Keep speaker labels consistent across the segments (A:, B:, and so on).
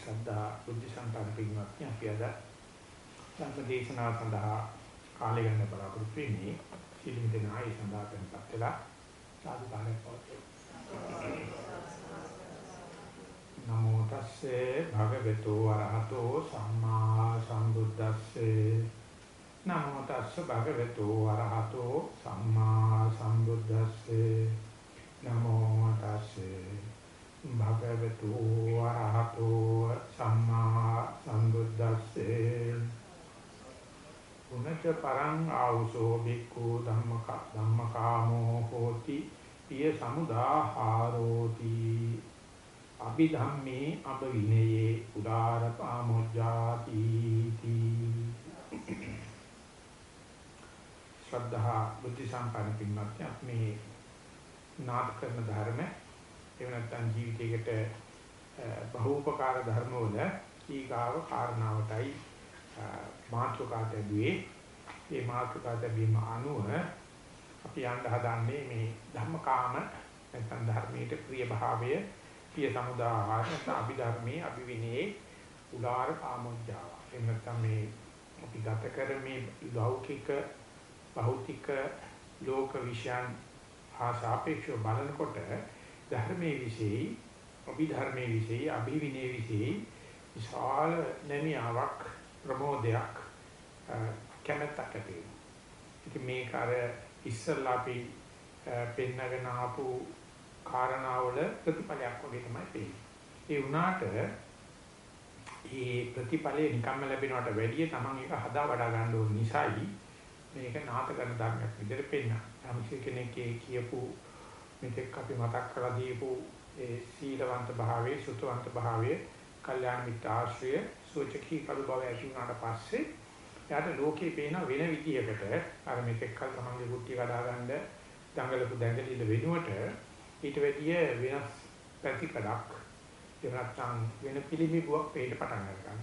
A: ශ්‍රද්ධා බුද්ධ සම්පන්න පින්වත්නි අපි අද සංපදේශනා සඳහා කාලය ගන්න බලාපොරොත්තු වෙන්නේ සිලින් දෙනා ඒ සඳහා tempත් වෙලා සාදු කාලයක් පවතුන නමෝ තස්සේ භගවතු වරහතෝ සම්මා සම්බුද්දස්සේ. නමෝ තස්සේ භගවතු වරහතෝ සම්මා සම්බුද්දස්සේ. නමෝ තස්සේ භගවතු වරහතෝ සම්මා සම්බුද්දස්සේ. උනච්ච පරං ආවුසෝ බික්ඛු ධම්මක ධම්මකාමෝ හෝති. පිය සමුදාහාරෝති. අභිධම්මේ අබවිනයේ උදාර පාමොජ්ජාති ශ්‍රද්ධා බුද්ධ සම්පන්න පින්වත්නි අපි නාද කරන ධර්ම එහෙම නැත්නම් ජීවිතයකට බහූපකාර ධර්ම වල ඊගාව කාරණාවටයි මාතෘකා ලැබුවේ මේ මාතෘකා ලැබීම අනුව අපි යන්න හදන්නේ මේ ධම්මකාම නැත්නම් ධර්මයේ ප්‍රිය භාවය පිය සමුදාය නැත්නම් අභිධර්මයේ අභිවිනයේ උදාර ආමෝජ්ජාව එහෙම නැත්නම් මේ අපි ගත කර මේ ලෞකික භෞතික ලෝක විශ්යන් හා සාපේක්ෂව බලනකොට ධර්මයේ විශේෂයි අභිධර්මයේ විශේෂයි අභිවිනයේ විශේෂයි විශාල නැමියාවක් ප්‍රමෝදයක් කැමැත්තක් ඇති වෙනවා. ඉතින් මේක අර ඉස්සල්ලා අපි පෙන්නගෙන ආපු කාරණාවල ප්‍රතිඵලයක් වගේ තමයි පේන්නේ. ඒ වුණාට මේ ප්‍රතිඵලය නිකම්ම ලැබෙනවට වැඩිය තමන් ඒක හදා වඩා ගන්න ඕන නිසායි මේක නාත කරන ධර්මයක් විදිහට පෙන්නන. යම් කෙනෙක් කියපු මෙතෙක් අපි මතක් කරලා දීපු ඒ සීලවන්ත භාවයේ සුතවන්ත භාවයේ කල්යාණ මිත්‍ර ආශ්‍රය සෝචකී කළු බව ඇති වුණාට පස්සේ යාට ලෝකේ පේන වෙන විදියකට අර මෙතෙක් කල තමන්ගේ කුට්ටිය කඩා ගන්න දඟලපු දැඟලිල්ල වෙනුවට ඊට වැඩිය වෙනස් පැතිකඩක් ඒ නැත්තම් වෙන පිළිමිබුවක් පේන්න පටන් ගන්නවා.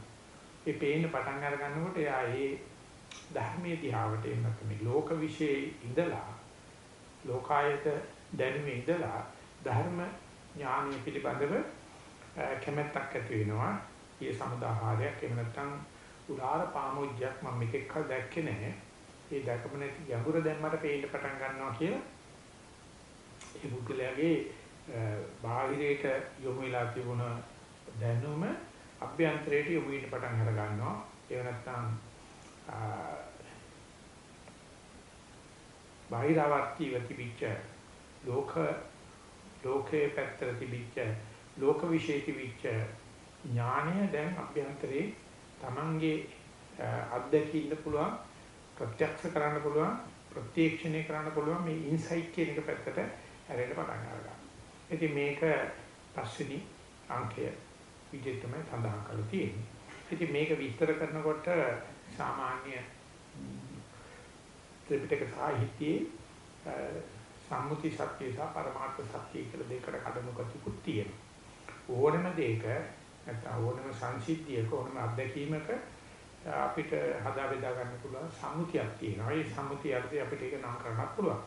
A: ඒ පේන්න පටන් අර ගන්නකොට එයා ඒ ධර්මයේ දිහාවට එන්නත් මේ ලෝක විශ්ේ ඉඳලා ලෝකායත දැනුමේ ඉඳලා ධර්ම ඥානය පිළිබඳව කැමැත්තක් ඇති වෙනවා. ඊය සමුදාහාරයක් එහෙම නැත්නම් උදාාර පාමොජ්ජයක් මම මේක එක්ක දැක්කේ නැහැ. ඒ දැකපු නැති ගැඹුර දැම්මට පේන්න පටන් ගන්නවා කියලා ඒ බුද්ධලයාගේ බාහිරයට යොමු වෙලා තිබුණ දැනුම අභ්‍යන්තරයට යොමු වෙන්න පටන් අර ගන්නවා. ඒ නැත්නම් බාහිරවර්තිව තිබිච්ච ලෝක ලෝකයේ පැත්තට තිබිච්ච ලෝක විශේෂ තිබිච්ච ඥානය දැන් අභ්‍යන්තරේ Tamange අත්දැකීන්න පුළුවන් ප්‍රත්‍යක්ෂ කරන්න පුළුවන් ප්‍රත්‍යක්ෂණය කරන්න පුළුවන් මේ ඉන්සයිට් කියන එක පැත්තට හැරෙන්න පටන් ගන්නවා. ඉතින් මේක පස්වෙනි අංකය විදිහට තමයි සඳහන් කරලා තියෙන්නේ. ඉතින් මේක විස්තර කරනකොට සාමාන්‍ය ත්‍රිපිටක සාහිත්‍යයේ සම්මුති සත්‍ය සහ පරමාර්ථ සත්‍ය කියලා දෙකට කඩන කතිකුත් තියෙනවා. ඕනම දෙයක නැත්නම් ඕනම සංසිද්ධියක ඕනම අත්දැකීමක අපිට හදා බෙදා ගන්න පුළුවන් සම්මුතියක් තියෙනවා. ඒ සම්මුතිය අර්ථය අපිට ඒක නම් කරන්නත් පුළුවන්.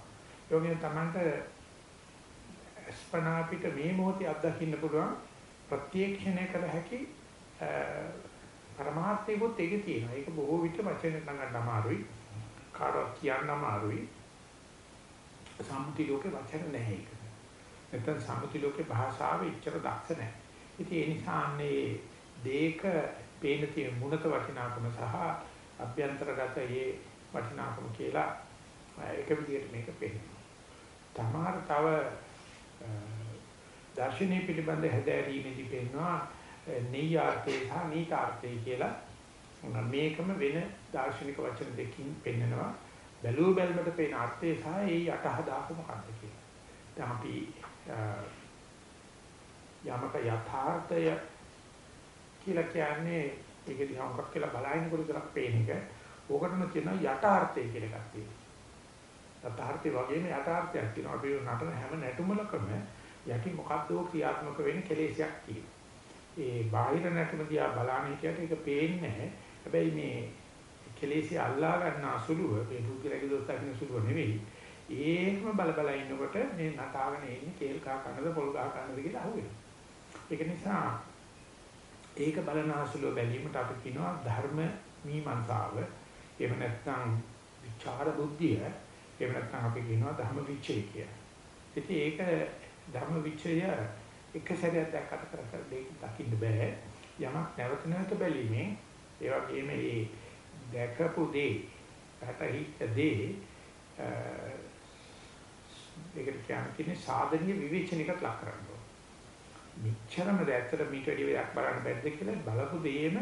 A: ඒ වගේම Tamanට ස්පනා අපිට මේ මොහොතේ අත්දකින්න පුළුවන් ප්‍රත්‍යක්ෂණය කළ හැකි පරමාර්ථයකොත් ඒකේ තියෙනවා. ඒක බොහෝ විට වචනෙන් ගන්න අමාරුයි. කාටවත් කියන්න අමාරුයි. සම්මුති ලෝකේ වචන නැහැ ඒක. නැත්නම් සම්මුති ලෝකේ භාෂාව ඉච්චර දක්ෂ නැහැ. ඉතින් ඒ නිසා අන්නේ දෙක පේන තියෙන මුණත වටිනාකම සහ අභ්‍යන්තරගත ඒ වටිනාකම කියලා එක විදිහට මේක පේනවා. තමාර තව දර්ශනීය පිළිබඳ හැදෑරීමේදී පේනවා නෙයාර්ථය සහ නීතාර්ථය කියලා මේකම වෙන දාර්ශනික වචන දෙකකින් පෙන්නනවා. බැලුව බැලමට පේන අර්ථය සහ ඒ යට හදාපු මොකක්ද කියලා. දැන් අපි යමක යථාර්ථය කියලා කියන්නේ ඒක දිහා මොකක් කියලා බලනකොට විතරක් පේන එක. ඕකටම කියනවා යථාර්ථය කියලා එකක් තියෙනවා. යථාර්ථය වගේම යථාර්ථයක් තියෙනවා. අපි නටන හැම නැටුමලකම යටි මොකක්ද ක්‍රියාත්මක වෙන කෙලෙසයක් තියෙනවා. ඒ බාහිර නැටුම දිහා බලන හිටියට ඒක පේන්නේ නැහැ. හැබැයි මේ කෙලෙසි අල්ලා ගන්න අසුලුව මේ බුද්ධිලගේ දොස් දකින්න සුලුව නෙවෙයි. ඒකම බල බල ඉන්නකොට මේ නටාගෙන ඉන්නේ කේල් කහ කන්නද පොල් කහ කන්නද කියලා අහුවෙනවා. ඒක නිසා ඒක බලනාසුලෝ බැලීමට අපි කියනවා ධර්ම මීමන්සාව. එහෙම නැත්නම් විචාර බුද්ධිය. එහෙම නැත්නම් අපි කියනවා ධර්ම විචය කියලා. ඉතින් ඒක ධර්ම විචය එක සැරයක් දැක්කට කර කර දෙක දකින්න බෑ. යමක් නැවත නැවත බැලීමෙන් ඒ වගේම මේ දැකපු දේ රටහිච්ච දේ ඒකට කියන්නේ සාධනීය විවේචනයකට ලක් කරනවා. මෙච්චරම දැත්තට මීට වැඩි වෙයක් බලන්න බැද්ද කියලා බලපු දෙයම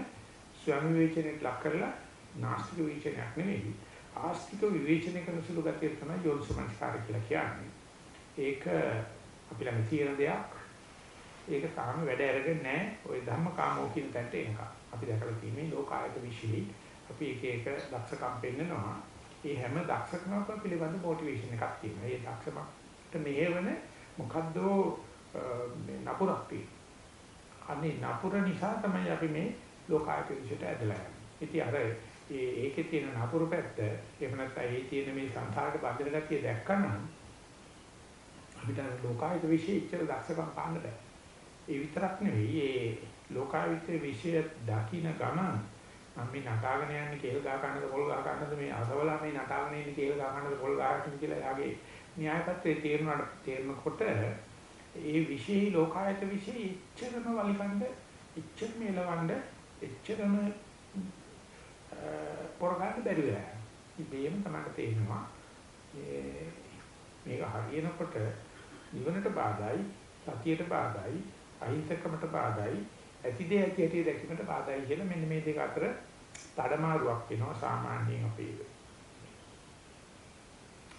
A: ස්වයං විවේචනයට ලක් කරලා නාස්තික විවේචනයක් නෙවෙයි ආස්තික විවේචනය කරන සුළු ගතිය තමයි යෝනිසමනස්කාර කියලා කියන්නේ. ඒක අපි ළඟ තියෙන දෙයක්. ඒක තාම වැඩ අරගෙන නැහැ. ওই ධම්මකාමෝ කියන තැනට එනකම්. අපි දැකලා තියෙන්නේ ලෝකායත විශ්ලී අපි එක එක දක්ෂකම් පෙන්නනවා. ඒ හැම දක්ෂකමක් පිළිබඳ මොටිවේෂන් එකක් තියෙනවා. ඒ දක්ෂකමට මෙහෙවන මොකද්දෝ මේ නපුරක් තියෙනවා. අනේ නපුර නිසා තමයි අපි මේ ලෝකායත විශ්යට ඇදලා යන්නේ. ඉතින් අර ඒ ඒකේ තියෙන නපුරු පැත්ත එහෙම නැත්නම් ඒ තියෙන මේ සංසාරට බඳින ගතිය දැක්කම අපිට ලෝකායත විශ්ය ඉච්චර දක්ෂකම් පාන්න බෑ. ඒ විතරක් නෙවෙයි ඒ ලෝකායත විශ්ය දකින්න ගමන් මම මේ නටාගෙන යන්නේ කේල් ගහ ගන්නද පොල් ගහ ගන්නද මේ අසවලා මේ නටාගෙන ඉන්නේ කේල් ගහ ගන්නද පොල් ගහ ගන්නද කියලා එයාගේ න්‍යායපත්‍රයේ තේරුණාට තේරෙනකොට ඒ විශේෂ ලෝකායත විශේෂ එච්චරම වලිකණ්ඩ එච්චරම එලවන්න එච්චරම පොරගන්න බැරි වෙලා. ඉබේම තමයි තේරෙනවා. මේක හරියනකොට නිවනට බාධායි, සතියට බාධායි, අහිංසකමට බාධායි, ඇතිදේ ඇති ඇති දැකීමට බාධායි කියලා මෙන්න මේ දෙක අතර තඩමාරුවක් වෙනවා සාමාන්‍යයෙන් අපේ.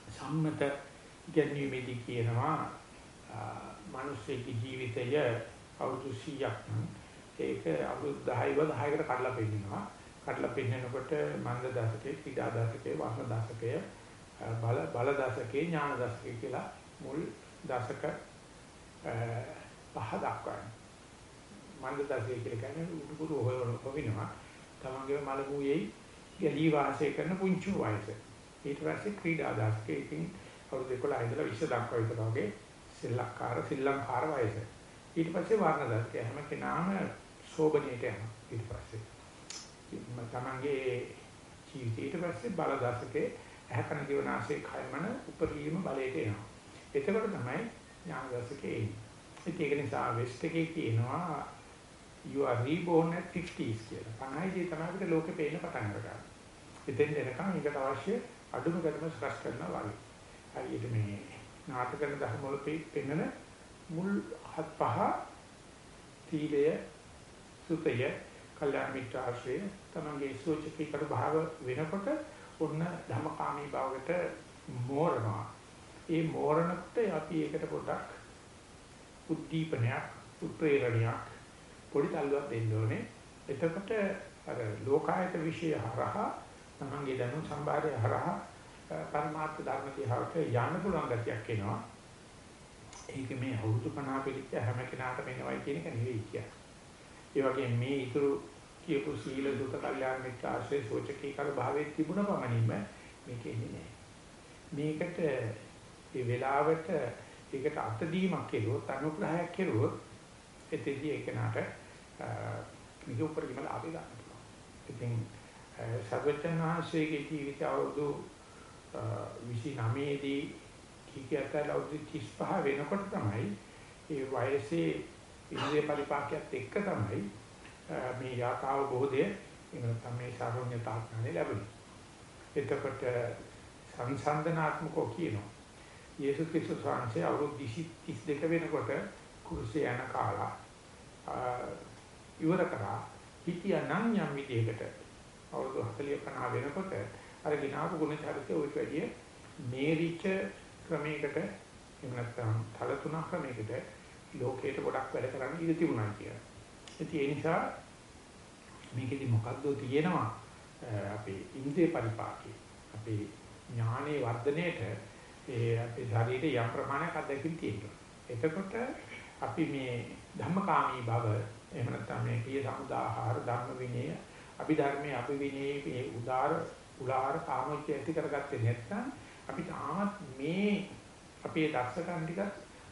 A: සම්මත ගැනීමේදී කියනවා මිනිස්සෙකි ජීවිතය අවුරුදු 100ක් නම් ඒක අවුරුදු 10ව 10කට කඩලා පෙන්නනවා. කඩලා පෙන්නකොට මන්ද දශකේ, පීඩා දශකේ, වාසන දශකේ, බල බල දශකේ, ඥාන දශකේ කියලා මුල් දශක පහ දක්වනවා. මන්ද දශකේ කියලා කියන්නේ උඩුකුරු හොයනවා. තමන්ගේ මලමුයේ ගැලී වාසය කරන පුංචි වයස. ඊට පස්සේ ක්‍රීඩා දශකේ ඉතින් අවුරුදු 11 ඉඳලා 20 දක්වා විතර වගේ සිල්ලක්කාර සිල්ලංකාර වයස. ඊට පස්සේ වර්ණ දර්ශකය හැම කෙනාම සෝබනේට යනවා ඊට පස්සේ. තමන්ගේ ජීවිතයට පස්සේ බල දර්ශකේ ඇහැකන දිවනාසේ කයමන උපරිම බලයට එනවා. එතකොට තමයි ඥාන දර්ශකේ එන්නේ. ඒක නිසා වෙස්ට් එකේ කියනවා you are reborn at 50s කියලා. 50 දී තමයි අපිට ලෝකෙ පේන්න පටන් ගන්න. එතෙන් එනකම් ඒකට අවශ්‍ය අඩුම ගඩම සකස් කරනවා වගේ. හරියට මේ නාටක කරන ධර්ම වල පෙන්නන මුල් හත් පහ තීලය සුතය කල්යාණ මිත්‍ර ආශ්‍රය තමන්ගේ සෝචිකීකර භාව වෙනකොට ඔන්න ධමකාමී භාවයට මෝරනවා. ඒ මෝරණකට අපි ඒකට පොඩක් උද්දීපනයක් උත්ප්‍රේරණයක් පොඩි තල්ලුවක් දෙන්න ඕනේ. එතකොට අර ලෝකායත විශ්ය හරහා තමන්ගේ දැනුම් සම්භාරය හරහා පරමාර්ථ ධර්ම දිහාට යන්න පුළුවන් ගතියක් එනවා. ඒක මේ අවුරුදු 50 පිළිච්ච හැම කෙනාටම එනවයි කියන එක නෙවෙයි කියන්නේ. ඒ වගේ මේ ඊතුරු කියපු සීල දුක කල්යාණ මිත්‍ර ආශ්‍රය සෝචකී කර භාවයේ තිබුණ පමණින්ම මේක එන්නේ නැහැ. මේකට ඒ වෙලාවට ඒකට අතදීමක් කෙරුවොත් අනුග්‍රහයක් කෙරුවොත් එතෙදී ඒක නාට මේක උපරිම ලාභය ගන්න පුළුවන්. ඉතින් සර්වචන් වහන්සේගේ ජීවිත අවුරුදු 29 දී කීකියතල අවුරුදු 35 වෙනකොට තමයි ඒ වයසේ ඉන්ද්‍රිය පරිපාකයත් එක්ක තමයි මේ යථාව බෝධය එහෙම තමයි සාරෝණ්‍යතා ඥානෙ ලැබෙන්නේ. එතකොට සංසන්දනාත්මකව කියනවා. යේසුස් ක්‍රිස්තුස් වහන්සේ අවුරුදු 32 වෙනකොට කුරුසේ යන කාලා ඉවර කරා හිටියා නම් යම් විදිහකට අවුරුදු 40 50 වෙනකොට අර ගිනාපු ගුණ චරිතය ඔය වැඩිය මේරිච්ච ක්‍රමයකට එහෙම නැත්නම් තල තුනක් ක්‍රමයකට ලෝකයට ගොඩක් වැඩ කරන්න ඉඩ තිබුණා කියලා. ඉතින් ඒ නිසා මේකෙදි මොකද්ද තියෙනවා අපේ ඉන්ද්‍රිය පරිපාකේ අපේ ඥානේ වර්ධනයේට ඒ අපේ ශරීරයේ යම් ප්‍රමාණයක් අත්දැකීම් තියෙනවා. එතකොට අපි මේ ධම්මකාමී බව එහෙම නැත්නම් මේ පිය සමුදාහාර ධර්ම විනය අභිධර්මයේ අභිවිනයේ මේ උදාර උලාර කාමෝච්චය ඇති කරගත්තේ නැත්නම් අපි තාමත් මේ අපේ දක්ෂකම් ටික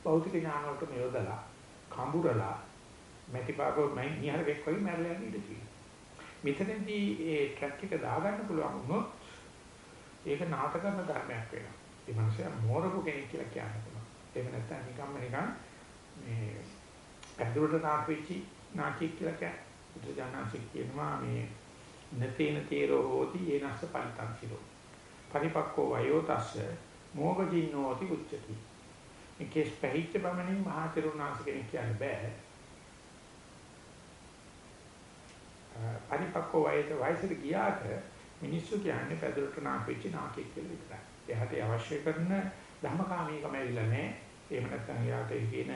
A: භෞතික ඥාන වලට යොදලා කඹුරලා මැටි පාපෝ මයි නිහරෙක් වගේ මැරලා යන ඉඩ තියෙනවා. මෙතනදී ඒ ට්‍රැක් එක දාගන්න පුළුවන් වුණොත් ඒක නාටක කරන ධර්මයක් වෙනවා. ඒ මනුස්සයා මෝරපු කෙනෙක් කියලා කියන්න පුළුවන්. ඒක නැත්තම් නිකම්ම නිකන් මේ පැදුරට නාට් වෙච්චි නාට්‍ය කියලා කියන්නේ. බුදුජානසික කියනවා මේ නතේන තේරෝ හෝති ඒනස්ස පරිතං සිරෝ. පරිපක්කෝ වයෝ තස්ස මෝගජින්නෝති උච්චති. මේ කේස් පැහිච්ච බමනින් මහා තෙරුණාංශ කෙනෙක් කියන්න බෑ. පරිපක්කෝ වයයට වයසට ගියාට මිනිස්සු කියන්නේ පැදුරට නාක් වෙච්ච නාකෙක් කියලා විතරයි. එයාට අවශ්‍ය කරන ධර්මකාමීකම ඇවිල්ලා නැහැ. එහෙම නැත්නම් එයාට කියන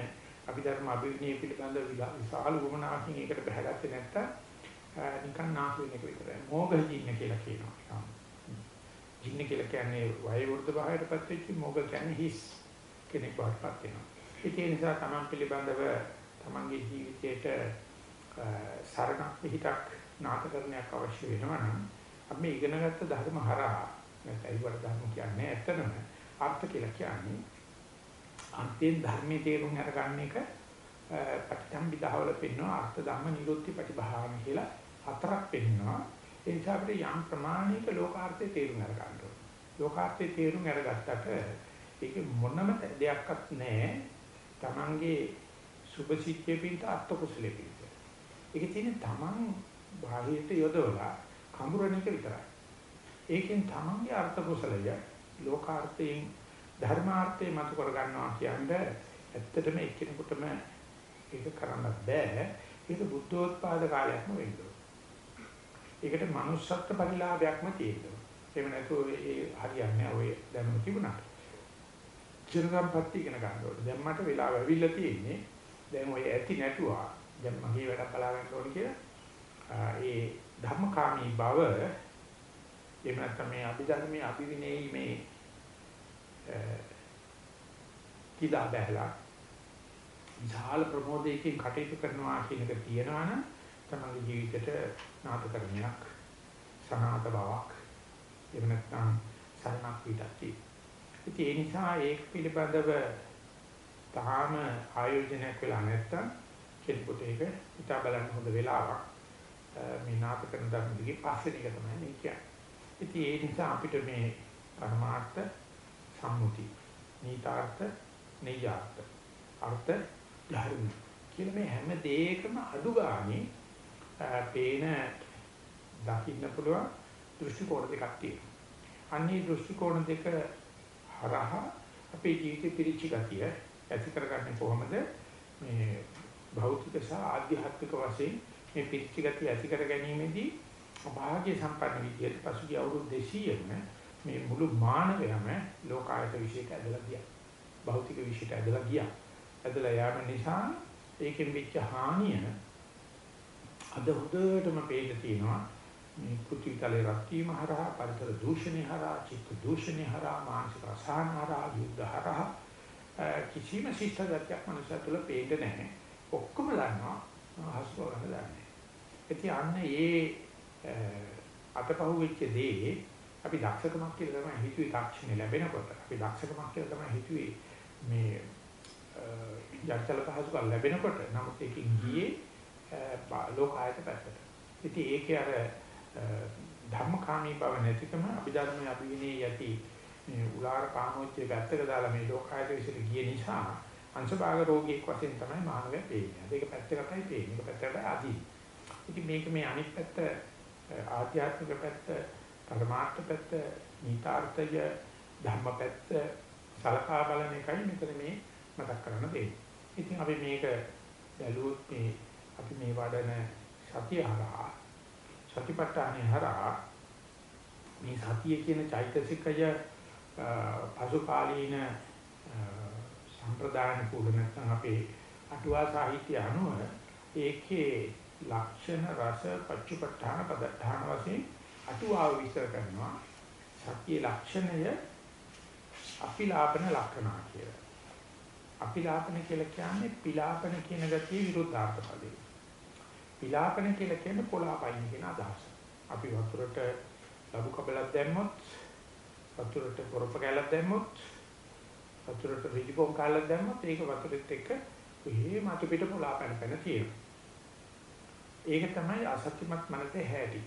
A: අභිධර්ම අභිඥය පිළිබඳ විශාල වමනාකින් ඒකට බහගත්තේ නැත්නම් නිකන් නාක වෙන එක විතරයි. මෝගජින්න කියලා කියනවා. ජින්න කියලා කියන්නේ වය වෘද්ධ භාවයටපත් වෙච්ච මොග කියන්නේ හිස් කෙනෙක් වඩපත් වෙනවා. ඒ නිසා තමන් පිළිබඳව තමන්ගේ ජීවිතයට සරණක් පිටක් නාටකරණයක් අවශ්‍ය වෙනවා නම් අපි ඉගෙනගත්ත ධර්ම හරහා නැත්නම් ඒවට ධර්ම කියන්නේ ඇත්තටම අර්ථ කියලා කියන්නේ අන්තිම ධර්මයේ තේරුම් අරගන්න එක පටිච්චසමුප්පාදවල පෙන්වන අර්ථ ධම්ම නිරුක්ති ප්‍රතිභාවන කියලා හතරක් පෙන්වනවා. ඒ නිසා අපිට යම් ප්‍රමාණයක ලෝකාර්ථය තේරුම් අරගන්න ඕනේ. ලෝකාර්ථය තේරුම් අරගත්තට ඒක මොනම දෙයක්වත් නැහැ. Tamange සුභසිද්ධිය පිට අත්ත කුසලෙ පිට. ඒක තියෙන්නේ Taman බාහිරට යොදවලා කඹරණ එක විතරයි. ඒකෙන් Tamange අර්ථ කුසලය ලෝකාර්ථයෙන් ධර්මාර්ථය මතු කර ගන්නවා කියන්නේ ඇත්තටම එක්කෙනෙකුටම ඒක කරන්න බෑ. ඒක බුද්ධෝත්පාද කාලයක්ම වෙන්න ඒකට manussත්ත්ව පරිලාභයක්ම තියෙනවා. එහෙම නැතුව ඒ හරියන්නේ ඔය දැනුම තිබුණාට. චිරසම්පත්ති ඉගෙන ගන්න ඕනේ. දැන් මට වෙලාව ඇවිල්ලා තියෙන්නේ. දැන් ඔය ඇති නැතුවා දැන් මගේ වැඩ බලා ගන්න ඕනේ කියලා. ඒ ධම්මකාමී බව එහෙම නැත්නම් මේ අභිධර්මයේ අභිවිනේයි මේ කිදා බැලලා විශාල ප්‍රමෝදයකින් කටයුතු කරනවා කියන එක තියෙනවා නම් තමගේ ජීවිතේට නාටකරණයක් සනාත බවක් එහෙම නැත්නම් සරණක් පිටක් ඉතින් ඒ නිසා ඒක පිළිබඳව තාම ආයෝජනයක් වෙලා නැත්තම් කෙනෙකුට ඒක හිතා බලන්න හොඳ වෙලාවක් මේ නාටකරණ ධර්ම දිගේ පස්සේ එක තමයි මේ කියන්නේ. ඉතින් ඒ නිසා අපිට මේ පරමාර්ථ සම්මුති නීතාර්ථ නෙය්‍යාර්ථ අර්ථ ධර්ම කියන මේ හැම දෙයකම අඩු ගානේ පේන දකින්න පුළුවන් දෘෂ්ටි කෝණ දෙකක් තියෙනවා. අන්නේ දෘෂ්ටි කෝණ දෙක හරහා අපේ ජීවිතේ පිරිච්ච ගතිය ඇති කරගන්නේ කොහොමද? මේ භෞතික සහ ආධ්‍යාත්මික වශයෙන් මේ පිරිච්ච ගතිය ඇති කර ගැනීමේදී අභාග්‍ය සම්පන්න විදියට පසුගිය අවුරුදු 200ෙම මේ මුළු මානවයම ලෝකායත විශ්යට ඇදලා ගියා. භෞතික විශ්යට ඇදලා ගියා. ඇදලා යාම නිසා ඒකෙන් වෙච්ච හානිය අද හොඳටම පේන්න තියෙනවා මේ පෘථිවිතලේ රත් වීම හරහා පරිසර දූෂණය හරහා චිත්ත දූෂණය හරහා මානසික අසහන හරහා යුද්ධ හරහා කිසිම ශිෂ්ටගතයක් මනුෂ්‍ය තුළ පේන්නේ නැහැ ඔක්කොම දන්නවා හසුව ගන්න දන්නේ ඉතින් අන්න ඒ අතපහුව වෙච්ච දේ අපි දක්ෂකමක් කියලා තමයි හිතුවේ තාක්ෂණය ලැබෙනකොට අපි දක්ෂකමක් කියලා තමයි හිතුවේ මේ යක්ෂල පහසුකම් ලැබෙනකොට නමුත් ඒකෙන් ගියේ ලෝකායත පැත්තට. ඉතින් ඒකේ අර ධර්මකාමී බව නැතිකම අභිධර්මයේ අභිවිනේ යටි මේ උලාර කාමෝච්චේ පැත්තක දාලා මේ ලෝකායත විශ්ලේෂ ගිය නිසා අංශභාග රෝගියෙක් වශයෙන් තමයි මානවය පේන්නේ. ඒක පැත්තකටයි පේන්නේ. ඒක පැත්තකට ආදී. ඉතින් මේක මේ අනිත් පැත්ත ආධ්‍යාත්මික පැත්ත, පරමාර්ථ පැත්ත, නීතාර්ථය, ධර්ම පැත්ත සලකා බලන එකයි මෙතන මේ මතක් කරන්න දෙන්නේ. ඉතින් අපි මේක බැලුවොත් මේ අපි මේ වඩන සතිය හරහා සතිපට්ඨානය හරහා මේ සතිය කියන චෛතසිකය පසුකාලීන සම්ප්‍රදාන කුල නැත්නම් අපේ අටුවා සාහිත්‍ය අනුව ඒකේ ලක්ෂණ රස පච්චපට්ඨාන පදඨාන වශයෙන් අටුවාව විස්තර කරනවා සතිය ලක්ෂණය අපිලාපන ලක්ෂණා කියලා. අපිලාපන කියලා කියන්නේ පිලාපන කියන ගතිය විරුද්ධාර්ථ පදේ. පිලාපන කියලා කියන්නේ පොළාපයින් කියන අදහස. අපි වතුරට ලබු කබලක් දැම්මොත් වතුරට පොරොප කැලක් දැම්මොත් වතුරට රිදිපොම් කාලක් දැම්මොත් ඒක වතුරෙත් එක්ක එහෙම අතු පිට පොළාපන පැන තියෙනවා. ඒක තමයි අසත්‍යමත් මනසේ හැටි.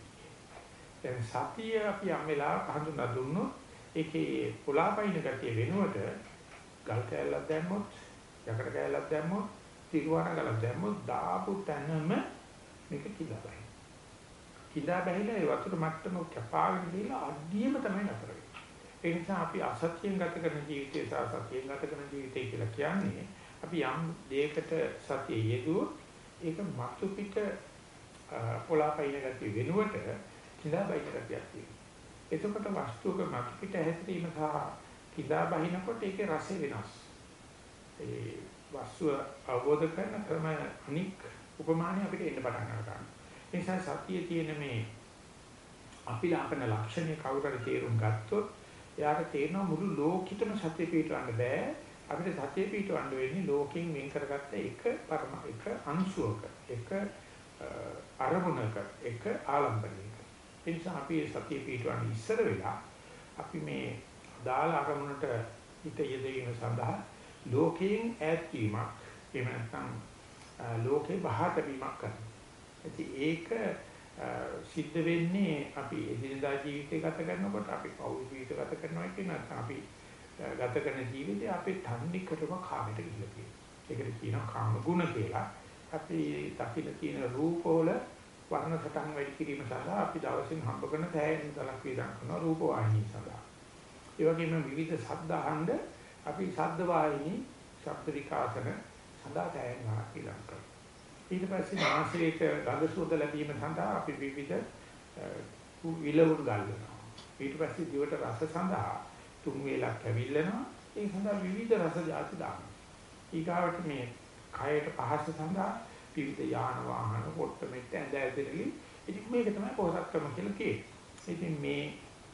A: දැන් සතිය අපි යම් වෙලාවක හඳුනා දුන්නොත් ඒකේ පොළාපයින් ගතිය වෙනුවට ගල් කෑල්ලක් දැම්මොත් යකඩ කෑල්ලක් දැම්මොත් තිරුවාන ගලක් දැම්මොත් දාපු තැනම මේක කිදාබයි. කිදා බැහැලා ඒ වතුර මට්ටම කපාගෙන ගිහලා අඩියම තමයි නතර වෙන්නේ. ඒ නිසා අපි අසත්‍යයෙන් ගත කරන ජීවිතය සහ සත්‍යයෙන් ගත කරන ජීවිතය කියලා කියන්නේ අපි යම් දෙයකට සතිය යෙදුවොත් ඒක මතු පිට පොළාපයින් ගතිය වෙනුවට කිදා බයින ගතියක් තියෙනවා. එතකොට වස්තුවක මතු පිට හැසිරීම සහ කිදා බහිනකොට ඒකේ රසය වෙනස්. ඒ වස්තුව අවබෝධ කරන ක්‍රම අනික් උපමානය අපිට එන්න පටන් ගන්නවා. ඒ නිසා සතියේ තියෙන මේ අපිලාපන ලක්ෂණය කවුරුහරි තේරුම් ගත්තොත් එයාට තේරෙනවා මුළු ලෝකෙටම සතිය පිටවන්න බෑ. අපිට සතිය පිටවන්න වෙන්නේ ලෝකයෙන් වෙන් කරගත්ත එක පරම එක අංශුවක එක අරමුණක එක ආලම්බනයක. ඒ නිසා අපි සතිය පිටවන්න ඉස්සර වෙලා අපි මේ දාල අරමුණට හිත යෙදවීම සඳහා ලෝකයෙන් ඈත් වීමක් එහෙම නැත්නම් ලෝකේ බහාත වීමක් කරනවා. ඉතින් ඒක සිද්ධ වෙන්නේ අපි එදිනදා ජීවිතය ගත කරනකොට අපි පෞද්ගලික ජීවිත ගත කරනවා කියන අපි ගත කරන ජීවිතේ අපේ තන්නිකටම කාමයට ගිහිල්ලා තියෙනවා. ඒකට කියනවා කාම ගුණ කියලා. අපි දකින්න තියෙන රූපවල වර්ණ සටහන් වැඩි කිරීම සඳහා අපි දවසින් හම්බ කරන තෑයෙන දලක් වේදන් කරනවා රූප වාහිනිය සඳහා. ඒ වගේම විවිධ ශබ්ද අහන්න අපි ශබ්ද වාහිනී ශබ්ද විකාශන සඳහා තෑයෙන ගණක් වේදන් කරනවා. ඊට පස්සේ නාසයට ගඳ සුවඳ ලැබීම සඳහා අපි විවිධ විලවුන් ගන්නවා. ඊට පස්සේ දිවට රස සඳහා තුන් වේලක් ඇවිල්ලනවා. ඒ සඳහා විවිධ රස ಜಾති දානවා. ඊගාවට මේ කයට පහස සඳහා විවිධ යාන වාහන පොට්ට මෙට්ට ඇඳ ඇදෙනලි. ඉතින් මේක තමයි පොහසත්කම කියලා කියන්නේ. ඉතින් මේ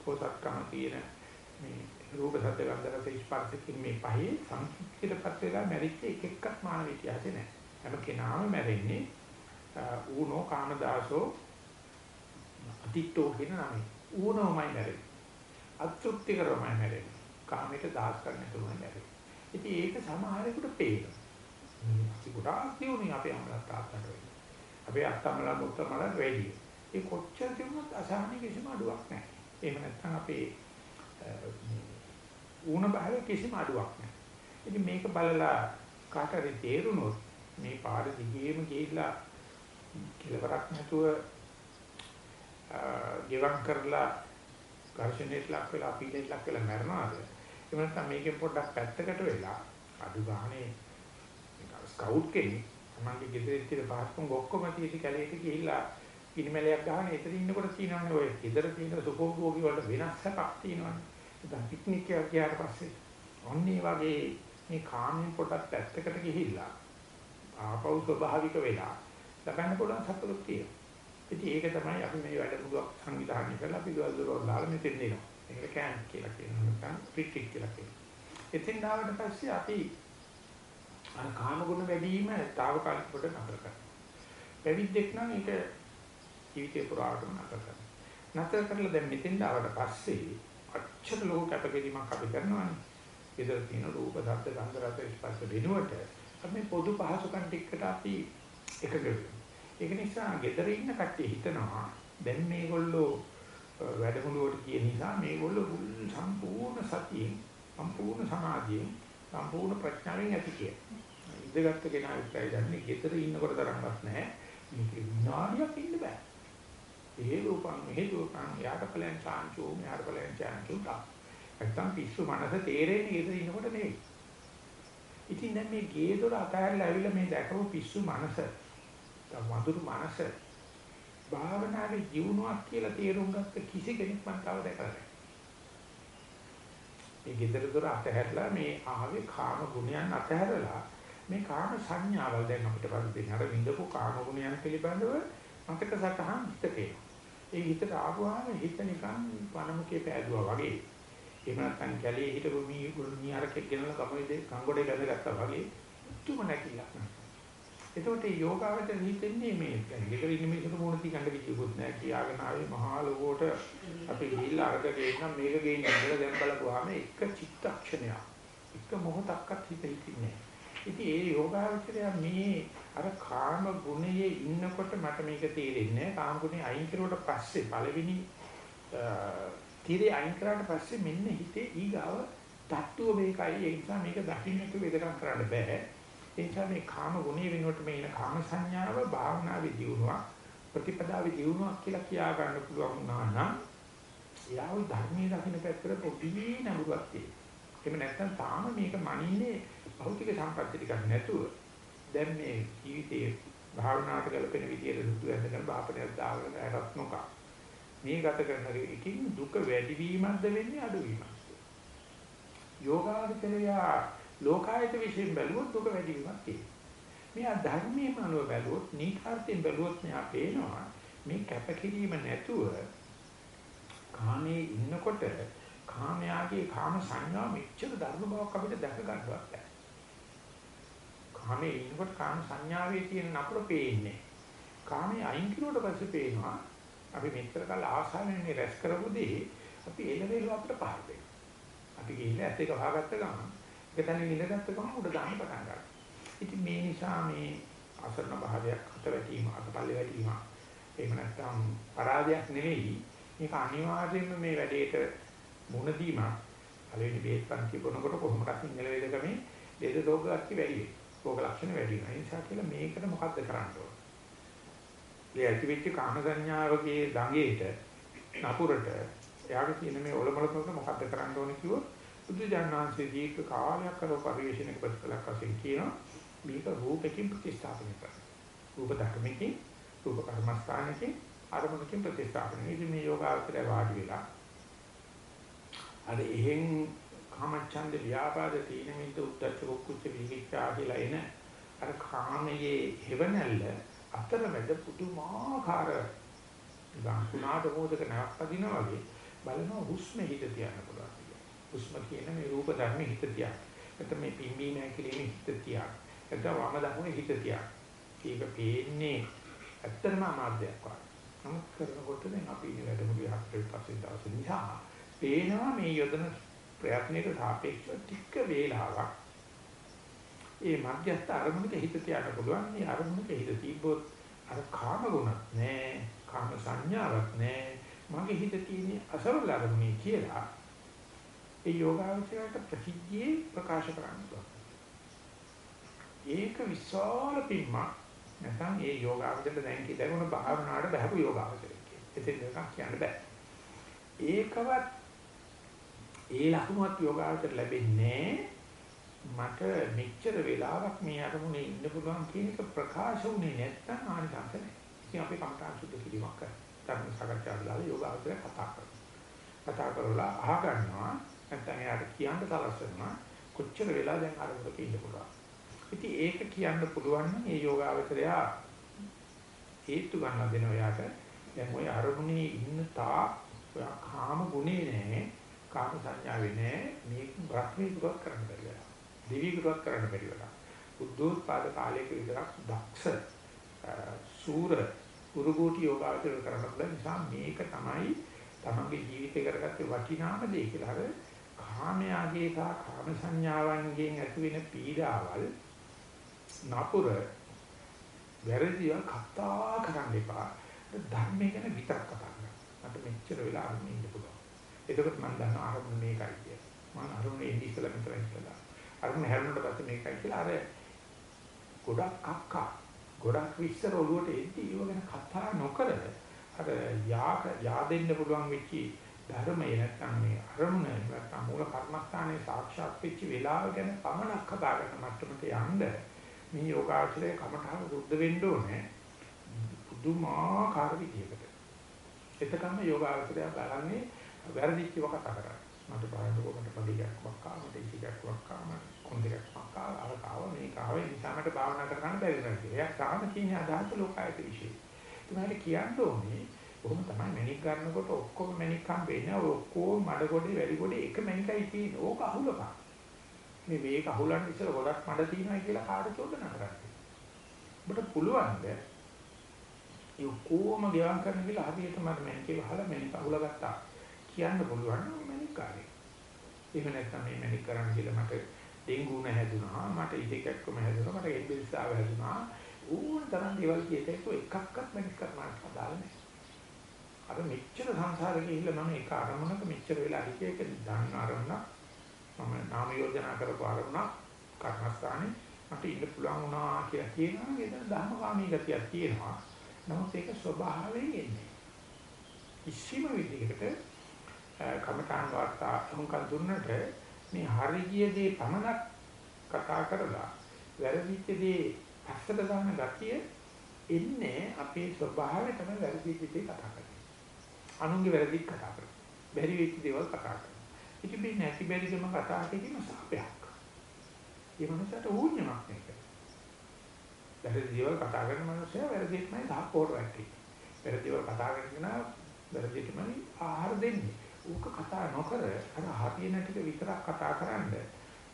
A: පොහසත්කම තියෙන මේ රූප සත්‍ය ගන්ධ රස ස්පර්ශකින් මේ පහේ සංකීර්ණපත් වෙලා මැරිච්ච එක එක්කත් මානව ඉතිහාසෙ නැහැ. හැම කෙනාම මැරෙන්නේ ඌනෝ කාමදාසෝ අතිට්ඨෝ කියන නමයි. ඌනෝමයි මැරෙන්නේ. අතෘප්ති කරමයි මැරෙන්නේ. කාමයට දාස් කරන්න තුමයි මැරෙන්නේ. ඉතින් ඒක සමහරෙකුට පේනවා. මේ ගොඩාක් දියුනේ අපේ අම්මලා තාත්තට වෙන්නේ. අපේ අත්තමලා මුත්තමලා වැඩි. ඒ කොච්චර තිබුණත් අසහනෙ කිසිම අඩුවක් නැහැ. එහෙම නැත්නම් අපේ ඌන බහල කිසිම අඩුවක් නැහැ. ඉතින් මේක බලලා කාටරි තේරුනොත් මේ පාර දිගේම ගිහිල්ලා කෙලවරක් නැතුව ගෙවක් කරලා ඝර්ෂණයට ලක් වෙලා අපීලෙට ලක් වෙලා මැරනවාද එහෙම නැත්නම් මේකෙන් පොඩ්ඩක් පැත්තකට වෙලා අඩු ගානේ ස්කවුට් කෙනෙක් තමන්ගේ ගෙදර තියෙන පාස්පෝන් ඔක්කොම තියෙති කැලේට ගිහිල්ලා කිනිමැලයක් ගහන එතන ඉන්නකොට තියෙනවානේ ඔය ගෙදර තියෙන සුඛෝභෝගී වලට වෙනස් එකක් තියෙනවානේ දැන් පික්නික් එකක් ගියාට පස්සේ ඔන්නේ වගේ මේ කාමෙන් පොඩ්ඩක් පැත්තකට ගිහිල්ලා ආපහු ස්වභාවික වෙලා ලබන්න පුළුවන් සතුටක් තියෙනවා. ඉතින් ඒක තමයි අපි මේ වැඩමුළුවක් සංවිධානය කරලා අපි ගල් දොරවල් දාලා මෙතෙන් දෙනවා. ඒකට කැම්ප් කියලා කියනවා. නැත්නම් රිට්‍රීට් කියලා කියනවා. එතෙන් ආවට පස්සේ අපි අර කාම ගුණ වැඩි වීම తాවකාලික කොට නතර කරනවා. පැවිද්දෙක් නම් ඒක ජීවිතේ පුරාවටම නතර කරනවා. නතර කරලා දැන් මෙතෙන් ආවට පස්සේ අච්චර ලෝක කැපකිරීමක් අපි කරනවානේ. ඉතින් තියෙන රූප, ශබ්ද, ගන්ධ, රස, ස්පර්ශ වෙනුවට අපි පොදු පහසුකම් ටිකකට අපි එකග ඒක නිසා ගෙදර ඉන්න කට්ටිය හිතනවා දැන් මේගොල්ලෝ වැඩමුළුවට කියන නිසා මේගොල්ලෝ සම්පූර්ණ සතියෙන් සම්පූර්ණ සමාධියෙන් සම්පූර්ණ ප්‍රඥාවෙන් ඇති කිය. ඉඳගත්තු කෙනා විතරයි දන්නේ ගෙදර ඉන්නකොට තරම්වත් නැහැ. මේක විනාඩියක් ඉන්න බෑ. ඒ රූපං මෙහෙ රූපං යාට ඵලයන් චාන්චෝ මෙහාට ඵලයන් චාන්චෝ තා. නැත්තම් පිස්සු මනස තේරෙන්නේ ගෙදර ඉන්නකොට නෙවෙයි. ඉතින් දැන් මේ ගේ දොර අතහැරලා ඇවිල්ලා මේ දැකපු පිස්සු මනස වඳුරු මනස භාවනාවේ ජීවුණාවක් කියලා තේරුම් ගත්ත කිසි කෙනෙක් මම තව දැකලා නැහැ. මේ ගෙදර දොර අතහැරලා මේ ආවේ කාම ගුණයන් අතහැරලා මේ කාම සංඥාවල් දැන් අපිට පරිදි අර විඳපු කාම ගුණයන් පිළිබඳව මතක සටහන් හිතේ. ඒ හිතට ආවම හිත නිකන් වනමුකේ පෑදුවා වගේ එහෙම නැත්නම් කැලේ හිටපු මී මියාරකෙක් ගෙනලා ගමේ කංගොඩේ බැඳගත්තා වගේ තුම නැකිලා. එතකොට මේ යෝගාවචර හිතෙන්නේ මේ ගෙදර ඉන්න මිනිස්සුන්ට මොන තිකන්න කිව්වොත් නෑ කියාගෙන ආවේ මහා ලෝකෝට අපි ගිහිල්ලා අරක ගේන්නම් මේක ගේන්න කියලා දැන් බලපුවාම එක චිත්තක්ෂණයක් එක මොහොතක්වත් හිත හිතින්නේ ඉතින් ඒ යෝගාවචරය මේ අර කාම ගුණයේ ඉන්නකොට මට මේක තේරෙන්නේ නැහැ. කාම ගුණේ අයින් කරුවට පස්සේ පළවෙනි තීරේ අයින් කරාට පස්සේ මෙන්න හිතේ ඊගාව තත්ත්ව මේකයි. ඒ නිසා මේක දකින්නට වේදකම් කරන්න බෑ. ඒ නිසා මේ කාම ගුණේ වෙනුවට මේ ඉන කාම සංඥාව භාවනාවේ දියුණුවක් ප්‍රතිපදාවේ දියුණුවක් කියලා කියා ගන්න පුළුවන් වුණා නම් එයාව ධර්මයේ දකින්න පැත්තට පොඩි නඹුවක් තියෙනවා. එහෙම නැත්නම් තාම මේක මනින්නේ භෞතික සම්පත්‍ය ටිකක් නැතුව දැන් මේ ජීවිතයේ භාවනාවට ගැලපෙන විදියට දුක් වැඳගෙන බාපණයක් දාගෙන රත් නොක. මේ ගත කරන එකකින් දුක වැඩි වීමක්ද වෙන්නේ අඩු වීමක්ද? යෝගාවචරය ලෝකායත විශ්ෙන් බැලුවොත් දුක වැඩි වීමක් තියෙනවා. මේ ධර්මයේ මනෝ බැලුවොත් නීකාර්ථයෙන් බැලුවොත් මෙහා පේනවා මේ කැපකිරීම නැතුව කාමයේ ඉන්නකොට කාමයාගේ කාම සංඥා මෙච්චර ධර්ම බවක් අපිට දැක ගන්නවත් බැහැ. කාමයේ ඉන්නකොට කාම සංඥාවේ තියෙන නපුර පේන්නේ. කාමයේ අයින් කරුවට පස්සේ පේනවා අපි මෙච්චර කල් ආසාවෙන් මේ රැස් කරපු දේ අපි එළවෙල අපිට පහර දෙනවා. අපි ගිහිල්ලා ඇත්ත එක වහගත්ත ගමන් ඒක තනින් ඉඳගත්ත ගමන් උඩ දාන්න පටන් ගන්නවා. ඉතින් මේ නිසා මේ අසරණ භාවයක් අත වැටීම අතපල්ලේ වැටීම එහෙම නැත්නම් පරාජයක් නෙවෙයි මේක අනිවාර්යයෙන්ම මේ වැඩේට මුණ දීමක් පළවෙනි බේස් පන්ති බොනකොට කොහොමදක් ඉංගල වේදකමේ ලෙඩ රෝග අර්ථි වැඩි වෙයි. රෝග ලක්ෂණ වැඩි වෙනවා. ඒ නිසා කියලා මේකට මොකද්ද කරන්න ඕන? මේ ඇතිවෙච්ච කාම සංඥාවගේ දඟේට නපුරට එයාගේ තියෙන මේ ඔලොමලකට මොකද්ද කරන්න ඕන කිව්වොත් බුදු ජානනාංශයේ දීර්ඝ කාලයක් කරව පරිශ්‍රණයක ප්‍රතිඵලයක් වශයෙන් කියනවා මේක රූපකින් ප්‍රතිස්ථාපනය කරනවා. රූප ධර්මකින් රූප කර්මස්ථානකින් අරමුණකින් ප්‍රතිස්ථාපනය. ඉතින් මේ යෝගාවචරය වාඩි වෙලා අර එහෙන් කාමච්ඡන්ද ව්‍යාපාද තීන මිද්ද උද්දච්ච කුච්ච විහිච්ඡා කියලා එන අර කාමයේ හේවණල්ල අතරමැද පුදුමාකාර ගාකුණාට මොදක නැවපදින වගේ බලනවා හුස්ම හිත තියන්න පුළුවන් කියලා. හුස්ම කියන මේ රූප ධර්ම හිත තියා. නැත්නම් මේ පිම්බීම හැකිලිමේ හිත තියා. නැත්නම් වම දකුණේ හිත තියා. ඒක පේන්නේ ඇත්තම අමාද්‍යයක් වගේ. නමුත් කරනකොට දැන් අපි ඉන්නේ වැඩමුළු හතරේ පස්සේ දවස් නිසා පේනවා මේ යොදන ප්‍රයත්නයකට සාපේක්ෂව ටික වේලාවක් ඒ මධ්‍යස්ථ අරමුණක හිත තියාගන්න පුළුවන් මේ අරමුණක හිත තිබ්බොත් අර කාම ගුණත් නෑ කාම සංඥාවක් නෑ මගේ හිත තියෙන්නේ අසරල අරමුණේ කියලා ඒ යෝගාවචරයට ප්‍රසිද්ධියේ ප්‍රකාශ කරන්න ඒක විශාල පින්මක් නැත්නම් ඒ යෝගාවචරයට දැන් කියදගුණ භාවනාවට බහපු යෝගාවචරය කියන. එතෙන් එකක් කියන්න බෑ. ඒකවත් ඒ ලකුණුවත් යෝගාවචර ලැබෙන්නේ මට මෙච්චර වෙලාවක් මේ අරමුණේ ඉන්න පුළුවන් කියන එක ප්‍රකාශ වුණේ නැත්නම් ආනිසංස නැහැ. ඉතින් අපි කම්පාණ සුද්ධ කිරීමක් කරනවා. ධර්ම සාකච්ඡාවට දාලා යෝගාවචර කතා කරනවා. කතා කරලා අහ ගන්නවා නැත්නම් එයාට කියන්න සලස්වනවා කොච්චර වෙලා දැන් අරමුණක ඉන්න පුළුවන්. ඉතින් ඒක කියන්න පුළුවන් නම් මේ යෝගාවචරයා හේතු ගන්න දෙනවා එයාට. දැන් ওই අරමුණේ ඉන්න තා ඔයා කාම ගුණේ නැහැ. කාම සංඥාවේ නෑ මේක බ්‍රහ්මීකృత කරන්න බැරි වෙලා. දිවිකృత කරන්න බැරි වෙලා. බුද්ධෝත්පාද කාලයක විතරක් දක්ෂ සූර පුරුගෝටි යෝගාවචර කරන්න බැහැ නිසා මේක තමයි තමන්ගේ ජීවිතේ කරගත්තේ වටිනාම දේ කියලා. අර කාමයාගේ සහ කාම සංඥාවන්ගෙන් ඇති වෙන පීඩාවල් නපුර වැරදිව කතා කරන්න එපා. ධර්මය ගැන විතරක් කතා කරන්න. මට මෙච්චර වෙලා අරගෙන ඉන්න පුළුවන්. එතකොට මම දන්නවා අරමුණ මේකයි කියලා. මම අරමුණ එන්නේ ඉස්සලා මෙතනයි කියලා. අරමුණ හැරුණට පස්සේ මේකයි කියලා අර ගොඩක් කක්කා ගොඩක් විස්තර ඔළුවට එද්දි ඒව ගැන කතා නොකර අර යා yaadෙන්න පුළුවන් වෙච්ච ධර්මය නැත්නම් මේ අරමුණ නැත්නම් මූල කර්මස්ථානයේ සාක්ෂාත් වෙච්ච වෙලාව ගැන පමණක් කතා කරන මට්ටමට යන්න මේ යෝගාචරයේ කමඨාන බුද්ධ වෙන්න ඕනේ පුදුමාකාර විදිහකට. එතකම යෝගාචරය බලන්නේ වැරදිච්චව කතා කරන්නේ. මට බලන්නකො මට පදියක් වක්කා මට ඉතියක් වක්කා මට කොන්දයක් වක්කා අරකාව මේකාව ඒ නිසා මට භාවනා කරන්න බැරි වෙනවා කියලා. එයා තාම කියන්නේ අදහස ලෝකායත විශ්ේ. ඒකට කියන්න ඕනේ කොහොම තමයි මැනික් ගන්නකොට ඔක්කොම මැනික් හම්බෙන්නේ ඔක්කොම මඩ ගොඩේ වැලි ගොඩේ එක මැනිකයි තියෙන්නේ. ඕක අහුලපන්. මේ මේක අහුලන්න ඉස්සර ගොඩක් මඩ තියෙනවා කියලා කාට චෝදනා කරන්නේ. ඔබට පුළුවන්ද ඒ ඔක්කොම ගෙවම් කරන්න කියලා හරියට මට මැනිකේ වහලා මැනික අහුලගත්තා. කියන්න පුළුවන් මැනික් කාර්යය. එහෙම නැත්නම් මේ මැනික් කරන්න කියලා මට ඩෙන්ගු නැහැදුනා මට ඉඩකක්කම හැදුනා මට එල්බිල්සාව හැදුනා ඕන තරම් දේවල් කියතේක එකක්වත් මැනිස් කරනාට අදාළ නැහැ. අර මෙච්චර සංසාරේ ගිහිල්ලා මම එක අරමුණක මෙච්චර වෙලා හිතේ ඒක දන්න අරමුණක් මම නාම යෝජනා කරපු අරමුණක් කර්මස්ථානේ මට ඉන්න පුළුවන් වුණා කියලා කියනවා ඒක ධර්මකාමී ගතියක් තියෙනවා. නමුත් ඒක ස්වභාවයෙන් එන්නේ. කිසිම විදිහකට කමඨාන් වාර්තා අහුම්කන් දුන්නට මේ හරිය දේ පමණක් කතා කරලා වැරදිච්ච දේ පස්සට දාන ගතිය එන්නේ අපේ ස්වභාවය තමයි වැරදිච්ච දේ කතා කරන්නේ. අනුන්ගේ වැරදිත් කතා කරනවා. බැරි වෙච්ච දේවල් කතා කරනවා. ඉතින් මේ නැති බැරිකම කතා කිරීම සාපයක්. ඒ මනුස්සයට ඌඤ්ඤමක් මේක. වැරදි දේවල් කතා කරන මනුස්සයා වැරදිත්මයි දහපෝර වැටි. වැරදි දේවල් කතා කරන වැරදිත්මයි ආහාර දෙන්නේ. ඌක කතා නොකර අර හරියන ටික විතරක් කතා කරන්නේ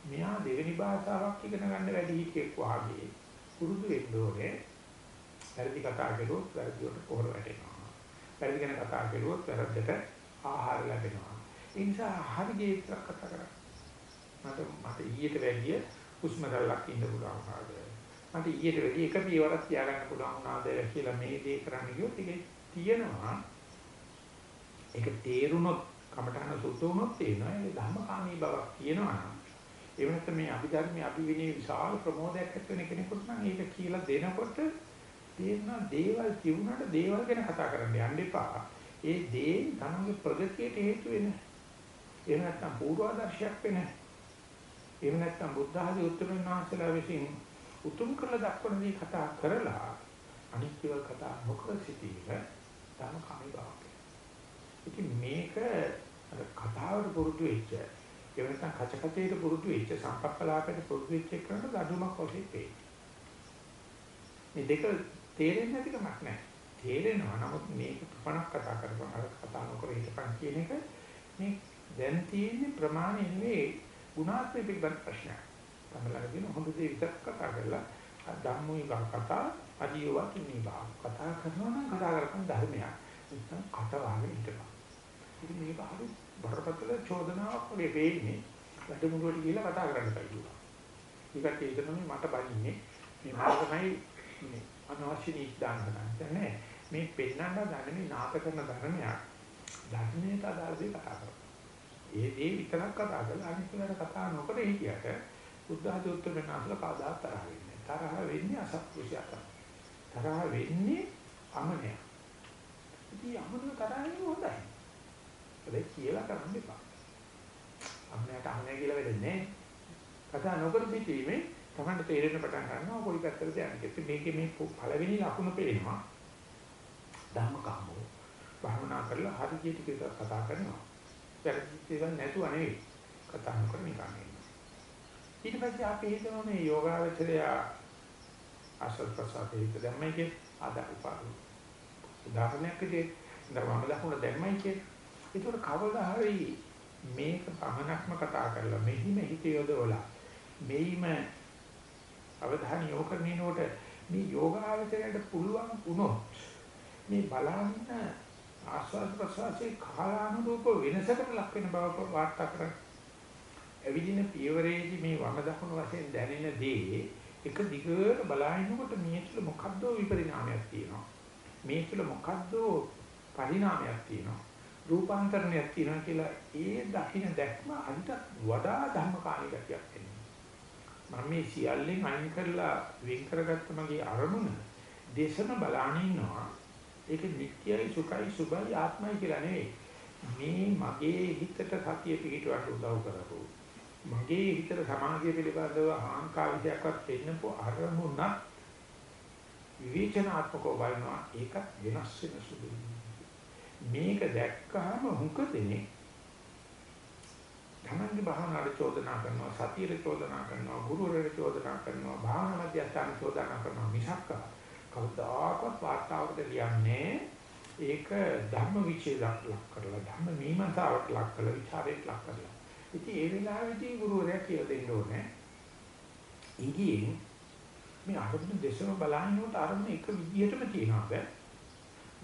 A: මෙයා දෙවෙනි භාෂාවක් ඉගෙන ගන්න වැඩි හිටියෙක් වාගේ පුරුදු වෙන්න ඕනේ. වැරදි කතා කළොත් වැරදි වලට පොර වැටෙනවා. වැරදි ගැන කතා කළොත් වැරද්දට ආහාර ලැබෙනවා. ඒ නිසා හරියට විතරක් කතා කරා. මට මට ඊට වැඩිය හුස්ම රැල්ලක් ඉන්න පුළුවන් වුණාද? මට ඊට වැඩිය එක පියවරක් තියාගන්න පුළුවන් වුණාද කියලා මේ දේ කරන්න ගියොත් ඒක තියෙනවා. ඒක තේරුනොත් කමඨහන සුද්ධ වුණොත් තේනවා ඒ ධම්මකාමී බවක් තියෙනවා නම් ඒ වෙනත් මේ අභිධර්මයේ අභිවිනී විශාල ප්‍රමෝදයක් ඇති වෙන කෙනෙකුට නම් ඒක කියලා දෙනකොට තේරෙනවා දේවල් කියුණාට දේවල් ගැන කතා කරන්න යන්න එපා. ඒ දේ තමන්ගේ ප්‍රගතියට හේතු වෙන. එහෙම නැත්නම් පූර්වාදර්ශයක් වෙන. එහෙම නැත්නම් බුද්ධ ආදී උත්තරමන් වහන්සේලා විසින් උතුම් කරලා දක්වන දේ කතා කරලා අනිත්‍යව කතා නොකර සිටීම තම කමයි බවක්. ඉතින් මේක කතාවට පුරුදු වෙච්ච ඒ වෙනසක් කචකතේට පුරුදු වෙච්ච සම්පක්කලාපයට පුරුදු වෙච්ච එකකට දඩුමක් වශයෙන් පේනවා. මේ දෙක තේරෙන්නේ නැති කමක් නැහැ. තේරෙනවා නමුත් මේක ප්‍රපණක් කතා කරපුවා අර කතා නොකර හිටපන් කියන එක මේ දැන් තියෙන ප්‍රමාණය නෙවෙයි ගුණාත්මක පිළිබඳ ප්‍රශ්නයක්. තමලගේ දින හොඳ දේ විතර කතා කරලා ධම්මෝයි කතා අදියවත් නිබා කතා කරනවා නම් කතා කරපන් ධර්මයක්. නැත්නම් කට වහගෙන හිටපන්. ඉතින් මේක හරි බරපතල චෝදනාවක් වගේ වෙන්නේ වැඩමුළුවට ගිහිල්ලා කතා කරන්න බැහැ. ඊකට හිතන්නේ මට බලින්නේ මේ මට තමයි මේ අනවශ්‍ය නීති දාන්න හදන්නේ. මේ පෙන්නන්න ගන්න මේ නාක කරන ධර්මයක් ධර්මයට අදාළ දේ කතා කරනවා. ඒ දේ විතරක් කතා කරලා අනිත් ඒවාට කතා නොකර හිටියට බුද්ධ ආදී උත්තර වෙනාසල කවදා තරහ වෙන්නේ. තරහ වෙන්නේ අසත්පුරුෂයාට. තරහ වෙන්නේ අමනය. ඉතින් අමනය තරහ වෙන්නේ හොඳයි. ඒක කියලා කරන්න එපා. අම්මයාට අම්මයා කියලා වෙන්නේ කතා නොකර සිටීමේ තමන්ට තේරෙන්න පටන් ගන්නවා කොයි පැත්තටද යන්නේ. මේකේ මේ පළවෙනි ලකුණ පේනවා. ධම්මකාමෝ. භාවනා කරලා හරියට ටික කතා කරනවා. පරිච්ඡේදයක් නැතුව නෙවෙයි. කතා නොකර නිකන් ඉන්නවා. ඊට පස්සේ අපි හිතනවා මේ යෝගාවචරය අසල් ප්‍රසාදේ හිත දැම්මයි කිය ආදා උපාදු. උදාහරණයක් විදිහට ධර්මම දක්වන දැම්මයි කියන්නේ ඒකට කවදා හරි මේක පමණක්ම කතා කරලා මෙහිම හිත යොදවලා මෙයිම අවධානය යොමු කරනකොට මේ යෝගාවචරයට පුළුවන් වුණොත් මේ බලන්න ආස්වාද ප්‍රසවාසයේ කාලානුරූප වෙනසකට ලක් වෙන බව වාර්තා කරා. එවිදින පියවරේදී මේ වම දකුණු වශයෙන් දැනෙන දේ එක දිගට බලනකොට මේ තුළ මොකද්ද විපරිණාමයක් තියෙනවා. මේ තුළ මොකද්ද පරිණාමයක් තියෙනවා. රූපාන්තරණයක් තියෙනවා කියලා ඒ දකින්න දැක්ම අන්ත වඩා ධර්මකාමී ගතියක් එනවා. මම මේ සියල්ලෙන් අයින් කරලා වෙන් කරගත්ත මගේ අරමුණ දේශන බලාන ඉන්නවා. ඒක නිට්ටයයි සුඛයි සුභයි ආත්මයි කියලා නෙවෙයි. මේ මගේ හිතට සතිය පිහිටවට උදව් කරපො. මගේ හිතට සමාධිය පිළිබඳව ආංකාවිදයක්වත් දෙන්නපො අරමුණක් විවේචනාත්මකව බලනවා ඒකත් වෙනස් වෙන සුළුයි. මේක දැක්කහම හුඟ දෙනේ තමන්ගේ භාවනාවට චෝදනා කරනවා සතියේ චෝදනා කරනවා ගුරුවරයාට චෝදනා කරනවා භාවනා මධ්‍යස්ථාන චෝදනා කරනවා මිසක් කවදාකවත් වාර්තාවකට ලියන්නේ ඒක ධර්ම විචේදක් ලක් කරලා ධර්ම මීමන්තාවට ලක් කරලා විචාරයට ලක් කරලා. ඉතින් ඒ වෙලාවේදී ගුරුවරයා කියලා දෙන්න ඕනේ. ඉංගියෙන් මේ අරමුණ දෙසම බලහිනකොට අරමුණ එක විදිහටම තියෙනවා බෑ.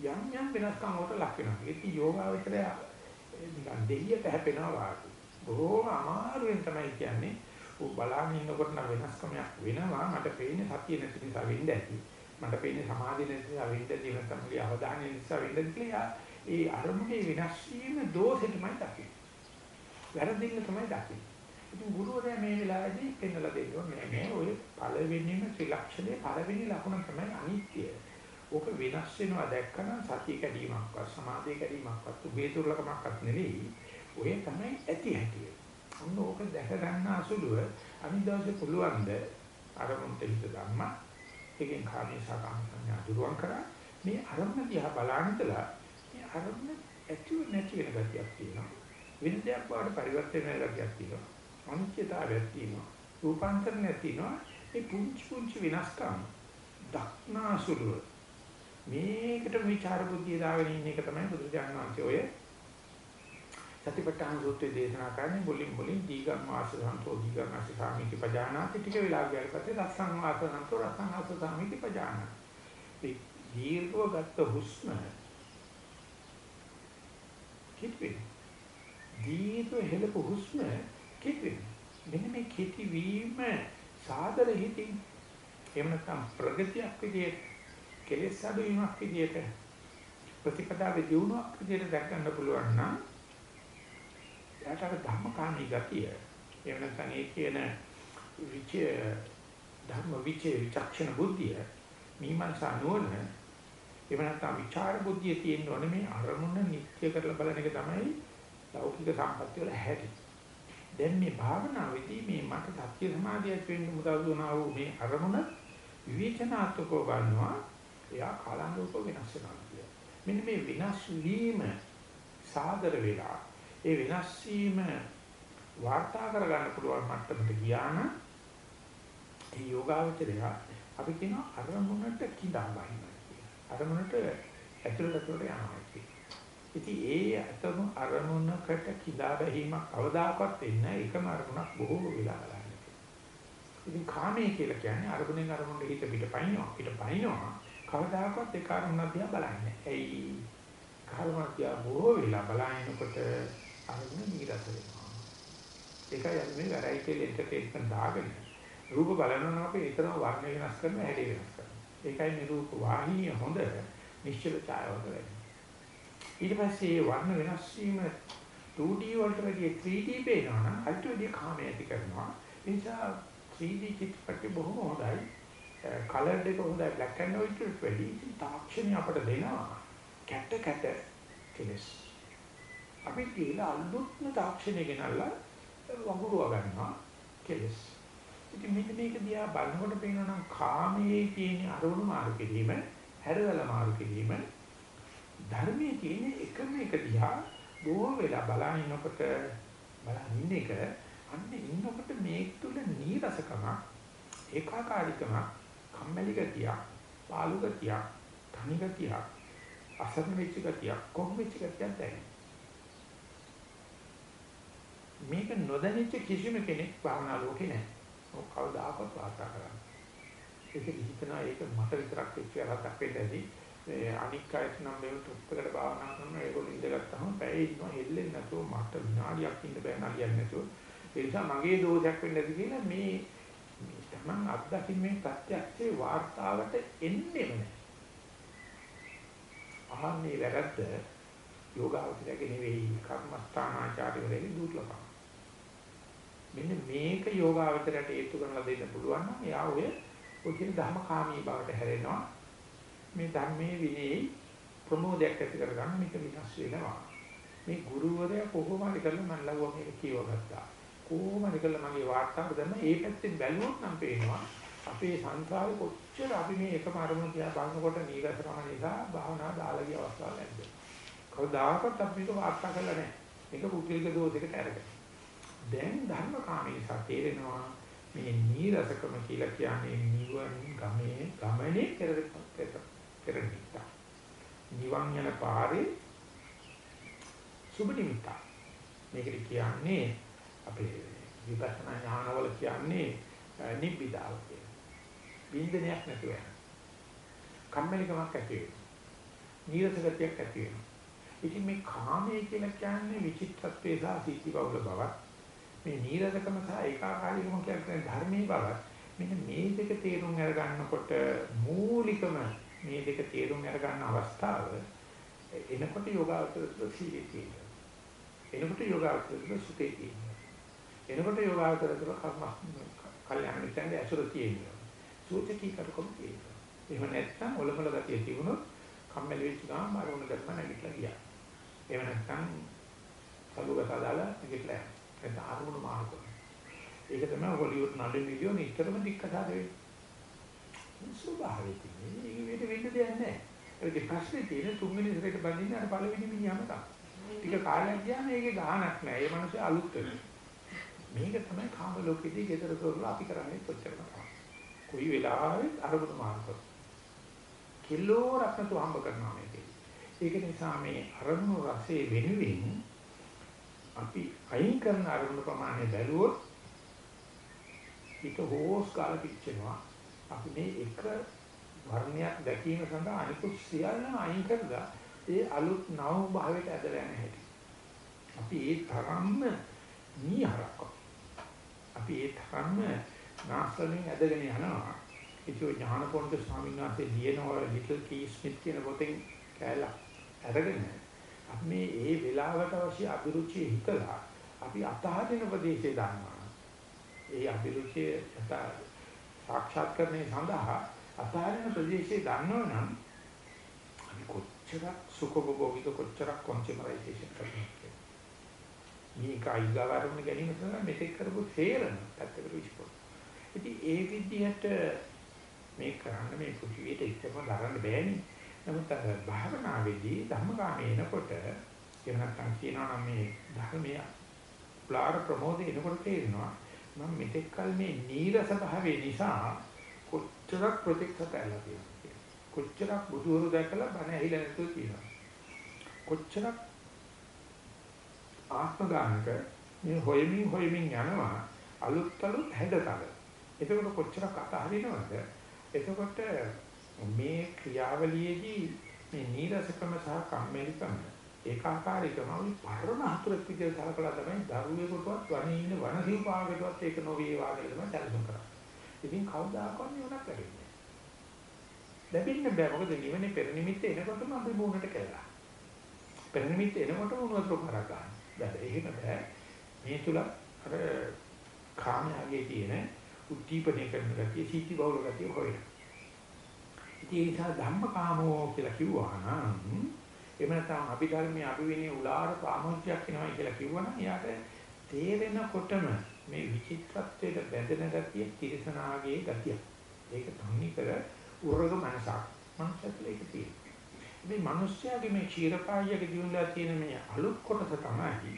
A: යම් යම් වෙනස්කම් වලට ලක් වෙනවා. ඒක යෝගාවචරය නිකන් දෙහියට හැපෙනවා වාගේ. බොහොම අමාරුවෙන් තමයි කියන්නේ බලාගෙන ඉන්නකොට නම් වෙනස්කමක් වෙනවා මට පේන්නේ සතිය නැති නිසා වෙන්න ඇති මට පේන්නේ සමාධිය නැති නිසා වෙන්න ඇති නැත්නම් මගේ අවධානය නිසා වෙන්න ඇති කියලා ඒ අරමුණේ වෙනස් වීම දෝෂෙටමයි දකින්නේ වැරදින්න තමයි දකින්නේ ඉතින් ගුරුවරයා මේ වෙලාවේදී පෙන්වලා දෙනවා මේ මේ ඔය පළවෙනිම ත්‍රිලක්ෂණයේ පළවෙනි ලක්ෂණ තමයි අනිත්‍ය. ඕක වෙනස් වෙනවා දැක්කම සතිය කැඩීමක්වත් සමාධිය කැඩීමක්වත් උබේතුලකමක්වත් නෙවෙයි. ඔය තමයි ඇති හැටි. ඔන්න ඕක දැක ගන්න අසුලුව අනිත් දවසේ පුළුවන් ද අරමුණට හිත ගන්න. ඒකෙන් කාමී සාකාම සංඥා දුරුවන් කරා. මේ අරමුණ දිහා බලන්නදලා මේ අරමුණ ඇති නැති වෙන ගතියක් තියෙනවා. වෙන දෙයක් වඩ පරිවර්තන වෙන ගතියක් තියෙනවා. අනිත්‍යතාවයක් තියෙනවා. රූපාන්තරණයක් තියෙනවා. මේ පුංචි පුංචි වෙනස්කම් දක්නාසුලුව මේකට විචාර බුද්ධිය දාගෙන ඉන්න එක තමයි බුදුරජාණන් වහන්සේ ඔය සතිපට්ඨාන සූත්‍රයේ දේශනා කරන්නේ. මුලින් මුලින් දීගම් වාසසන්තෝ දීගම් වාසසාමිති පජානාති ටික වෙලාවකට පස්සේ රසං වාසසන්තෝ රසං වාසසාමිති පජානාති. මේ දීර්ඝව ගත්ත හුස්ම කිප්පේ දීර්ඝ හෙලපු හුස්ම කිප්පේ මෙන්න මේ කිටි වීම සාදර හිතින් එහෙම නැත්නම් ප්‍රගතියක් විදියට කෙලෙස් අඩුවීමක් විදියට ප්‍රතිපදාවේ දියුණුවක් විදියට දැක ගන්න පුළුවන් නම් එයාට අර ධම්මකාමී ගතිය එහෙම නැත්නම් ඒ කියන විචය ධර්ම විචය විචක්ෂණ බුද්ධිය මීමන්සා නුවණ එහෙම නැත්නම් විචාර බුද්ධිය තියෙන්න ඕනේ මේ අරමුණ නිත්‍ය කරලා බලන එක තමයි ලෞකික සම්පත්‍ය වල හැටි. දැන් මේ භාවනාවේදී මේ මට සත්‍ය සමාධියක් වෙන්න මුදල් දුනා වූ මේ අරමුණ විවේචනාත්මකව ගන්නවා එයා කාලානුරූප වෙනස් වෙනවා මෙන්න මේ වෙනස් වීම සාදර වෙලා ඒ වෙනස් වීම වාර්තා කරගන්න පුළුවන් මට්ටමට ගියා නම් ඒ යෝගාවචරය අපි කියන අරමුණට කිඳා බහිනවා කියලා. අරමුණට ඇතුළට ඇතුළට යනවා කියලා. ඉතින් ඒ අතම අරමුණකට කිඳා බැහිමක් කවදාකවත් වෙන්නේ එකම අරමුණක් බොහෝ වෙලා බලන්න. ඉතින් කාමයේ කියලා කියන්නේ අරමුණෙන් අරමුණට හිත පිට පයින්නවා. පිට පයින්නවා. කවදාකවත් ඒ කාරණා දිහා බලන්නේ. එයි කාරණා දිහා බොහෝ වෙලා බලනකොට අරගෙන නිරත වෙනවා. ඒකයි අපි මේ වැරයිටි එන්ටර්ටේන්මන්ට් දාගෙන රූප බලනවා අපි ඒතරම වර්ණ වෙනස් කරන හැටි වෙනස් කරනවා. ඒකයි මේ රූප වාහිනිය හොඳ නිශ්චල ඡායාවක් වෙන්නේ. ඊට පස්සේ වර්ණ වෙනස් වීම 2D වලට වැඩිය 3D පේනවා නම් අයිට වැඩිය කාමයේ ඇති කරනවා. ඒ නිසා 3D චිත්‍රපටි බොහොම හොඳයි. කලර් එක හොඳයි black and white වලට වැඩිය තාක්ෂණي අපට දෙනවා. කැට කැට කෙලස් අපි කියලා අලුත්ම තාක්ෂණය ගෙනල්ලා වගුරුව ගන්නවා කෙලස්. ඉතින් මෙන්න මේක දිහා බලනකොට පේනවා නම් කාමයේ තියෙන අරමුණු මාරු කිරීම, හැරවල මාරු කිරීම, ධර්මයේ තියෙන එකම එක දිහා බොහෝ වෙලා බලන ඉන්නකොට බලන ඉන්න එක අන්න ඉන්නකොට මේක තුල නීරසකම, ඒකාකාරීකම, කම්මැලි ගතිය, පාළු ගතිය, තනි ගතිය, අසරණ වෙච්ච ගතිය, කොහොම වෙච්ච ගතියක් දැනෙනවා. මේක නොදැනෙච්ච කිසිම කෙනෙක් භාවනා ලෝකේ නැහැ. ඔක් කවදාකවත් වාර්තා කරන්නේ. ඒක හිතනවා ඒක මට විතරක් වෙච්ච වැරද්දක් වෙන්න ඇති. ඒ අනික් අයට නම් මේ තුත්තකට භාවනා කරන ඒගොල්ලෝ ඉඳගත්තාම පැය ඉන්නවා හෙල්ලෙන්නේ නැතුව මට විනාඩියක් ඉන්න බෑ නලියන්නේ නැතුව. ඒ නිසා මගේ දෝෂයක් වෙන්න ඇති කියලා මේ තමන් අත්දකින්නේ ප්‍රත්‍යක්ෂේ වාර්තාවට එන්නේම නැහැ. ආන්නේ වැරද්ද යෝගාවචරයේ නෙවෙයි කර්මස්ථානාචාර්යවරේ දුර්ලභම. මෙන්න මේක යෝගාවචරයට හේතු කරලා දෙන්න පුළුවන් නම් එයා ඔය ඔය කියන ධර්මකාමී බවට හැරෙනවා. මේ ධර්මයේ විනේ ප්‍රමෝදයක් ඇති කරගන්න මේක විනාශ වෙනවා. මේ ගුරුවරයා කොහොම හරි කරලා මම ලව්වා මේක කියවගත්තා. කොහොම හරි කරලා මගේ වාර්තාව දැම්ම ඒ පැත්තෙන් බැලුවොත් නම් පේනවා අපේ සංසාරේ කොච්චර අපි මේ එකම අරමුණ දිහා බලනකොට නීරසකම නිසා භාවනා දාලා ගිය අවස්ථාවක් නැද්ද? කවදාකවත් අපි මේක වාර්තා කරලා නැහැ. මේක පුද්ගලික දෝෂයකට අරගෙන. දැන් ධර්මකාමී සතේරෙනවා මේ නීරසකම කියලා කියන්නේ නිවන් ගමේ ගමනේ පෙරනිමිත්ත. නිවන් යන පාරේ සුබ නිමිත්ත. මේකට කියන්නේ අපේ විපස්සනා ඥානවල කියන්නේ නිබ්බිදාව කියලා. බින්දනයක් නැතුව යන. කම්මැලිකමක් ඇති වෙනවා. නීරස ගතියක් ඇති වෙනවා. ඉතින් මේ කාමයේ කියලා කියන්නේ විචිත්තත්වයේ සහ සීති බවල බවක් මේ නීරසකම සහ ඒකාකාරීකම කියන්නේ ධර්මයේ බව මෙන්න මේ දෙක තේරුම් අරගන්නකොට මූලිකම මේ දෙක තේරුම් අරගන්න අවස්ථාව එනකොට යෝගාවචර සීලයේ තියෙනවා. එනකොට යෝගාවචර සුතේ තියෙනවා. එනකොට යෝගාවචර කර්ම කල්යනා මිත්‍යන්ගේ අසුර තියෙනවා. සූචකී කරකොම් තියෙනවා. එහෙම නැත්නම් ඔලොමල ගතිය තිබුණොත් කම්මැලි වෙච්ච ගමන් මරුණ කරම නැගිටලා ගියා. එහෙම නැත්නම් සලුගත දාලා නැගිටලා යනවා. එතන අරමුණු මාරු කරනවා. ඒක තමයි හොලිවුඩ් නළුන් වීඩියෝ නිතරම දික්කසාද වෙන්නේ. ස්වභාවයෙන් තියෙන්නේ. ඒක වෙන්න දෙයක් නැහැ. ඒක ප්‍රශ්නේ තියෙන තුන්වෙනි සැරේට බඳින්න අර පළවෙනි මිනිහම තමයි. ටික කාලයක් ගියාම ඒකේ ගාණක් නැහැ. ඒ මිනිස්සු අලුත් වෙනවා. මේක තමයි කාම ලෝකෙදී ගෙදර දොරලා අපි කරන්නේ කොච්චරද තමයි. කොයි වෙලාවෙත් අරමුණු මාරු කරනවා. කිලෝරක් නතු හම්බ කරනවා මේකේ. ඒක නිසා මේ අරමුණු රසයේ වෙනුවෙන් අපි අයින් කරන අරමුණු ප්‍රමාණය බැලුවොත් ඊට හෝස් කාල පිච්චෙනවා. අපි මේ එක වර්ණයක් දැකීම සඳහා අනිකුත් සියල්ලම අයින් කරලා ඒ අලුත් නව භාවයට ඇදලා යන හැටි. අපි ඒ තරම්ම නීහරක්. අපි ඒ තරම්ම නාස්තලින් ඇදගෙන යනවා. ඒක ඥානපෝනික ස්වාමීන් වහන්සේ ලියනවා ලිටල් කී ස්මිත් කියන පොතෙන් කැලක් අරගෙන අපි මේ ඒ වෙලාවට අවශ්‍ය අභිරුචිය හිතලා අපි අතහරින ප්‍රදේශේ දානවා. ඒ අභිරුචිය සාක්ෂාත් කරන්නේ සඳහා අතහරින ප්‍රදේශේ දන්නවනම් අපි කොච්චරක් සුඛභෝගීක කොච්චරක් කොන්සෙමරයිසේෂන් කරනවද මේක අයිගාවරණ ගැනීම තමයි මෙතෙක් කරපු තේරෙන පැත්තකට විශ්පොත්. ඉතින් ඒ විදිහට මේ කරන්න මේ පෘථිවියට එකම දරන්න බෑනේ. නමුත් අර භාවනාවේදී ධර්මකාමී එනකොට එහෙම නැත්නම් කියනවා නම් මේ ධර්මයේ ප්ලාර ප්‍රමෝදේ එනකොට තේරෙනවා මම මෙතෙක් කල මේ නීරස භාවයේ නිසා කොච්චරක් ප්‍රතික්ෂේප ඇලලා තියෙනවා. කොච්චරක් බුදුවරු දැකලා බණ ඇහිලා නැතුව තියෙනවා. කොච්චරක් ආත්ම ගානක මේ හොයමින් හොයමින් යනවා අලුත් අලුත් හැඩතල. එතකොට කොච්චරක් අතහරිනවද? එතකොට මේ ක්‍රියාවලියේදී මේ නීරසකම සහ කම්මැලිකම ඒකාකාරීකම උයි පරම හතුරක් විදිහට සලකලා තමයි දරුවෙකුටවත් වනේ ඉන්න වනසීපාවකටවත් ඒක නොවේ වාගේ තමයි සැලසුම් කරන්නේ. ඉතින් කවදාකවත් නිවනක් ලැබෙන්නේ නැහැ. ලැබෙන්න බෑ මොකද නිවනේ පෙර නිමිත්ත එනකොටම අපි මූණට කැලා. පෙර නිමිත්ත එනකොටම උනතර කරා ගන්න. බෑ එහෙම බෑ. මේ තුල අර කාමයාගේ තියෙන උද්දීපනය කරන ගතිය සීති බහුල ගතිය හොයනවා. ඒ නිසා ධම්මකාමෝ කියලා කිව්වා නම් එහෙම නැත්නම් අභිධර්මයේ අභිවිනය උලාර ප්‍රාමෝච්චයක් වෙනවා කියලා කිව්වනම් එයාට තේරෙනකොටම මේ විචිත්‍රත්වයට බැඳෙන ගතිය තිරසනාගේ ගතිය. ඒක තන්නේ කර උරග මනසක්. මනසට ඒක තියෙනවා. මේ මිනිස්යාගේ මේ ක්ෂීරකායයක දිනුලා තියෙන මේ අලුත් කොටස තමයි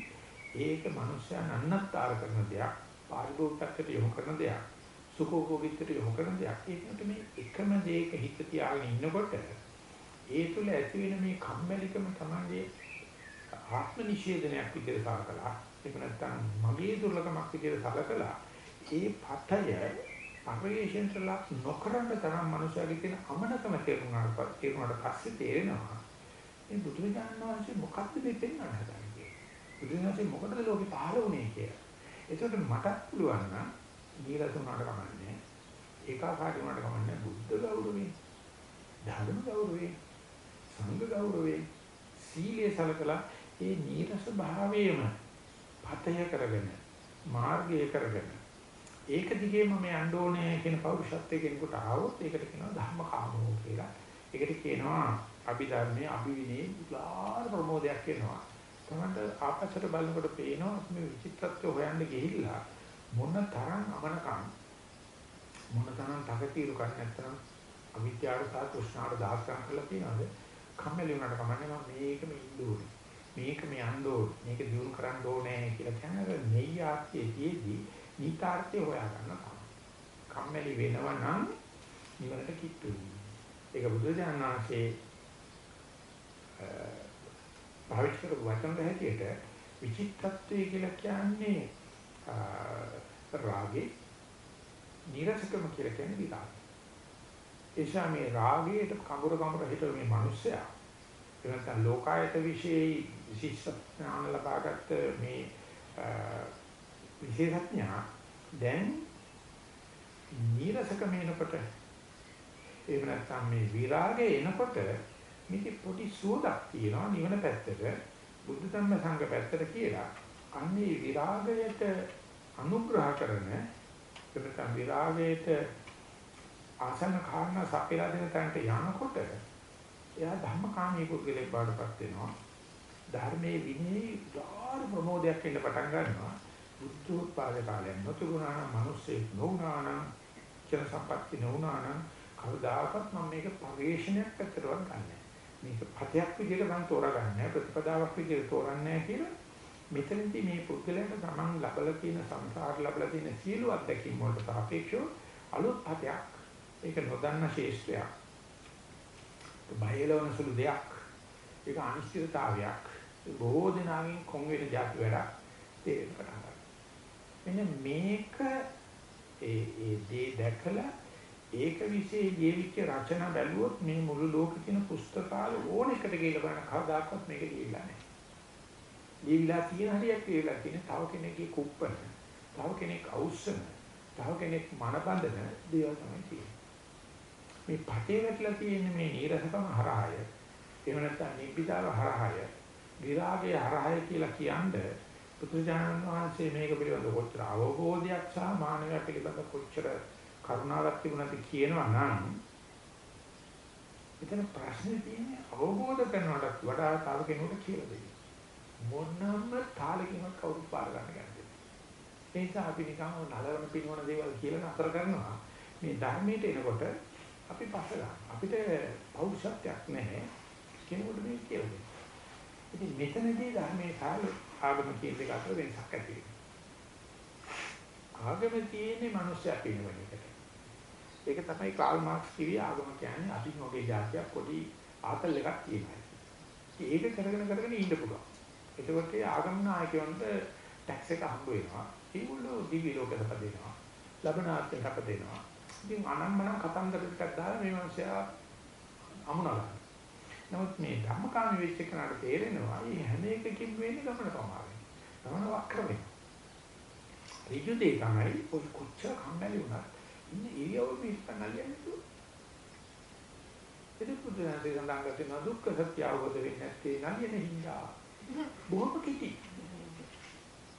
A: ඒක මිනිස්යා නන්නත්තර කරන දෙයක්, පාරිභෝගිකත්වයට යොමු කරන දෙයක්. සුඛෝපභෝගීත්වයට යොමු කරන දෙයක්. ඒකට මේ එකම දෙයක හිත තියාගෙන ඉන්නකොට ඒ තුළ ඇති වෙන මේ කම්මැලිකම තමයි ආත්ම නිෂේධනයක් විදිහට සලකලා ඒක නැත්තම් මගේ දුර්ලභමක් විදිහට සලකලා ඒ පතය පරිේශයෙන් ලක් නොකරන තරම් මනුෂයාගේ තියෙන අමනකම තේරුණාට තේරුණාට පස්සේ තේරෙනවා මේ බුදුරජාණන් වහන්සේ මොකක්ද මේ පෙන්වන්න හදන්නේ? බුදුරජාණන් වහන්සේ මොකටද ලෝකේ පහළ වුණේ කියලා. ඒකට මටත් පුළුවන් නම් නීරස වුණාට කමන්නේ ඒකාකාරී වුණාට කමන්නේ බුද්ධ ගෞරවේ ධර්ම ගෞරවේ සංඝ ගෞරවේ සීලයේ සලකලා ඒ නීරස භාවයේම පතය කරගෙන මාර්ගය කරගෙන ඒක දිගේ මම යන්න ඕනේ කියන පෞරුෂත්වයේ කෙනෙකුට ආවොත් ඒකට කියනවා ධම්ම කාමෝ කියලා. ඒකට කියනවා අභිධර්මයේ අභිවිනේ උලාර ප්‍රමෝදයක් වෙනවා. තමයි ආපස්සට බලනකොට පේනවා මේ විචිත්‍රත්වය හොයන්න ගිහිල්ලා මොන තරම් අමනකම් මොන තරම් තකතිරුකම් නැත්නම් අවිද්‍යාවට සහ තෘෂ්ණාවට දාස්කම් කරලා තියනවාද කම්මැලි වුණාට කමන්නේ මම මේකම ඉන්න ඕනේ මේක මේ යන්න ඕනේ මේක දියුණු කරන්න ඕනේ කියලා කියන්නේ නෙయ్యාර්ථයේදී නීතාර්ථය හොයා ගන්න කම්මැලි වෙනවා නම් නිවනට කිට්ටුයි ඒක බුදුරජාණන් වහන්සේ භාවිත කරපු වචන හැටියට විචිත්තත්වය කියලා කියන්නේ රාගේ නිරසකම කියලා කියන්නේ විරාගය. එනිසා මේ රාගයට කඹර කඹර හිටව මේ මිනිස්සයා එනකන් ලෝකායත વિશે විශේෂ ඥාන ලබාගත් මේ විශේෂඥා දැන් නීරසකම එනකොට එහෙම නැත්නම් මේ විරාගය එනකොට මේක පොඩි සුවදක් තියෙනවා නිවන පැත්තට බුද්ධ ධර්ම සංඝ පැත්තට කියලා. අන්නේ විරාගයට අනුග්‍රහ කරන එතන විරාගයට ආසන්න කාරණා සපයලා දෙන තැනට යනකොට එයා ධම්මකාමී පුද්ගලෙක් බවටපත් වෙනවා. ධර්මයේ විනී ධාර ප්‍රමෝදයක් එන්න පටන් ගන්නවා. බුද්ධෝත්පාද කාලයෙන් නොතුරුණා නම් මිනිස්සෙක් නොවුණා නම් චර සම්පatti නොවුණා නම් කවදාකවත් මම මේක පරිශ්‍රණයක් පැත්තටවත් ගන්නෑ. මේක පතයක් විදිහට මම තෝරගන්නේ ප්‍රතිපදාවක් විදිහට තෝරන්නේ කියලා මෙතනදී මේ පුද්ගලයාට තමන් ලබලා තියෙන සංසාර ලබලා තියෙන සියලු අත්දැකීම් වලට සාපේක්ෂව අලුත් පතයක් ඒක නොදන්න ශේෂ්ත්‍රයක් බයලවන සුළු දෙයක් ඒක අනිශ්චිතතාවයක්. බොහෝ දෙනාගෙන් කොන් වෙන જાති වැඩක් තේරෙන්න පටන් ගන්නවා මෙන්න මේක ඒ ඒ දේ දැකලා ඒක વિશે ජීවිත රචන බැලුවොත් මේ මුළු ලෝකේ තියෙන පුස්තකාල ඕන එකට ගිහලා බලන කවදාකවත් මේක ලියලා නැහැ. ලියලා තියෙන හරියක් ලියලා තියෙන තව කෙනෙක්ගේ කුප්පන, තව කෙනෙක් අවුස්සන, තව කෙනෙක් මනබඳන දේවල් තමයි තියෙන්නේ. මේ පටේ වැටලා තියෙන මේ නීරසකම හරහාය. එහෙම නැත්නම් නිබ්බිදාව හරහාය. විරාගය හරහාය කියලා කියන්නේ පුදුජානන් වහන්සේ මේක පිළිබඳව කොච්චර අවබෝධයක් සහ මානවය පිළිබඳව කොච්චර කරුණාවක් තිබුණාද කියනවා නම් එතන ප්‍රශ්නේ තියෙන්නේ අවබෝධ කරනවට වඩා තව කෙනෙකුට කියලා දෙන්න. මොනම තාලකින්වත් කවුරුත් පාර ගන්න ගන්නේ. ඒ නිසා අපි නිකන් නලවන පිනවන දේවල් කියලා නතර කරනවා. මේ ධර්මයට එනකොට අපි පස්ස ගන්න. අපිට පෞරුෂත්වයක් නැහැ. කෙනෙකුට මේ කියලා දෙන්න. ඉතින් මෙතනදී ධර්මයේ සාල ආගම කියන දෙක අතර වෙනසක් ඇති වෙනවා. ආගම තියෙන්නේ මිනිස්සයා පිනවන එකට. ඒක තමයි කාල් මාක්ස් කිව්වේ ආගම කියන්නේ අභිනෝගේ જાතියක් පොඩි ආතල් එකක් තියෙනවා. ඒක කරගෙන කරගෙන ඉන්න පුළුවන්. එතකොට ඒ ආගම නායකයන්ට ටැක්ස් එක හම්බ වෙනවා. ඒගොල්ලෝ දිවි ලෝකෙට පදිනවා. ලබනාර්ථයට අපදිනවා. ඉතින් අනම්මනම් කතන්දර ටිකක් දාලා මේ මිනිස්සයා අමුණලා. නමුත් මේ ධම්මකාමී වෙච්ච කෙනාට තේරෙනවා මේ හැම එකකින් වෙන්නේ ගමන ප්‍රමාණය. ගමන වක්‍ර වෙනවා. ඍජු දෙය තමයි ඔය කොච්චර කම්මැලි වුණත් ඉන්න ඉරියව්ව පිස්සන් නලියන්නේ තු. ඒක පුදුනාදී සඳහන් කරන දුක්ඛ සත්‍ය අවබෝධ වෙන්නේ නැත්තේ නලියන හින්දා. බොහොම කිටි.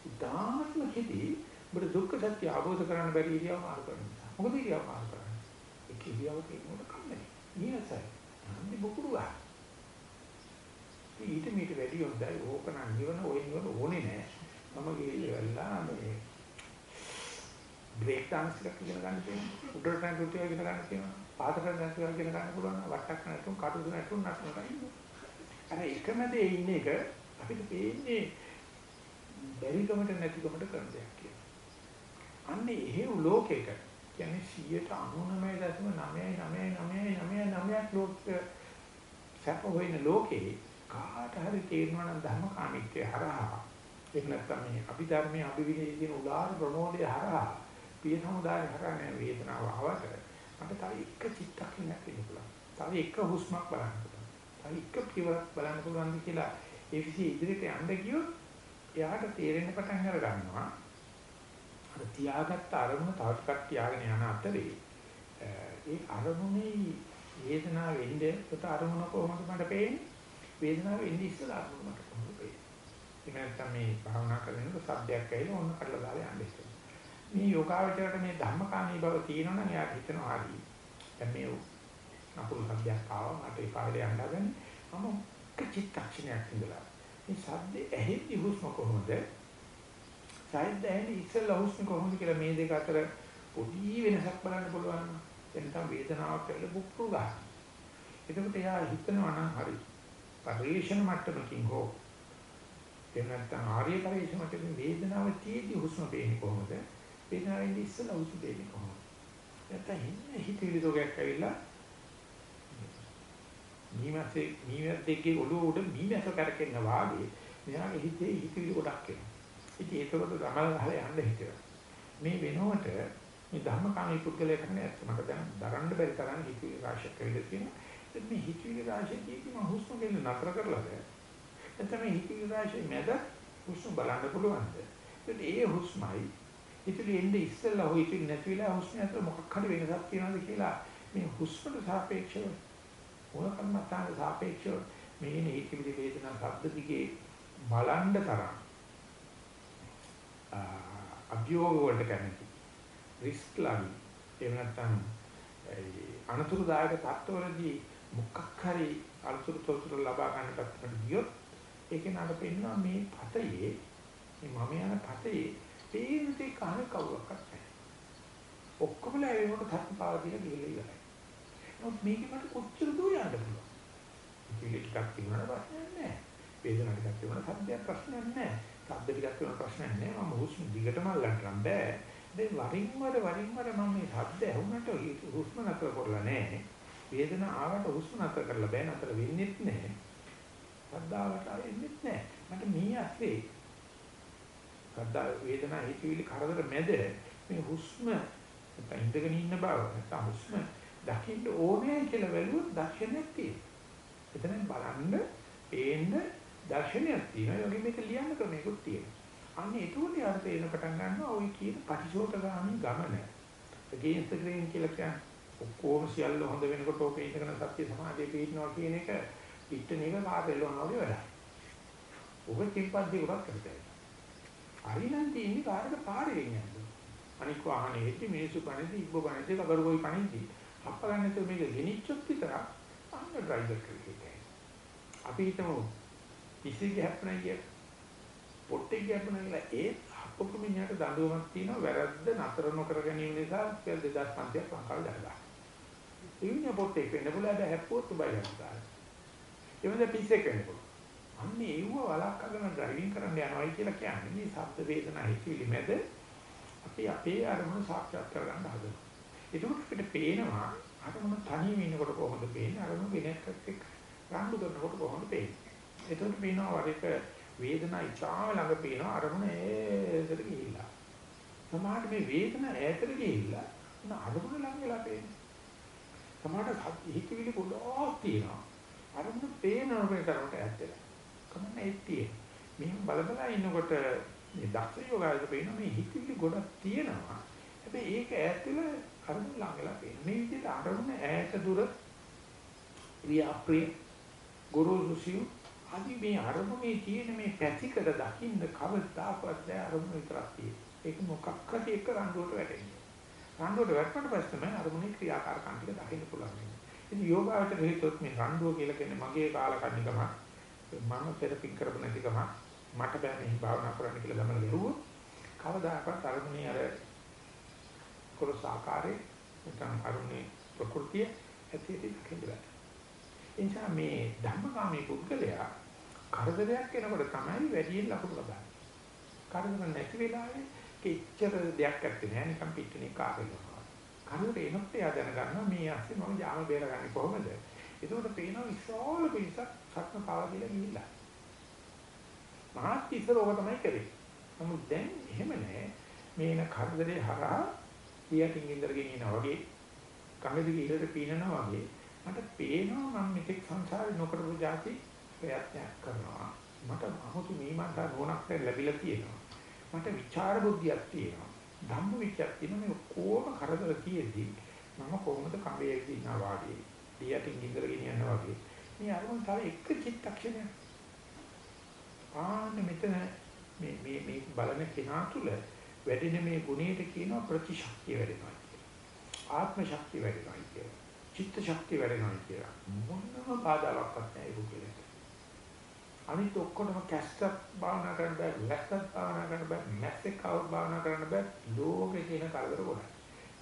A: උදාහරණ කිටි ඔබට දුක්ඛ සත්‍ය අවබෝධ කරගන්න බැරි ඉරියව් මාරු කරනවා. මොකද ඉරියව් මාරු කරන්නේ? ඒ ඉරියව් කෙනෙකුට කම්මැලි. නියසයි. අන්ති බුකුරුවා. ඊට මීට වැඩි හොඳයි ඕක නම් නිවන ඔය නිවන ඕනේ නෑ. මම ගිහිල්ලා මේ බ්‍රේක් dance එකක් ඉගෙන ගන්න තියෙනවා. උඩරට නැටුම් ඉගෙන ගන්න තියෙනවා. පාතට නැටුම් ඉගෙන ගන්න පුළුවන්. වට්ටක් නැටුම්, කටුදු නැටුම් නටනවා. අර එකම දේ ඉන්න එක අපිට පේන්නේ බැරිකමට නැතිකමට කරන දෙයක් කියලා. අන්නේ එහෙව් ලෝකයක කියන්නේ 99.9999999ක් ලෝක සැප හොයන ලෝකේ කාට හරි තේරෙනවා නම් ධර්මකාමීත්වය හරහා එහෙම නැත්නම් මේ අභිධර්මයේ අභිවිනයේ තියෙන උදාාර ප්‍රමෝදය හරහා පිය සමුදාය හරහා වේදනාව ආවට මට තව එක චිත්තක්ෂණයක් වෙන්න පුළුවන්. තව එක හුස්මක් බලන්න පුළුවන්. තව එක පියවරක් බලන්න පුළුවන් කියලා ඒ විදිහේ ඉදිරියට යන්න ගියොත් එයාට තේරෙන්න පටන් අර ගන්නවා. අර තියාගත්ත අරමුණ තව ටිකක් තියාගෙන යන අතරේ ඒ අරමුණේ වේදනාව වෙන්නේ පුත අරමුණ කොහොමද මට පේන්නේ? වේදනාව එන්නේ ඉස්සලා අරමුණ මට කොහොමද පේන්නේ? එහෙම නැත්නම් මේ භාවනා කරනකොට සද්දයක් ඇවිල්ලා ඔන්න කඩලා දාලා යන්නේ ඉස්සලා. මේ යෝගාවචරයට මේ ධම්මකාමී බව තියෙනවා නම් එයාට හිතනවා හරි. දැන් මේ නපුරු සද්දයක් ආවා මට ඒ පාරේ යන්න හදන්නේ. මම එක චිත්තක්ෂණයක් ඉඳලා. මේ සද්දේ ඇහෙද්දි හුස්ම කොහොමද? සයිඩ් ඇහෙන්නේ ඉස්සෙල්ලා හුස්ම කොහොමද කියලා මේ දෙක අතර පොඩි වෙනසක් බලන්න පුළුවන්. එතන වේදනාවක් කියලා බුක්කු ගන්න. එතකොට එයා හිතනවා නම් හරි. පරිේශන මට්ටමකින් හෝ එහෙම නැත්නම් ආර්ය පරිේශන මට්ටමේ වේදනාව තියෙද්දි හුස්ම පේන්නේ කොහොමද? වේදනාවෙන් ඉස්සලා උසු දෙන්නේ කොහොමද? නැත්නම් හින්නේ හිතවිලි තෝගයක් ඇවිල්ලා මීමැස්සේ මීමැස්සේගේ ඔළුව උඩ මීමැස්ස කරකෙන්න වාගේ මෙයාගේ හිතේ හිතවිලි ගොඩක් එනවා. ඉතින් ඒකවල ගමල් ගහලා යන්න හිතෙනවා. මේ වෙනකොට මේ ධර්මකාමී පුද්ගලයා කරන්නේ ඇත්ත මට දැන් දරන්න බැරි තරම් හිතවිලි රාශියක් ඇවිල්ලා තියෙනවා. මේ හිතවිලි රාශිය කියකම හුස්ම ගෙන්න නතර කරලාද? නැත්නම් මේ හිතවිලි රාශිය මැද හුස්ම බලන්න පුළුවන්ද? ඒ හුස්මයි ඉතින් එන්නේ ඉස්සෙල්ලා හොයි ඉතින් නැති වෙලා හුස්ම අතර මොකක් හරි වෙනසක් තියෙනවද කියලා මේ හුස්මට සාපේක්ෂව මොන කර්මත්තාන සාපේක්ෂව මේ නීති වේදනා ශබ්ද දිගේ බලන්න තරම් අභියෝග වලට කැමති රිස්ක් ලබි එහෙම නැත්නම් අනතුරුදායක තත්ත්වවලදී මොකක් හරි අලුතුරු තොරතුරු ලබා ගන්න පැත්තකට ගියොත් ඒකේ නඩ පෙන්නවා මේ පතේ මේ මම යන පතේ තේින්ටි කන කවුරක්වත් නැහැ. ඔක්කොම ලැබෙනකොට තත් පාව දින ගිහලා ඉවරයි. නමුත් මේකේ මට කොච්චර දෝ යන්න පුළුවන්. ඉතින් ටිකක් තිබුණාට ප්‍රශ්නයක් නැහැ. වේදනාවක් ටිකක් තිබුණාට සද්දයක් ප්‍රශ්නයක් නැහැ. සද්ද ටිකක් තිබුණාට ප්‍රශ්නයක් නැහැ. මම හුස්ම දිගටම අල්ලන්න බෑ. දැන් වරින් වර වරින් වර මම මේ ශබ්ද ඇහුනට හුස්ම නතර කරලා නැහැ. වේදනාව ආවට හුස්ම නතර කරලා බෑ නතර වෙන්නේත් නැහැ. ශබ්දාවට එන්නේත් නැහැ. මට මේ ඇස්සේ ශබ්ද වේදනාව හිතවිලි කරදර මැද මේ හුස්ම නැත්නම් ඉඳගෙන ඉන්න බව නැත්නම් හුස්ම දකින්න ඕනේ කියලා වැළුවොත් දර්ශනයක් තියෙනවා. එතන බලන්න, පේන්න දර්ශනයක් තියෙනවා. ඒ වගේ මේක ලියන්න ක්‍රමයකුත් තියෙනවා. අන්න ඒකෝට යාර තේරෙන පටන් ගන්නවා ওই කියන පටිශෝතගාමී ගමන. against the grain කියලා කියන්නේ ඔක්කොම සියල්ල හොඳ වෙනකොට ඕක ඉඳගෙන සත්‍ය සමාධිය පිටනවා කියන එක පිටන එක කාර්යලෝන වගේ වැඩක්. ඔබ කිම්පද්දී උරක් කරතේ. හරිනම් තියෙන්නේ කාර්යක පාරේ වෙන්නේ. අනික වාහනේ හිටි මිනිස්සු කණේදී ඉබ්බ කණේදී කබරගොයි කණේදී අප ගන්න තු මේක ගෙනිච්චොත් විතර අන්න ඩ්‍රයිවර් කෙනෙක්. අපි හිතමු ඉසිගේ හැප්පණයි කියලා පොට්ටේ ගැපුණා කියලා ඒ අප්පු මිනිහට දඬුවමක් තියෙනවා වැරද්ද නතර නොකර ගැනීම නිසා 2500ක් ලංකාව දාලා. ඉන්නේ පොට්ටේ වෙන්න පුළුවන් හැප්පුවොත් උබයි ගන්නවා. එවද පිස්සෙක් වෙන්න පුළුවන්. අන්න ඒව වලක්කගෙන ඩ්‍රයිවිං කරන්න යනවායි කියලා කියන්නේ මේ ශබ්ද වේදනා හිතිවිලි මැද අපි අපේ අරමුණ සාක්ෂාත් කරගන්න හදනවා. ඒක අපිට පේනවා අරමුණ තනියම ඉන්නකොට කොහොමද පේන්නේ අරමුණ වෙන එකක් එක්ක රණ්ඩු කරනකොට කොහොමද පේන්නේ. ඒකට පේනවා වර එක වේදනා ඉතාම ළඟ පේනවා අරමුණ ඒකට ගිහිල්ලා. සමහරට මේ වේදනා ඈතට ගිහිල්ලා උන අරමුණ ළඟ වෙලා පේනවා. සමහරට හිතවිලි ගොඩක් තියෙනවා. අරමුණ පේනවා මේ තරමට ඈත් වෙලා. කමන්න ඒත්තියේ. මෙහෙම බලබලා ඉන්නකොට මේ දක්ෂ යෝගාවද පේනවා මේ හිතවිලි ගොඩක් තියෙනවා. හැබැයි ඒක ඈත් වෙලා අරමුණ ළඟ වෙලා පේනවා. මේ විදිහට අරමුණ ඈත දුර ප්‍රිය ගුරු සුසියු අදි මේ අරමුණේ තියෙන මේ පැතිකඩ දකින්න කවදාකවත් බෑ අරමුණ විතරක් තියෙන්නේ. ඒක මොකක් හරි එක රණ්ඩුවට වැටෙන්නේ. රණ්ඩුවට වැටුණාට පස්සේ තමයි අරමුණේ ක්‍රියාකාරකම් ටික දකින්න පුළුවන්. ඉතින් යෝගාවට හේතුත් මේ රණ්ඩුව කියලා කියන්නේ මගේ කාලකන්නිකම මම පෙරපින් කරපු නැතිකම මට බෑ මේ භාවනා කරන්න කියලා ගමන ගිරුවොත් කවදාකවත් අරමුණේ අර කොරස ආකාරයේ නැත්නම් අරමුණේ ප්‍රകൃතිය ඇතිටි දකින්න බෑ. එනිසා මේ ධම්මකාමී පුද්ගලයා කරදරයක් එනකොට තමයි වැඩියෙන් ලකුණු ලබන්නේ. කරදර නැති වෙලාවේ කිච්චර දෙයක් නැත්තේ නෑ නිකන් පිටුනේ කාරේනවා. කරදර එනකොට එයා දැනගන්නවා මේ ඇස්සේ මම ජාම බේරගන්නේ කොහොමද? ඒකෝට පේනවා විශාල පිරිසක් සත්න පාවා කියලා ගිහිල්ලා. මහත් ඉස්සර ඕක තමයි කරේ. නමුත් දැන් එහෙම නෑ. මේන කරදරේ හරහා පියටින් ඉඳලා ගෙනියනවා වගේ කඟදී ඉහළට පීනනවා වගේ මට පේනවා මම මෙතෙක් සංසාරේ නොකරපු જાති ප්‍රයත්නයක් කරනවා. මට අහුතු මීමන්තා නෝනක් ලැබිලා තියෙනවා. මට විචාර බුද්ධියක් තියෙනවා. ධම්ම විචයක් තියෙනවා මේ කොහොම කරදර තියෙද්දි මම කොහොමද කඹේ ඉන්නවා වාගේ. දියටින් ඉඳලා ගෙනියනවා වගේ. මේ අරමුණ තව එක චිත්තක්ෂණයක්. ආන්න මෙතන මේ මේ මේ බලන කෙනා තුළ වැඩෙන මේ ගුණයට කියනවා ප්‍රතිශක්තිය වැඩෙනවා කියලා. ආත්ම ශක්තිය වැඩෙනවා කියලා. චිත්ත ශක්තිය වැඩෙනවා කියලා. මොනම බාධාවක්වත් නැහැ ඒක කියලා. අනිත් ඔක්කොටම කැස්සක් භාවනා කරන්න බෑ, ලැස්සක් භාවනා කරන්න බෑ, මැස්සෙක් කවුරු භාවනා කරන්න බෑ. ලෝකේ තියෙන කරදර ගොඩයි.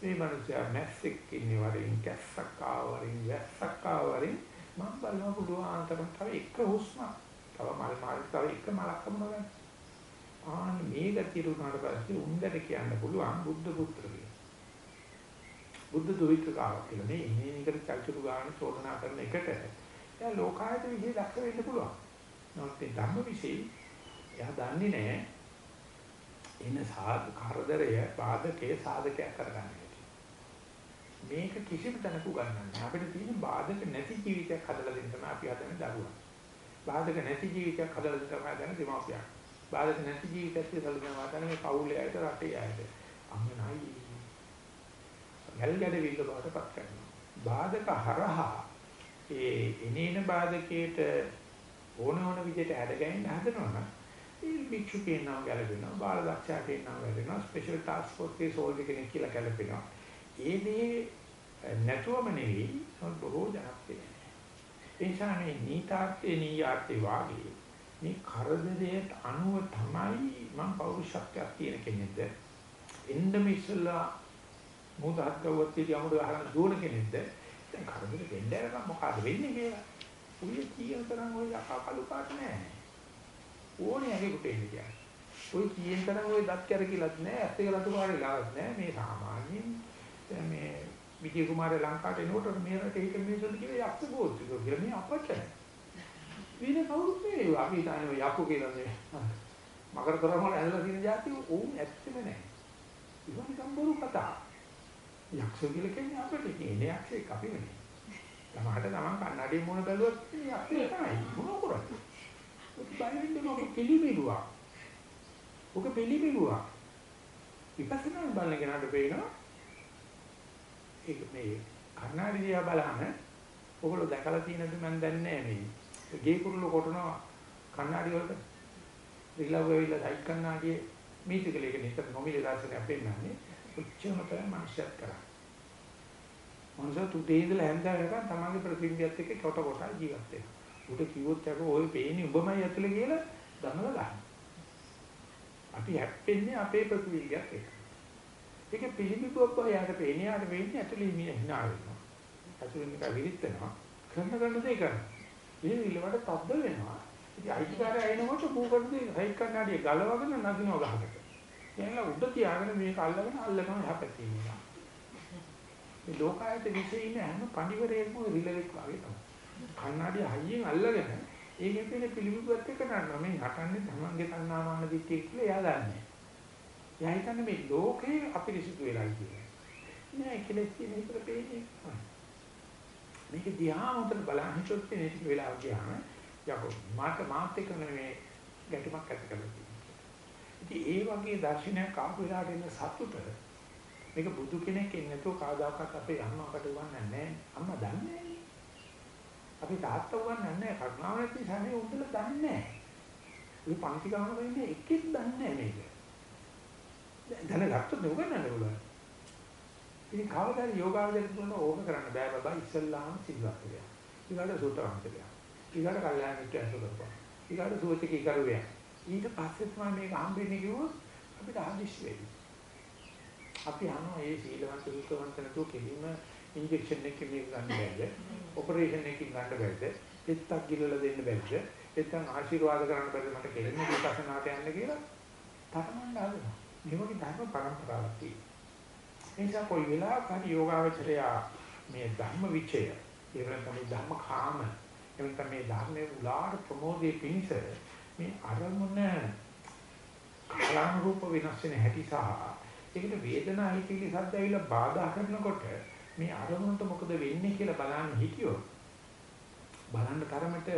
A: මේ මිනිස්සයා මැස්සෙක් ඉන්නේ වරින්, කැස්සක් ආවරින්, වැස්සක් ආවරින් මම බලනවා පුළුවන් අන්තරම තව එක හුස්මක්. තව මල් මාල් තව එක මලක් හමුනගන්න. ආන් මේ ගතිය උනාට පස්සේ උන්දට කියන්න පුළුවන් බුද්ධ පුත්‍ර කියලා. බුද්ධ දුහිතකාවක් කියලා. මේ ඉන්නේ එකට චල්චුරු ගාන චෝදනා කරන එකට එයා ලෝකායත විදිහේ දක්ෂ වෙන්න පුළුවන්. නමුත් මේ ධම්ම විශ්ේ එයා දන්නේ නැහැ එන සාධ කරදරය බාධකයේ සාධකයක් කරගන්න හැටි. මේක කිසිම තැනක උගන්වන්නේ අපිට තියෙන බාධක නැති ජීවිතයක් හදලා දෙන්න තමයි අපි හදන්නේ දරුවා. බාධක නැති ජීවිතයක් හදලා දෙන්න තමයි හදන්නේ දෙමාපියන්. බාධක නැති ජීවිතයක් සැලකෙන වාතන මේ පවුලේ අයට රටේ අයට අම්මනයි ගල් ගැඩවිල්ල බවටපත් කරනවා. බාධක හරහා ඒ එනේන බාධකයට ඕන ඕන විදිහට හැදගැහෙන්න හදනවනම් ඒ භික්ෂුකේ නම් ගැලපෙනවා බාල දක්ෂයාගේ නම් ගැලපෙනවා ස්පෙෂල් ටාස්ක් ෆෝස් එකේ සෝල්ජර් කෙනෙක් කියලා ගැලපෙනවා. ඒ දේ නැතුවම නෙවෙයි බොහෝ ජනප්‍රියයි. ඒ නිසා මේ නීතාර්ථේ නීයාර්ථේ වාගේ මේ කරදරයට අනුව තමයි මම පෞරුෂත්වයක් තියෙන කෙනෙක්ද එන්නම ඉස්සලා මොහොතක් ගවත්ටි යමුඩ ගහන දුවන කෙනෙක්ද දැන් කරදර වෙන්න යනකම් මොකද වෙන්නේ කියලා උයේ කීයන තරම් ඔය අකපලු පාට නෑ ඕනේ ඇහෙකට එන්නේ කියන්නේ ඔය කීයෙන් තරම් ඔය දත් කැරකිලත් නෑ ඇත්ත එක රතු පාරේ ලාවත් නෑ මේ සාමාන්‍යයෙන් මේ විජේ කුමාර ලංකාවට එනකොට මේ රටේ හිට මිනිස්සුන්ට කිව්වේ යක්ෂ බෝධිකෝ කියලා මේ අපච්චයි. වෙන කවුරුත් නෙවෙයි. අපි හිතන්නේ යක්කෝ කියලා නේ. මකර කරවල ඇදලා තියෙන જાතිය ඕම් ඇත්තම නැහැ. ඉතින් නිකන් බොරු කතා. යක්ෂ කියලා කියන්නේ අපිට කියන්නේ යක්ෂෙක් අපි නෙවෙයි. ළමහට තමන් කන්නඩියේ මොන බැලුවත් යක්ෂය තමයි. මොන කරන්නේ? ඔක බයින්නේ මොකක් පිළිමිලුවා. ඔක පිළිමිලුවා. විපස්සනා බලන කෙනාට පේනවා ඒක මේ කර්ණාඩි දිහා බලහම ඔයගොල්ලෝ දැකලා තියෙනද මන් දන්නේ නැහැ මේ ගේ කුරුල්ල කොටනවා කර්ණාඩි වලට රිලව් වෙවිලා සයිඩ් කර්ණාඩියේ මීතිකල එක නිතර නොමිලේ දාසනේ අපෙන්නන්නේ උච්චම තමයි මානසික කරා මොනසෝ තුතේ ඉඳලා හැන්දා වෙනකන් තමන්ගේ ප්‍රතිබිම්බයත් එක්ක කොට කොට ජීවත් වෙනවා උට කිව්වොත් යක ඔය පේන්නේ උඹමයි ඇතුලේ කියලා දමලා ගන්න අපි හැප්පෙන්නේ අපේ ප්‍රතිබිම්බයත් එක්ක ඒක පිළිබිඹුවක් බව යාට පේන්නේ යාට වෙන්නේ ඇතුළේ මිය hina වෙනවා. ඇතුළේ නිකන් විරිත් වෙනවා. කරන කරන දේ කරනවා. ඒ විලවට තබ්බ වෙනවා. ඉතින් අයිතිකාරය එනකොට මූ කරන දේ හයික් කන්නාඩිය ගලවගෙන නගිනවා ගහකට. එයාලා උඩ තියාගෙන මේක අල්ලගෙන අල්ලගෙන හැපෙති ඉන්නවා. මේ ලෝකායත විශ්ේ ඉන්න හැම පඬිවරයෙක්ම රිලෙවෙක් වගේ තමයි. කන්නාඩිය හයියෙන් අල්ලගෙන ඒකෙන් තියෙන පිළිබිඹුවත් එක නටනවා. මේ නටන්නේ තමන්ගේ තණ්හාමාන දිට්ඨිය කියලා එයා දන්නේ. එයා හිතන්නේ මේ ලෝකේ අපිරිසුදු වෙලා කියලා. නෑ කෙලෙස් තියෙන විතර පේන්නේ. මේක දිහා උතර බලන්න හිතොත් මේ ටික වෙලා ගියාම යකෝ මාත මාත් එක්ක මේ ගැටුමක් ඇති කරලා තියෙනවා. ඉතින් ඒ වගේ දර්ශනයක් ආපු වෙලාවට එන සතුට මේක බුදු කෙනෙක් එන්නේ නැතුව කාදාකත් අපේ අම්මාකට උගන්වන්නේ නැහැ. අම්මා දන්නේ නැහැ. අපි තාත්තා උගන්වන්නේ නැහැ. කරුණාව නැති සමේ උඹලා දන්නේ නැහැ. මේ පන්ති ගාන වෙන්නේ එකෙක් දන්නේ නැහැ මේක. දැනගත්තොත් නුගන්නන්න පුළුවන්. ඉතින් කවදාද යෝගාවදයට දුන්න ඕක කරන්න බෑ බබා ඉස්සල්ලාම සිල්වත් වෙනවා. ඊළඟට සූතවන්ත වෙනවා. ඊළඟට කල්යාණ මිත්‍ර ඇසුර කරපුවා. ඊළඟට සුවචකී කරුවේ. ඊට පස්සේ තමයි මේක හම්බෙන්නේ කිව්වොත් අපිට හදිස්සි වෙයි. අපි අහනවා මේ සීලවන්ත සූතවන්ත නැතුව කෙලින්ම ඉන්ජෙක්ෂන් එකකින් මේක ගන්න බැහැ. ඔපරේෂන් එකකින් ගන්න බැහැ. පෙත්තක් ගිලලා දෙන්න බැහැ. නැත්නම් ආශිර්වාද කරන්න බැහැ මට කෙලින්ම විපස්සනාට යන්න කියලා තරමන්න හදනවා. මේ වගේ ධර්ම පරම්පරාවක් තියෙනවා. ඒ නිසා කොයි වෙලාවක හරි යෝගාවචරය මේ ධර්ම විචය, ඒ වෙනතම ධර්ම කාම, ඒ වෙනතම මේ ධර්මයේ උලාර ප්‍රමෝදයේ පිණිස මේ අරමුණ කාලානුරූප වෙනස් වෙන හැටි සහ ඒකට වේදනා හිතිලි සද්ද ඇවිල්ලා බාධා කරනකොට මේ අරමුණට මොකද වෙන්නේ කියලා බලන්න හිතියොත් බලන්න තරමට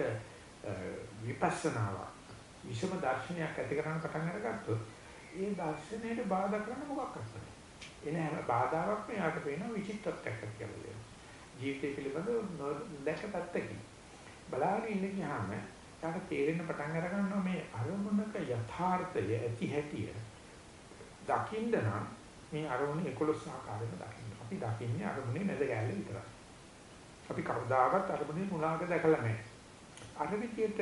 A: විපස්සනාවක් විෂම දර්ශනයක් ඇති කරන්න පටන් අරගත්තොත් ඒ දර්ශනයට බාධා කරන මොකක් කරන්නේ? එන හැම බාධාවක්ම යාට පේන විචිත්තත්වයක් කියලා දෙනවා. ජීවිතය පිළිබඳව දැක පැත්තකින් බලාගෙන ඉන්න ගියාම යාට තේරෙන්න පටන් අර ගන්නවා මේ අරමුණක යථාර්ථය ඇති හැටිය. දකින්න නම් මේ අරමුණ 11 ආකාරයෙන් දකින්න. අපි දකින්නේ අරමුණේ මැද ගැල්ල විතරයි. අපි කවදාකවත් අරමුණේ මුලාක දැකලා නැහැ. අර විදියට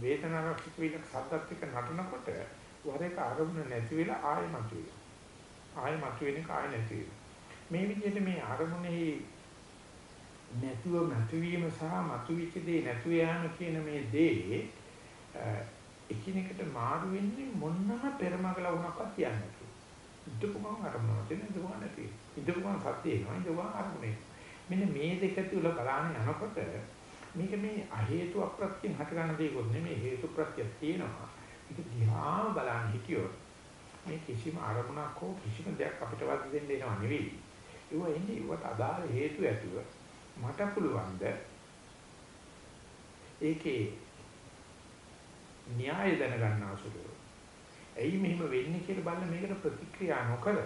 A: වේදනාවක් පිළිබඳ සද්දත් එක්ක නටනකොට වර එක අරමුණ නැති වෙලා ආයෙ මතුවේ. ආයෙ මතුවෙන එක ආයෙ නැති වෙනවා. මේ විදිහට මේ අරමුණෙහි නැතුව මතුවීම සහ මතුවිච්ච දේ නැතුව යාම කියන මේ දේ එකිනෙකට මාරු වෙන්නේ මොන්නම පෙරමගල වුණක්වත් කියන්නේ නැතුව. ඉදකුම අරමුණ තියෙන ඉදකුම නැති. ඉදකුම සත්‍ය එනවා ඉදකුම අරමුණේ. මෙන්න මේ දෙක තුල බලන්න යනකොට මේක මේ අ හේතු අප්‍රත්‍යයෙන් හට ගන්න දෙයක් නෙමෙයි හේතු ප්‍රත්‍ය තියෙනවා. ඒක දිහා බලන්න හිටියොත් මේ කිසිම අරමුණක් හෝ කිසිම දෙයක් අපිට වද දෙන්න එනවා නෙවෙයි. ඒව එන්නේ ඒවට අදාළ හේතු ඇතුව මට පුළුවන්ද ඒකේ න්‍යාය දැනගන්නවසුලු. ඇයි මෙහෙම වෙන්නේ කියලා බලන්න මේකට ප්‍රතික්‍රියා නොකර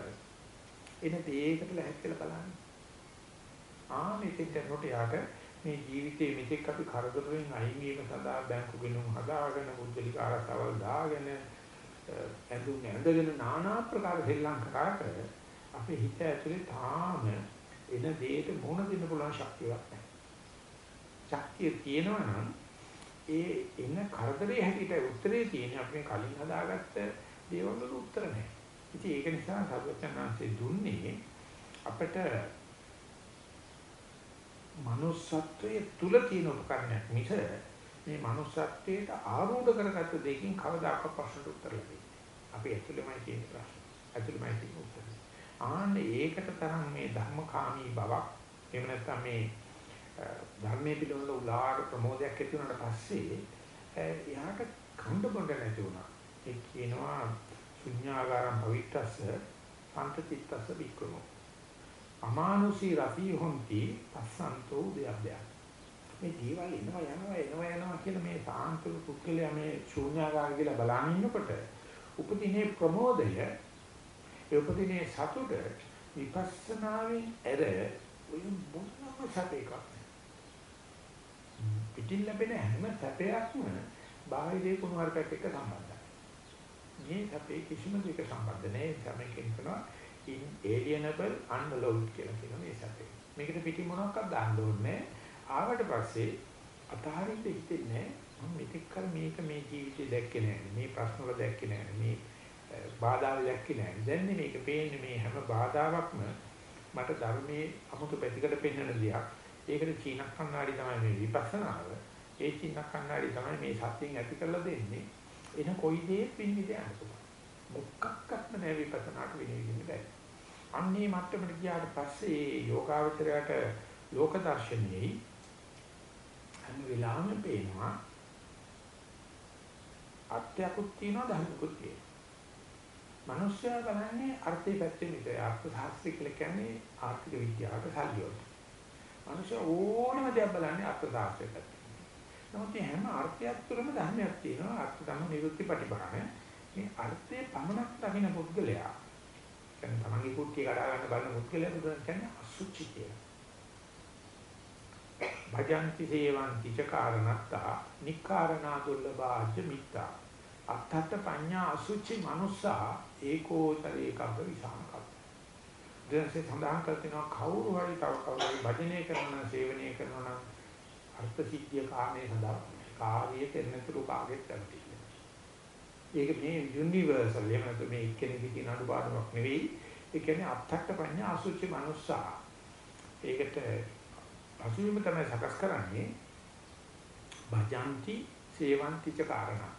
A: එන දේකට ලැහැත්තිලා බලන්න. ආ මේකෙන් කරනකොට යාට මේ ජීවිතයේ මෙතෙක් අපි කරදරෙන් අයින් වීම සඳහා බැංකු ගිණුම් හදාගෙන බුද්ධලික ආරසවල් දාගෙන ඇඳුම් ඇඳගෙන নানা ප්‍රකාර ශ්‍රී ලංකාවට අපේ හිත ඇතුලේ තාම එන දෙයට මොන දෙන්න පුළුවන් ශක්තියක් නැහැ. ශක්තිය තියෙනවා නම් ඒ එන කරදරේ හැටියට උත්තරේ තියෙන අපි කලින් හදාගත්ත දේවල් වල උත්තර නැහැ. ඉතින් ඒක නිසා සර්වඥාන්සේ දුන්නේ අපිට manussත්වයේ තුල තියෙන උපකරණයක් මිස මේ manussත්වයට ආරූඪ කරගත්ත දෙයකින් කවදාකවත් ප්‍රශ්නට උත්තර ලැබෙන්නේ අපි ඇතුළෙමයි තියෙන ප්‍රශ්න. ඇතුළෙමයි තියෙන උත්තර. ආන්නේ ඒකට තරම් මේ ධර්මකාමී බවක් එහෙම නැත්නම් මේ ධර්මයේ පිළිවෙල උලාර ප්‍රමෝදයක් ඇති වුණාට පස්සේ එයාට කණ්ඩ බොණ්ඩ නැති වුණා. ඒ කියනවා ශුඤ්ඤාගාරම් පවිත්තස්ස පන්තචිත්තස්ස වික්‍රමෝ. අමානුෂී රසී හොಂತಿ පස්සන්තෝ දෙයබ්බය. මේ දේවල් එනවා යනවා එනවා යනවා කියලා මේ සාන්තුල පුද්ගලයා මේ ශුඤ්ඤාගාර කියලා බලන ඉන්නකොට උපදිනේ ප්‍රමෝදය ඒ උපදිනේ සතුට විපස්සනාවෙන් ඇර ඔය මොනම සැපයකක් පිටින් ලැබෙන හැම සැපයක්ම බාහිරේ කුණුවarpයක් එක්ක සම්බන්ධයි. මේ සැපේ කිසිම දෙයක සම්බන්ධ නැහැ. සමේ කියනවා inalienable unallowed කියලා කියන මේ සැපේ. මේකට පිටින් මොනවක්වත් දාන්න ඕනේ ආවට පස්සේ අතහරින්න හිතෙන්නේ මම මෙතෙක් කල මේක මේ ජීවිතේ දැක්කේ නැහැ. මේ ප්‍රශ්න වල දැක්කේ නැහැ. මේ බාධා දැක්කේ නැහැ. දැන් මේක පේන්නේ මේ හැම බාධාවක්ම මට ධර්මයේ අමුතු පැතිකඩ පෙන්වන දෙයක්. ඒකට චීන කන්නාඩි තමයි මේ විපස්සනාව. ඒ චීන කන්නාඩි තමයි මේ සත්‍යයෙන් ඇති කරලා දෙන්නේ. එන කොයි දේ පින්විද යනවා. මොකක්වත්ම නෑ විපස්සනාට විනිවිදින්න බැහැ. අන්නේ මට්ටමට ගියාට පස්සේ යෝගාවචරයට ලෝක දර්ශනයේයි හැම වෙලාවෙම පේනවා අත්‍යකුත් තියෙනවා ධර්මකුත් තියෙනවා. මිනිස්සයා බලන්නේ අර්ථය පැත්තෙන් විතරයි. අර්ථ ශාස්ත්‍රය කියලා කියන්නේ ආර්ථික විද්‍යාවට සල්ලියට. මනුෂ්‍ය ඕනම දෙයක් බලන්නේ අර්ථ ශාස්ත්‍රය පැත්තෙන්. නමුත් මේ හැම අර්ථයක් තුළම ධර්මයක් තියෙනවා. අර්ථ ධම්ම නිරුක්ති ප්‍රතිපරණ. මේ අර්ථයේ පමණක් දකින පුද්ගලයා කියන්නේ තමන්ගේ කුට්ටිය කඩා ගන්න බලන පුද්ගලයා බුදුන් කියන්නේ අසුචි කියලා. භජಂತಿ සේවಂತಿ ච කාරණත්තා නික්කාරණා දුර්ලභාජ්‍ය මිත්තා අත්තත් පඤ්ඤා අසුචි මනුස්සා ඒකෝතරේකබ්බ විසංකප්ප දැන්සේ සඳහන් කර තිනවා කවුරු හරි තව කවුරු භජනය කරනවා සේවනය කරනවා නම් අර්ථ සිද්ධිය කාමයේ සඳහා කාර්යයේ තෙන්නතුරු කාගෙත් කරති. ඒක මේ යුනිවර්සල් එහෙම නැත්නම් මේ එක්කෙනෙක්ගේ තියෙන අඩුපාඩුවක් නෙවෙයි. ඒ කියන්නේ අත්තක්ක පඤ්ඤා අසුචි මනුස්සා. ඒකට අසුවිම තමයි සකස් කරන්නේ භජಂತಿ සේවಂತಿ ච කාරණා.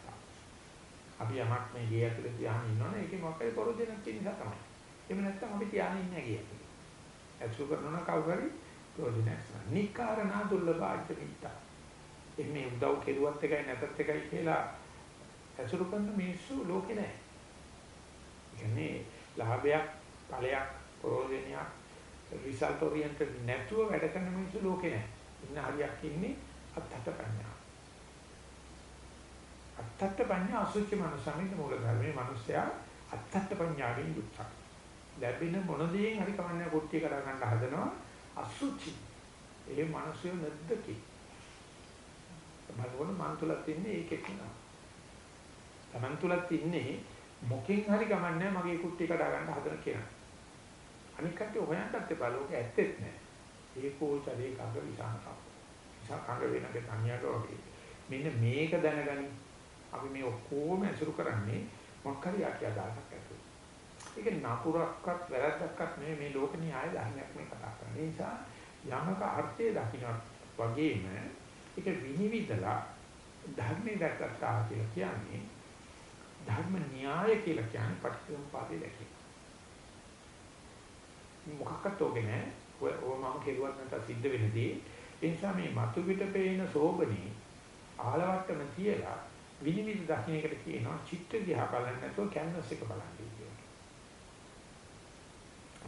A: අපි යමක් මේ ගේ ඇතුලේ තියාගෙන ඉන්නවනේ ඒකේ මොකක්ද පොරොදෙනක් තියෙන නිසා තමයි. එහෙම නැත්නම් අපි තියාගෙන ඉන්නේ නැහැ ඇසු කරනවා කවුරු හරි ප්‍රයෝජනයක් නැහැ. නිකාරණා දුර්ලභාජ්‍ය මිත්තා. එන්නේ උදව් කෙරුවත් එකයි නැතත් එකයි කියලා ඇසුරු කරන මිනිස්සු ලෝකේ නැහැ. කියන්නේ ලාභයක්, ඵලයක්, ප්‍රයෝජනයක් රිසල්ට් ඔරියන්ටඩ් නැතුව වැඩ කරන මිනිස්සු ලෝකේ නැහැ. ඉන්න හරියක් ඉන්නේ අත්තට පඤ්ඤා. අත්තට පඤ්ඤා අසුචි මනසමින් මූල ධර්මයේ මිනිස්සයා අත්තට පඤ්ඤාවෙන් යුක්තයි. ලැබෙන මොන දෙයෙන් හරි කමන්නේ කුට්ටිය කඩා ගන්න හදනවා අසුචි. ඒ මිනිස්සු නැද්දකි. බලවල මන් තුලත් ඉන්නේ ඒකෙත් නෑ. Taman තුලත් ඉන්නේ මොකෙන් හරි කමන්නේ මගේ කුට්ටිය කඩා ගන්න හදන කෙනා. අනික කට්ටිය හොයන්නත් එපා ලෝකෙ ඇත්තෙත් නෑ. ඒකෝ චරේ කඟ විසහකම්. විසහ කඟ වෙනකේ තනියට වගේ. මෙන්න මේක දැනගනි. අපි මේ ඔක්කොම ඇසුරු කරන්නේ මොකක් හරි යටි අදහසක් ඇතුළේ. ඒක නපුරක්වත් වැරද්දක්වත් නෙමෙයි මේ ලෝක න්‍යාය ධර්මයක් මේ කතා කරන්නේ. ඒ නිසා යමක අර්ථය දකින්න වගේම ඒක විනිවිදලා ධර්මයේ දැක්කා කියලා කියන්නේ ධර්ම න්‍යාය කියලා කියන්නේ පටිච්චසමුපාදේ දැකීම. මොකක්වත් ඕකේ නෑ. ඔය මම කෙරුවත් නැත්නම් සිද්ධ වෙනදී ඒ නිසා මේ මතු පිට පේන සෝබනේ ආලවට්ටම තියලා විනිවිද දකින්න එකට කියනවා චිත්ත දිහා බලන්නේ නැතුව කැන්වස් එක බලන්න කියලා.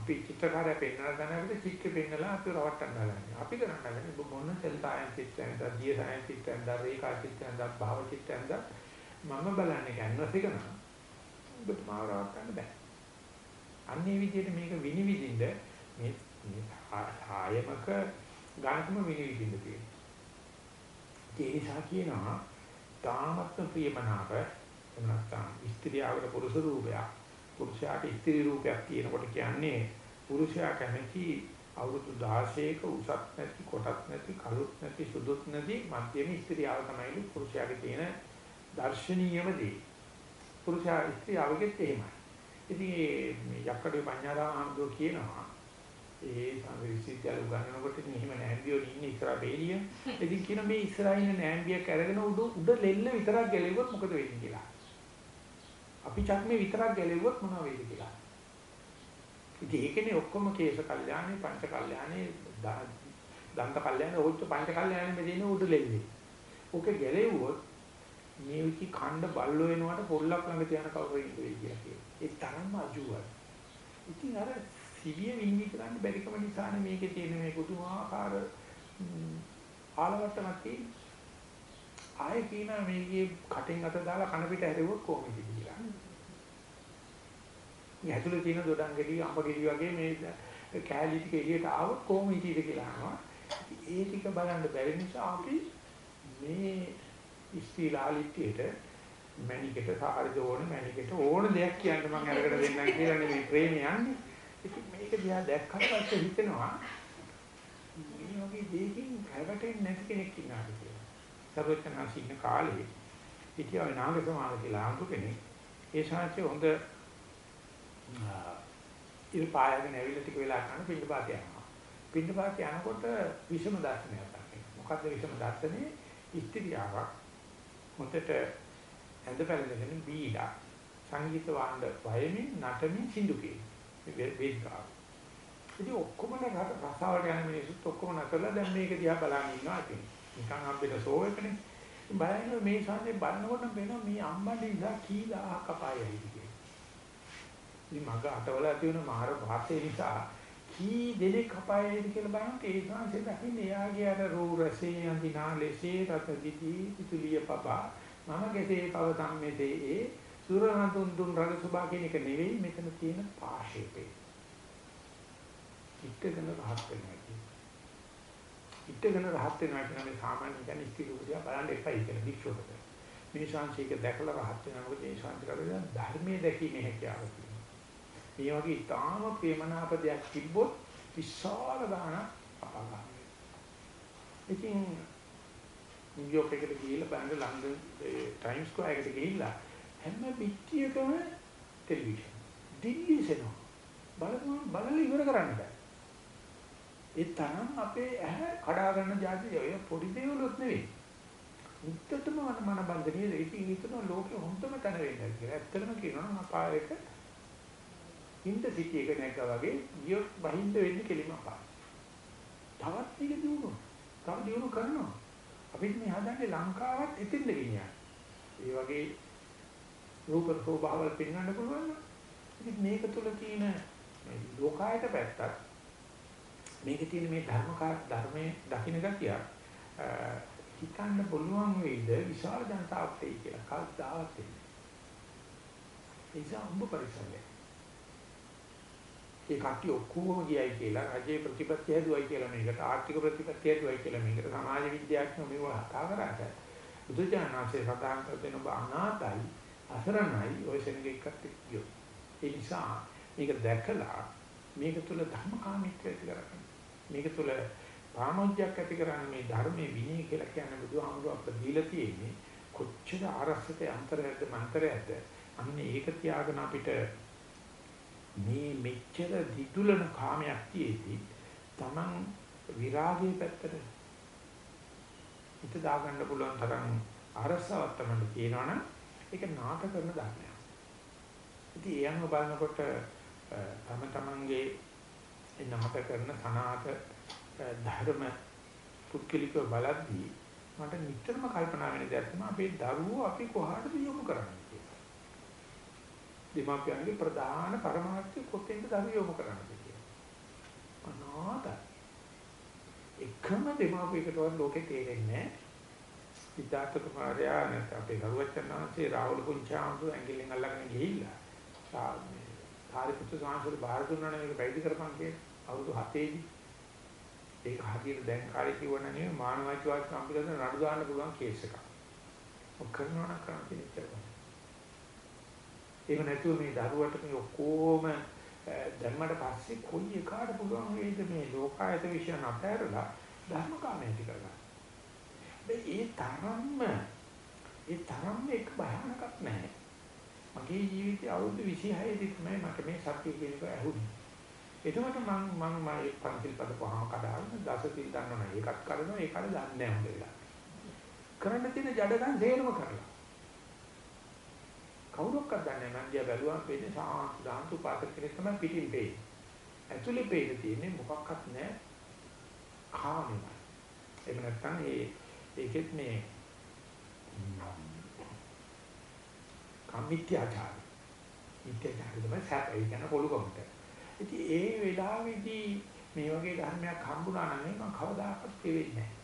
A: අපි චිත්‍රකාරය පෙන්වන දැනගට චිත්‍ර පෙන්නලා අපි රවට්ටන්න ගන්නවා. අපි කරන්නේ මොන සෙල් සයන්ස් චිත්‍රයෙන්ද, දිය සයන්ස් චිත්‍රයෙන්ද, රේඛා චිත්‍රයෙන්ද, භාව චිත්‍රයෙන්ද මම බලන්නේ කැන්වස් එක නම් ඔබට මාව රවට්ටන්න බෑ. අන්නේ විදිහට මේක විනිවිදින්න මේ මේ ආයමක ගානකම විනිවිදින්න තියෙනවා. ඒ නිසා කියනවා තාමත්ම ප්‍රියමනාප නැත්නම් ස්ත්‍රියවට පුරුෂ රූපයක් පුරුෂයාට ස්ත්‍රී රූපයක් තියෙනකොට කියන්නේ පුරුෂයා කැමති අවුරුදු 16ක උසත් නැති කොටත් නැති කළුත් නැති සුදුත් නැති මධ්‍යම ස්ත්‍රියව තමයි පුරුෂයාගේ තියෙන දර්ශනීයම දේ. පුරුෂයා ස්ත්‍රියවගෙත් එහෙමයි. ඉතින් මේ යක්කඩේ පඤ්ඤාරාම හම්දෝ කියනවා ඒ සංවිසිද්ධිය උගන්වනකොට මෙහිම නෑම්බියෝ ඉන්නේ ඉස්සරහ බේලිය. ඉතින් කියන මේ ඉස්සරහ ඉන්න නෑම්බියක් අරගෙන උඩ උඩ ලෙල්ල විතරක් ගැලෙව්වොත් මොකද වෙන්නේ කියලා. අපි චක්මේ විතරක් ගැලෙව්වොත් මොනව වෙයිද කියලා. ඉතින් ඒකනේ ඔක්කොම කේශ කල්යාණේ පංච කල්යාණේ දන්ත කල්යාණේ ඔච්ච පංච කල්යාණේ මේ දෙන උඩ ලෙල්ලේ. ඕක ගැලෙව්වොත් මේ විචි ඛණ්ඩ බල්ලෝ වෙනවට පොල්ලක් ළඟ තියන කවුරු ඉන්නේ කියලා කියනවා. ඒ තරම්ම අජුවයි. ඉතින් අර සිවිය වින්දි කරන්න බැරිකම නිසානේ මේකේ තියෙන මේ පුදුමාකාර ආලවට්ටමක් තියෙන්නේ. ආයේ කියනවා මේකේ කටෙන් අත දාලා කන පිට හැරෙවොත් කොහොමද කියලා. මේ ඇතුලේ තියෙන දොඩම් ගෙඩි අඹ ගෙඩි වගේ මේ කෑලි ටික එළියට ආවොත් කොහොම හිටියද කියලා අහනවා. ඒ ටික බලන්න බැරි නිසා අපි මේ ඉස්තිලාලිටියට මැනිකට සාහරිද ඕන මැනිකට ඕන දෙයක් කියන්න මම අරගෙන දෙන්නම් කියලා නෙමෙයි ප්‍රේමය යන්නේ. ඉතින් මේක දිහා දැක්කට පස්සේ හිතෙනවා මේ වගේ දෙයකින් හැවටෙන්නේ නැති කෙනෙක් ඉන්නවා කියලා. සර්වඥාන්සි ඉන්න කාලේ හිටියා නාග සමාන කියලා අඳු කෙනෙක්. ඒ ශාන්තිය හොඳ ඉල් පායගෙන ඇවිල්ලා ටික වෙලා කරන පිටපාත යනවා. පිටපාත යනකොට විෂම දර්ශනයක් ගන්න. මොකද්ද විෂම දර්ශනේ? ස්ත්‍රියාවක් මොතට ඇඳ පැළඳගෙන බීලා සංගීත වාණ්ඩ වයමින් නටමින් සින්දු කියනවා. වේදිකාව. ඉතින් ඔක්කොම රසාවට යන මිනිස්සුත් ඔක්කොම නැතලා දැන් මේක දිහා බලන් ඉන්නවා ඉතින්. නිකන් හම්බෙන ෂෝ එකනේ. බලන්න මේ සානේ බලනකොට වෙනවා මේ අම්මට ඉඳලා කී දාහක් අපායයි කියන්නේ. ඉතින් මග අටවලා තියෙන මාර වාතය නිසා කී දෙනෙක් කපায়েද කියලා බලනකොට ඒ සංසේ දකින්නේ එයාගේ අර රෝ රසේ අඳිනා ලෙසේ රත දිදී පිතුලිය පපා මම කෙසේ පවතම් මෙසේ ඒ සුරහතුන් දුන් රග සුභා කියන එක නෙවෙයි මෙතන තියෙන පාශේපේ. ඉත්තගෙන රහත් වෙනවා කියන්නේ. ඉත්තගෙන රහත් වෙනවා කියන මේ සාමාන්‍ය කියන්නේ ඉතිරිය බලන්න එපයි කියලා වික්ෂෝපක. මේ ශාන්තික දැකලා රහත් වෙනවා මොකද මේ ශාන්ති කරගෙන ධර්මයේ දැකීමේ හැකියාව තියෙනවා. මේ වගේ ඊටාම ප්‍රේමනාප දෙයක් තිබ්බොත් විශාල ගාන අපාගාමී. ඉතින් නිව්යෝක් එකට ගිහිල්ලා බලන්න ලන්ඩන් ටයිම්ස් ස්ක්වයර් එකට ගිහිල්ලා හැම පිටියකම ටෙලිවිෂන්. දිල්ලි සෙනවා. බලපුවම බලලා ඉවර කරන්න බෑ. ඒ තරම් අපේ ඇහැ කඩා ගන්න જાති ඔය පොඩි දේවලුත් නෙවෙයි. උත්තටම මන මන බන්ධනිය ඉතින් හිතන ලෝකෙ හොඳම තැන වෙන්න කියලා. ඇත්තටම කියනවා නම් අපායක හින්ද සිටි එක නැග්ගා වගේ ගියොත් බහින්ද වෙන්නේ කෙලිම අපාය. තවත් මේක දිනුවා. තව දිනු කරනවා. අපිත් මේ හදන්නේ ලංකාවත් එතෙන්ද ගෙනියන්නේ. ඒ වගේ රූප ස්වභාවවල පෙන්වන්න පුළුවන් ඉතින් මේක තුල තියෙන මේ ලෝකායත පැත්තත් මේකේ තියෙන මේ ධර්මකාර ධර්මයේ දකින්න ගතිය හිතන්න පුළුවන් වෙයිද විශාල ජනතාවක් එයි කියලා කවදාවත් එන්නේ. ඒ නිසා උඹ පරිසරය. ඒ කට්ටිය ඔක්කොම ගියයි කියලා රජයේ ප්‍රතිපත්ති හැදුවයි කියලා මේකට ආර්ථික ප්‍රතිපත්ති හැදුවයි කියලා මේකට සමාජ විද්‍යාඥයෝ මේවා කතා කරාට බුදුජානනාංශේ සඳහන් කර දෙන ඔබ අනාතයි අසරණයි ඔය සෙනගෙක්වත් එක්කියෝ. ඒ නිසා මේක දැකලා මේක තුල ධර්මකාමීත්වය ඇති කරගන්න. මේක තුල ප්‍රාණෝද්‍යයක් ඇති කරන්නේ මේ ධර්මයේ විනය කියලා කියන්නේ බුදුහාමුදුරුවෝ අපට දීලා තියෙන්නේ කොච්චර ආරක්ෂක යන්ත්‍රයක්ද මන්ත්‍රයක්ද අන්න ඒක තියාගෙන අපිට මේ මෙච්චර දිදුලන කාමයක් තියේදී Taman විරාගයේ පැත්තට හිත දාගන්න පුළුවන් තරම් අරසාවක් තමයි තියෙනවනම් ඒක නාට කරන ධර්මයක්. ඉතින් ඒ අනුව බලනකොට තම තමන්ගේ ඒ නාට කරන තනාත ධර්ම පුද්ගලිකව බලද්දී මට නිතරම කල්පනා වෙන දෙයක් තමයි අපේ දරුවෝ අපි කොහාටද යොමු කරන්නේ කියලා. දෙමාපියන්ගේ ප්‍රධාන පරමාර්ථය කොතෙන්ද දරුවෝ යොමු කරන්නේ කියලා. අනාත එකම දෙමාපියකට ලෝකේ තේරෙන්නේ නැහැ. සිතාර්ථ කුමාරයා නැත්නම් අපේ ගරුවචනාංශේ රාහුල පුංචාම්පු ඇඟිල්ලෙන් අල්ලගෙන ගිහිල්ලා සාමේ සාරිපුත්‍ර සාංශර බාර දුන්නා නේ මේක පැවිදි කරපන් කියලා අවුරුදු 7 දී ඒක හරියට දැන් කාලේ කිව්වන නේ මානවයිකවාද සම්පූර්ණ නඩු දාන්න පුළුවන් කේස් එකක්. ඔක් කරනවා නම් කරන්න තියෙනවා. ඒක නැතුව මේ දරුවට මේ ඔක්කොම දැම්මට පස්සේ කොයි එකාට පුළුවන් වේද මේ ලෝකායත විශ්යන් අතහැරලා ධර්මකාමයට කරගන්න. ඒ තරම්ම ඒ තරම්ම එක භයානකක් නැහැ. මගේ ජීවිතය අවුරුදු 26 දී තමයි මට මේ සත්‍ය කියන එක ඇහුනේ. එතකොට මම මම මම පන්තිල් පද පහම කඩාගෙන දසතිල් දන්නවනේ ඒකත් කරනවා ඒකට දන්නේ නැහැ හොඳ වෙලා. කරන්න තියෙන ජඩකම් තේරම කරලා. කවුරක්වත් දන්නේ නැහැ මං දිහා බැලුවම පේන්නේ සාන්ත දාන්තු පාත්‍ර කෙනෙක් තමයි පිටින් පේන්නේ. ඇතුලේ පේන තියෙන්නේ මොකක්වත් නැහැ. කාමයි. එහෙම නැත්නම් ඒ ඒකෙත් මේ කම්මිත්‍යාචාර. මිත්‍යාචාර තමයි සැප ඒ කියන පොළුකමට. ඉතින් ඒ වෙලාවේදී මේ වගේ ධර්මයක් හම්බුනා නම් මම කවදාකවත් දෙවෙන්නේ නැහැ.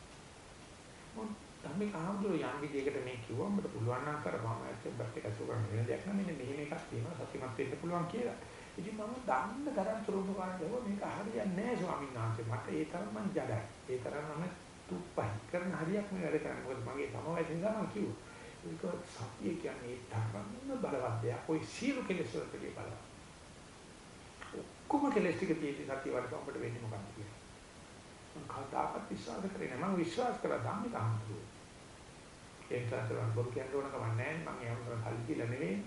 A: ධම්මික ආම්දුර යම් විදිහකට මේ කිව්වම මට පුළුවන් නම් කරපම් ඇත්තට ඒක සුගම වෙන දෙයක් නෑ මෙන්න මෙහෙම එකක් තියෙනවා සත්‍යමත් වෙන්න පුළුවන් කියලා. ඉතින් මම දන්න තරම් තුරුඹ කරන්නේ මේක හරියන්නේ නෑ ස්වාමීන් වහන්සේ මට ඒ තරම් මං ජඩයි. ඒ තරම් මම තුප්පයි කරන හරියක් මේ වැඩ කරන්නේ. මොකද මගේ සමවැය නිසා මම කිව්වා. ඒක සත්‍ය කියන්නේ ඒ තරම්ම බලවත් දෙයක්. ඔය සියලු කෙලෙස් වලට බලවත්. ඔක්කොම කෙලෙස් ටික තියෙද්දි සත්‍ය වලට අපිට වෙන්නේ මොකක්ද කියලා. මම කවදාකවත් විශ්වාස කරේ නෑ. මම විශ්වාස කරා ධම්මික ආම්දුර. ඒක තමයි බොරු කියන්න ඕන කම නැහැ. මම ඒ වගේ කල් කියලා නෙවෙයි.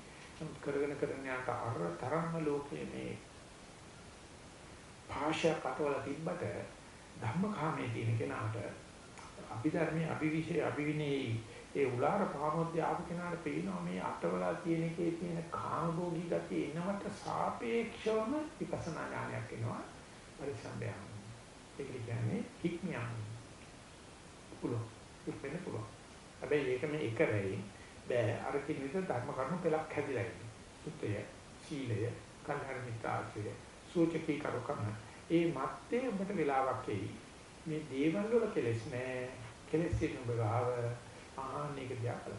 A: කරගෙන කරගෙන යනට අර තරම්ම ලෝකයේ මේ භාෂා කටවල තිබ්බට ධම්මකාමයේ තියෙන කෙනාට අභිධර්මයේ අභිවිෂේ අභිවිනේ ඒ උලාර පාමොද්ද ආපු කෙනාට පේනවා මේ අටවලා තියෙන එකේ තියෙන කාමභෝගී ගතිය එනවට සාපේක්ෂවම විපස්සනා ඥානයක් එනවා. පරිසම්බයන් ඒක කියන්නේ හික්මියන් පුළුවන්. ඉක්මන පුළුවන්. හැබැයි ඒක මේ එක වෙයි බෑ අර කිනිත ධර්ම කරුණු පෙළක් හැදිලා ඉන්නේ. සුත්තය, සීලය, කල්හර මිත්‍රාශ්‍රය, සූචකී කරුකම. ඒ මැත්තේ ඔබට වෙලාවක් එයි. මේ දේවල් වල කෙලෙස් නෑ. කෙලෙස් තියෙන ඔබ ගාව ආන්නේක දිහා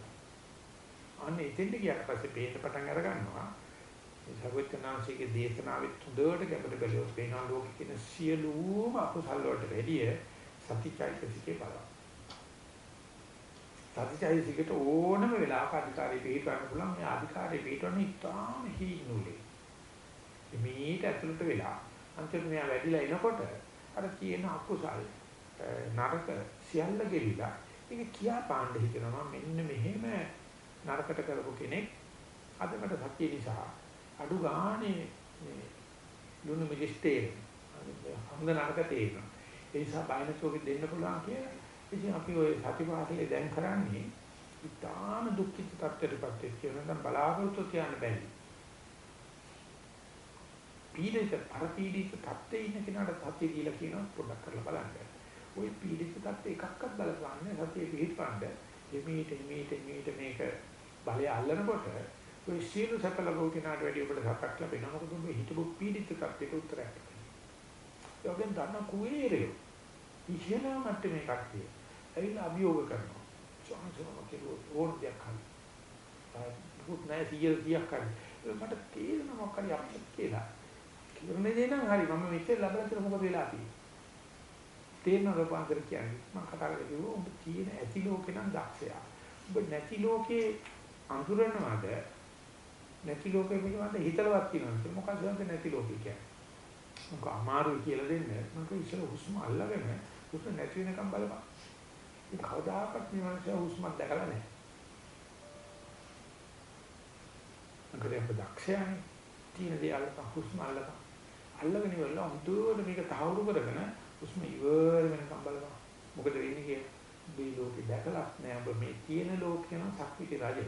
A: අන්න එතෙන්ට ගියාට පස්සේ පේන්න පටන් අර ගන්නවා. මේ සර්වඥාන්සේගේ දේශනාවෙත් හොඳට ගැඹුරු බැලුවොත් පේනවා ලෝකෙ කියන සියලුම අකුසල් වලට වැඩිය සතිචෛතසිකේ බලනවා. සතිචෛතසිකට ඕනම වෙලාවක අධිකාරිය පිළිපන්න පුළුවන් මේ අධිකාරිය පිළිපන්න ඉතාම හීනුලේ. මේක ඇතුළට වෙලා අන්තිමට මෙයා වැඩිලා එනකොට අර තියෙන අකුසල් නරක සියල්ල ගෙවිලා ඒක කියා පාණ්ඩ හිතනවා මෙන්න මෙහෙම නරකට කරපු කෙනෙක් අද මට සත්‍ය නිසා අඩු ගානේ මේ ලුණු මිලිස්තේ හොඳ නරක තේරෙනවා. ඒ නිසා බයිනසෝගෙ දෙන්න පුළුවන් කියලා ඉතින් අපි ওই සතිපාසලේ දැන් කරන්නේ ඉතාම දුක්ඛිත තත්ත්වයකටපත් වෙච්ච වෙනනම් බලාපොරොත්තු තියන්න බැරි. පීඩිත පරපීඩිත තත්ත්වයේ ඉන්න කෙනාට සතිය කියලා කියනවා පොඩ්ඩක් කරලා බලන්න. ওই පීඩිත තත්ත්ව එකක්වත් බලපන්නේ සතිය පිළිපන්න. එමීට එමීට එමීට මේක බලය අල්ලනකොට ඔය සියලු සැප ලැබුව කෙනාට වැඩි ඔබට සපක් ලැබෙනවා. මොකද ඔබ හිතපු පීඩිත තත්ත්වයක උත්තරයක්. යෝගෙන් ගන්න කුවේරේ. ඉහළ මට්ටමේ කට්ටිය. ඇවිල්ලා අභියෝග කරනවා. ස්වාමීන් කෙරුවොත් ඕන දෙයක් හරි. පුත් නැහැ 100 100ක් හරි. මට තේරෙන මොකක් හරි අපිට කියලා. කිව්වම දේ නම් හරි මම මෙච්චර ලබලා තියෙන මොකද වෙලා තියෙන්නේ. තේරෙන රූපාන්තර කියන්නේ මම කතා කරලා කිව්වා ඔබ තියෙන ඇති ලෝකේ නම් දක්ෂයා. ඔබ නැති ලෝකේ අඳුරනවද නැති ලෝකෙ පිළිබඳ හිතලවත් කියනවා. මොකක්ද නැති ලෝකේ කියන්නේ? මොකක් අමාරුයි කියලා දෙන්නේ. මම ඉස්සර හුස්ම අල්ලගෙන හුස්ම නැති වෙනකම් බලපන්. ඒ කවදාකවත් මේ මනුස්සයා හුස්මක් දැකලා නැහැ. මොකද අප දක්ෂයනේ. තියෙන දේ අල්ලපන් හුස්ම අල්ලපන්. අල්ලගෙන ඉවරලා හුදුවට මේක තහවුරු කරගෙන හුස්ම ඉවර වෙනකම් බලපන්. මොකද වෙන්නේ කියලා. මේ ලෝකේ දැකලා නැහැ. ඔබ මේ තියෙන ලෝකේ නම් සක්විති රජය.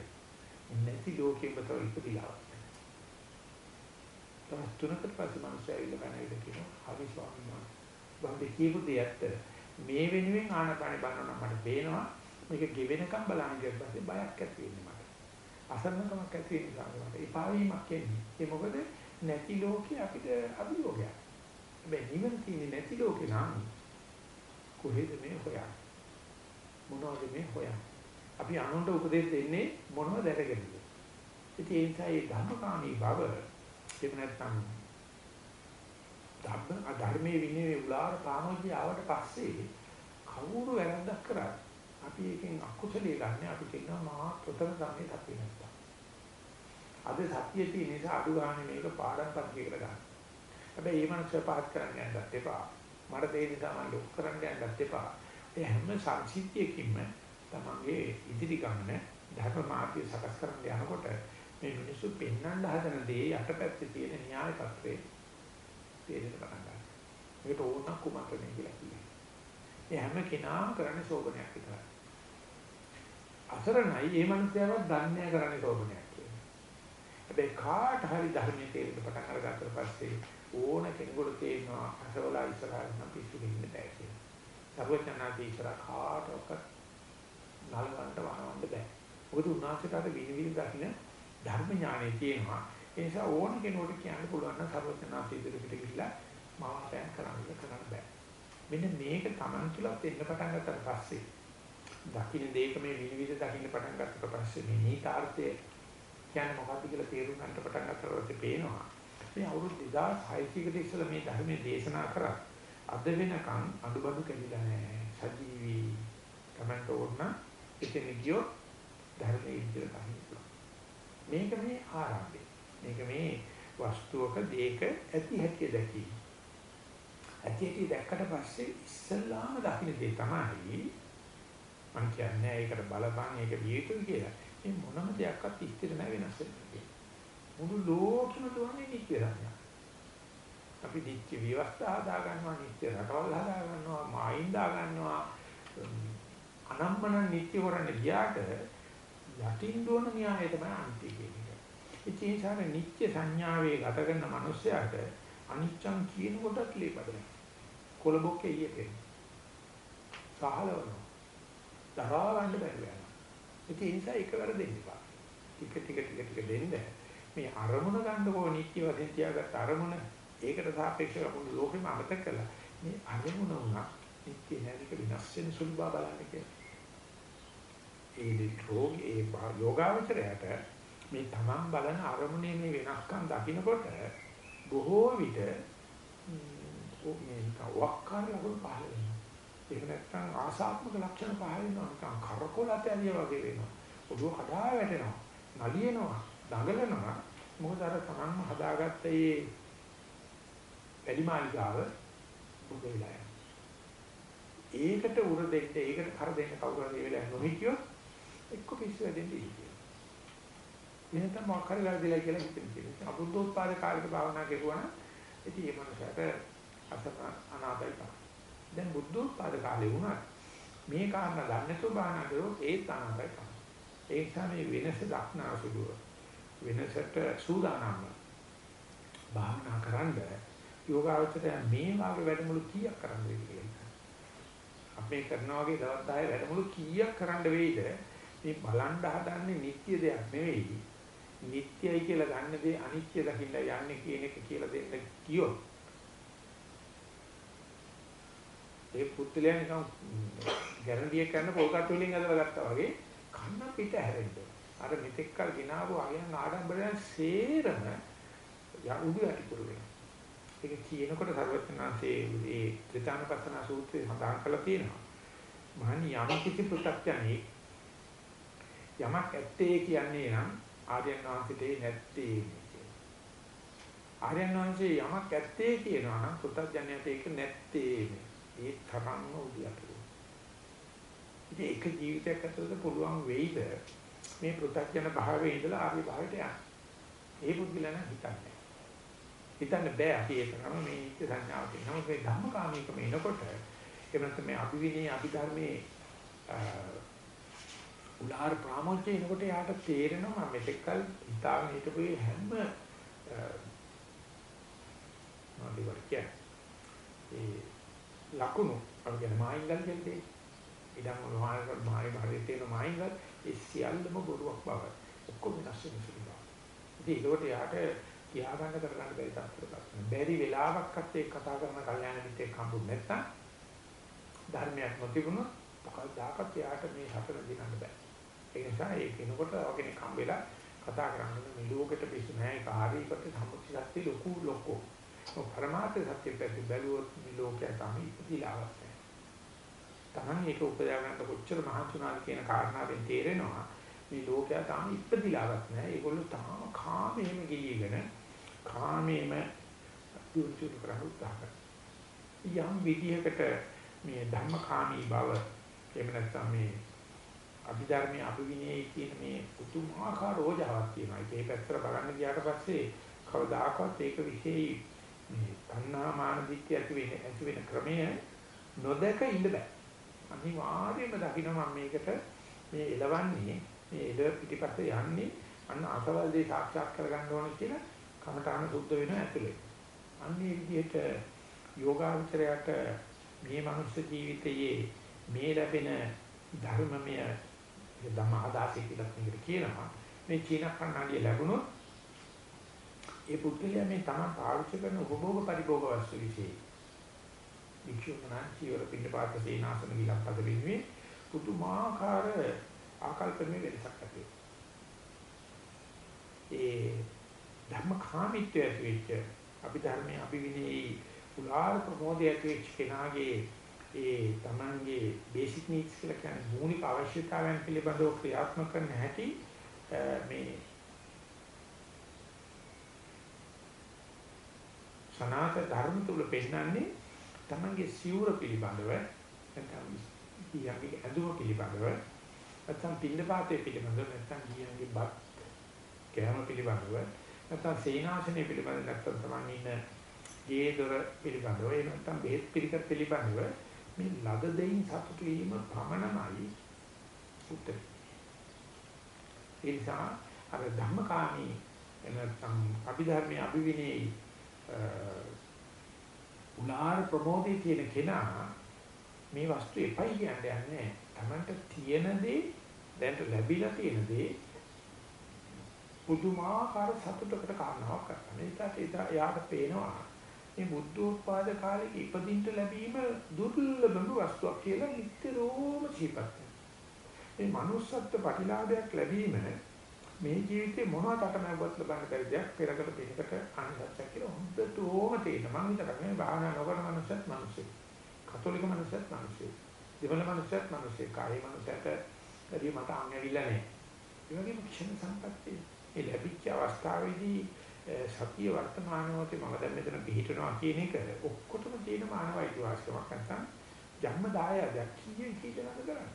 A: නැති ලෝකෙක බතව ඉපදිලා. තමයි තුනකට පස්සේ මනුස්සයා ඉල්ල කණයිද කියනවා. හරි ස්වාමීන් වහන්සේ. බම්බේ කියපු දේ ඇත්ත. මේ වෙනුවෙන් ආනපානෙ බලනවා මට පේනවා මේක ගෙවෙනකම් බලන්න ගියත් පස්සේ බයක් ඇති වෙන්නේ මට. අසරණකමක් ඇති වෙනවා මට. එපා වීමක් එන්නේ. ඒ මොකද නැති ලෝකේ අපිට අභියෝගයක්. හැබැයි නිවන තියෙන්නේ නැති ලෝකේ නම් කොහෙද මේ හොයන්නේ? මොනවද මේ හොයන්නේ? අපි අනුන්ට උපදෙස් දෙන්නේ මොනවද දැකගෙනද? ඉතින් ඒ නිසා මේ ධර්මකාමී බව එහෙම නැත්නම් ධර්ම ධර්මයේ විනයේ උලාර ප්‍රාණෝජී ආවට පස්සේ කවුරු වැරද්දක් කරා අපි එකෙන් අකුසලයේ ගන්න අපි කියනවා මහා ප්‍රථම ධර්මයේ අපි නැත්තා. අද සත්‍යයේ තියෙන නිසා අඩු ගන්න මේක පාඩම්පත් කියලා ගන්න. හැබැයි මේ මනස පහත් කරන්න යන්නත් එපා. මට තේ නිසා මම ලොක් කරන්න යන්නත් එපා. ඒ හැම සංසිද්ධියකින්ම තමන්ගේ ඉදිරි ගමන ධර්ම මාර්ගය සකස් කරන්න යනකොට මේ මිනිස්සු පෙන්වන්න හදන දේ යටපැත්තේ තියෙන න්‍යාය පත්‍රේ තේරෙන්න පටන් ගන්නවා. මේකට ඕන කුමන්ත්‍රණය කියලා කියනවා. ඒ හැම කෙනාම කරන්නේ සෝබනයක් විතරයි. අසරණයි මේ මනුස්සයවත් දන්නේ කරන්නේ සෝබනයක් කියලා. හැබැයි කාට හරි ධර්මයේ තේරෙන්න පටන් අරගත්තට පස්සේ ඕන කෙනෙකුට තේරෙනවා අසවලා ඉස්සරහින් නම් පිස්සු දෙන්න බෑ කියලා. සර්වඥාදී ඉස්සර කාටවත් නල්වන්න වහවන්න බෑ. මොකද උන්වහන්සේට අර විනිවිද දකින්න ධර්ම ඥානෙ තියෙනවා. ඒ නිසා ඕන කෙනෙකුට කියන්න පුළුවන් නම් සර්වඥාදී ඉදිරියට ගිහිල්ලා මාපෑම් කරන්න කරන්න බෑ. මෙන්න මේක Taman තුලත් එන්න පටන් ගත්තට පස්සේ දකින්න දෙයක මේ විනිවිද දකින්න පටන් ගත්තට පස්සේ මේ නීතාර්ථය කියන්නේ මොකක්ද කියලා තේරුම් ගන්න පටන් ගන්නකොට පස්සේ පේනවා. මේ අවුරුදු 2600කට ඉස්සෙල්ලා මේ ධර්මයේ දේශනා කරා. අද වෙනකන් අඩුබඩු කෙලිලා නැහැ. සජීවී කමෙන්ට් ඕන එතන ගියෝ ධර්මයේ ඉඳලා ගන්න මේක මේ ආරම්භය. මේක මේ වස්තුවක දේක ඇති හැටි දැකීම. ඇති හැටි දැක්කට පස්සේ ඉස්සල්ලාම දකින්න දේ තමයි මම කියන්නේ ඒකට බලපං ඒක විය යුතුයි කියලා. මේ මොනම දෙයක්වත් ස්ථිර නැ වෙනස් වෙන්නේ. මුළු ලෝකෙම දුවන්නේ නිත්‍ය සංඥා. අපි නිත්‍ය විවස්ථා හදා ගන්නවා, නිත්‍ය රටවල් හදා ගන්නවා, මායින් දා ගන්නවා. අනම්මන නිත්‍ය කරන්න ගියාට යටින් දුවන න්‍යායය තමයි අන්තිය කියන්නේ. ඒ නිසා නිත්‍ය සංඥාවේ ගත කරන මිනිස්යාට අනිච්චං කියන කොටත් ලේබදයි. කොළබොක්කේ ඊයේ සහලවනවා. දරා ගන්න බැරි වෙනවා. ඒ නිසා එකවර දෙන්න එපා. ටික ටික ටික ටික දෙන්න. මේ අරමුණ ගන්නකෝ නිත්‍ය වශයෙන් තියාගත්ත අරමුණ ඒකට සාපේක්ෂව මුළු ලෝකෙම අමතක කළා. මේ අරමුණ උනා නිත්‍ය නැතික විනාශ වෙන සුළු බව බලන්න කියලා. ඒ රෝග ඒ යෝගාවචරයට මේ තමන් බලන අරමුණේ මේ වෙනස්කම් දකින්නකොට බොහෝ විට මේ වක්කාර ලකුණු පහළ වෙනවා. ඒක නැත්තම් ආසාත්මක ලක්ෂණ පහළ වෙනවා. නිකන් කරකොලත ඇලිය වගේ වෙනවා. ඔළුව කඩා වැටෙනවා. නලියනවා. දඟලනවා මොකද අර තමන්ම හදාගත්ත ඒ වැඩිමාලිගාව උදේලා ඒකට උර දෙන්න ඒකට කර දෙන්න කවුරු හරි වෙලා නොහිටියොත් එක්ක පිස්සු වෙදෙන්න ඉන්නේ. එහෙනම් මොකක් හරි වැරදිලා කියලා හිතෙනවා. අබුද්ධෝත්පාද කාර්යක භාවනා කරුවා නම් ඉතින් ඒ මනසට අසත අනාතයි තමයි. දැන් බුද්ධෝත්පාද කාලේ වුණා මේ කාරණා දන්නේ නැතුව භාවනා කරොත් ඒත් අනාතයි තමයි. ඒ නිසා මේ වෙනස දක්නා සුදුව වෙනසට සූදානම් භාවනා කරන්න යෝගාවචරය මේ වාගේ වැඩමුළු කීයක් කරන්න වෙයිද කියලා. අපි කරනා වගේ දවස් 10 වැඩමුළු කීයක් කරන්න වෙයිද? මේ බලන් හදන්නේ නිත්‍ය දෙයක් නෙවෙයි. නිත්‍යයි කියලා ගන්න දේ අනිත්‍ය දකින්න යන්නේ කියන එක කියලා දෙන්න කියොත් ඒ පුත්ලයා නිකන් ගැරන්ඩිය කරන පොල් කට්ටු වලින් අදලා ගත්තා වගේ කන්න පිට හැරෙන්න. අර මෙතෙක් කල ගినాවු අයන් ආඩම්බරයන් සේරම උඩු යටිකුරු වෙනවා. ඒක කියනකොට සර්වඥාන්සේ මේ ත්‍රිතානපස්සන සූත්‍රයේ සඳහන් කරලා තියෙනවා. මහණි යම කිසි පු탁ඥයි යමක් ඇත්තේ කියන්නේ නම් ආර්යයන් වහන්සේට නැත්තේ කියලා. ආර්යයන් වහන්සේ යමක් ඇත්තේ කියනවා නම් පු탁ඥයට ඒක නැත්තේ ඒ තරම්ම උඩු යටිකුරු. ඉතින් එක ජීවිතයක් ඇතුළත පුළුවන් වෙයිද මේ පෘථග්ජන භාවයේ ඉඳලා ආර්ය භාවයට යන්න. ඒ පුදුලන හිතන්නේ. හිතන්න බෑ අපි ඒක නම මේ නිත්‍ය සංඥාව කියන. නමුත් මේ ධම්මකාමීකම එනකොට එවනත් මේ අභිවිනී අභිධර්මයේ උලාර ප්‍රාමෝච්චය එනකොට යාට තේරෙනවා මෙතෙක්කල් හිතාගෙන හිටපු හැම මොනවද ඒ ලකුණු අපි කියන මායිංගල් කියන්නේ ඉඩම් වල මායිංගල් මායි හරියට තියෙන මායිංගල් ඒ සියල්ලම බොරුවක් බව ඔක්කොම වෙනස් වෙන සුළු බව. ඉතින් ඒකට යාට කියා ගන්න කර ගන්න බැරි තාක්ෂණයක්. බැරි වෙලාවක්වත් ඒ කතා කරන කල්යාණ මිත්‍රෙක් හම්බුනේ නැත්තම් ධර්මයක් නොතිබුණොත් මොකක්දාකත් යාට මේ හතර දිනන්න බෑ. ඒ නිසා ඒ කෙනෙකුට කෙනෙක් හම්බෙලා කතා කරන්නේ මේ ලෝකෙට පිස්සු නැහැ ඒක හරියට සම්මුති සත්‍ය ලොකු ලොකෝ. ඔය පරමාර්ථ සත්‍ය පැති බැලුවොත් මේ ලෝකය තමයි ඉතිලාවක් නැහැ. Taman ඒක උපදවා ගන්න කොච්චර මහන්සිුණාද කියන කාරණාවෙන් තේරෙනවා මේ ලෝකය තාම ඉපදිලාවක් නැහැ. ඒගොල්ලෝ තාම කාමයෙන් ගිලිගෙන කාමයෙන් දුර්චුර කරහු උත්සාහ යම් විදිහකට මේ ධම්මකාමී බව එහෙම නැත්නම් මේ අභිධර්මයේ අභිවිනයේ කියන මේ පුදුමාකාර ඕජාවක් තියෙනවා. ඒක පැත්තට බලන්න ගියාට පස්සේ කවදාකවත් ඒක විශේෂයි මේ තණ්හා මාන දිට්ඨිය ඇති වෙන ඇති වෙන ක්‍රමය නොදක ඉන්න බෑ. අනිවාර්යයෙන්ම දකින්න මම මේකට මේ එලවන්නේ මේ එළ පිටිපස්සේ යන්නේ අන්න අසවල් දේ සාක්ෂාත් කරගන්න ඕන කියලා කමඨාන සුද්ධ වෙනවා ඇතුලේ. අන්නේ විදිහට යෝගාචරයට මේ මනුස්ස ජීවිතයේ මේ ලැබෙන ධර්මමය ධම්ම ආදාසය කියලා කෙනෙක් කියනවා. මේ චීන කන්නාඩිය ලැබුණොත් ඒ පුද්ගලයා මේ තමන් පාවිච්චි කරන උපභෝග පරිභෝග වස්තු વિશે වික්ෂුණා චීවර පින්න පාත සේනාසන විලක්පද වෙනුවේ පුදුමාකාර ආකල්පමය වෙනසක් ඇති ඒ ධර්ම කාමීත්වය ඇති වෙච්ච අභිධර්මයේ අභිවිනයේ උලාර ප්‍රමෝදය ඇති වෙච්ච කෙනාගේ ඒ තමන්ගේ බේසික් නීඩ්ස් කියලා කියන්නේ මූලික අවශ්‍යතාවයන් පිළිබඳව ක්‍රියාත්මක කරන හැටි මේ සනාත ධර්ම තුල පෙන්නන්නේ තමන්ගේ සිවුර පිළිබඳව නැත්නම් ඊයන්ගේ ඇඳුම පිළිබඳව නැත්නම් පින්නපාතේ පිළිබඳව නැත්නම් ඊයන්ගේ බත් කෑම පිළිබඳව නැත්නම් සේනාසනය පිළිබඳව නැත්නම් තමන් ඉන්න ගේ දොර පිළිබඳව ඒ නැත්නම් බෙහෙත් පිළිකර පිළිබඳව මේ ලද දෙයින් සතුටු වීම පමණමයි උත්තර. ඒ නිසා අර ධම්මකාමී එනත්තම් අභිධර්මයේ අභිවිනයේ උනාර ප්‍රමෝදේ කියන කෙනා මේ වස්තු එපයි කියන්නේ නැහැ. Tamanට තියෙන දේ දැන්ට ලැබිලා තියෙන දේ පුදුමාකාර සතුටකට කාරණාවක් කරනවා. ඒකට එයාට පේනවා මේ බුද්ධෝත්පාද කාලේ ඉපදින්න ලැබීම දුර්ලභම වස්තුවක් කියලා නිතරම සිහිපත් කරනවා. මේ manussත්ව ප්‍රතිලාභයක් ලැබීම මේ ජීවිතේ මොනවද අකමැව්වත් ලබන්න බැරි දෙයක් පෙරකට පිටකට අනිසත්යක් කියලා හොඳට ඕම තේරෙනවා. මම හිතන්නේ මේ භාවනා නොකරන මනුස්සයත් මිනිස්සෙක්. කතෝලික මනුස්සයත් මිනිස්සෙක්. දෙවන මනුස්සයත් මිනිස්සෙක්. කායේ මනුස්සයට වැඩි මට අංගවිලා නැහැ. ඒ වගේම ක්ෂණ සම්පත්තිය. ඒ ලැබිච්ච අවස්ථාවේදී සතිය වර්තමාන මොහොතේ මම දැන් මෙතන පිහිටනවා කියන එක ඔක්කොටම තියෙන මානව අයිතිවාසිකමක් නැත්නම් ජන්ම දායයක් කීයෙන් කීදනද කරන්නේ?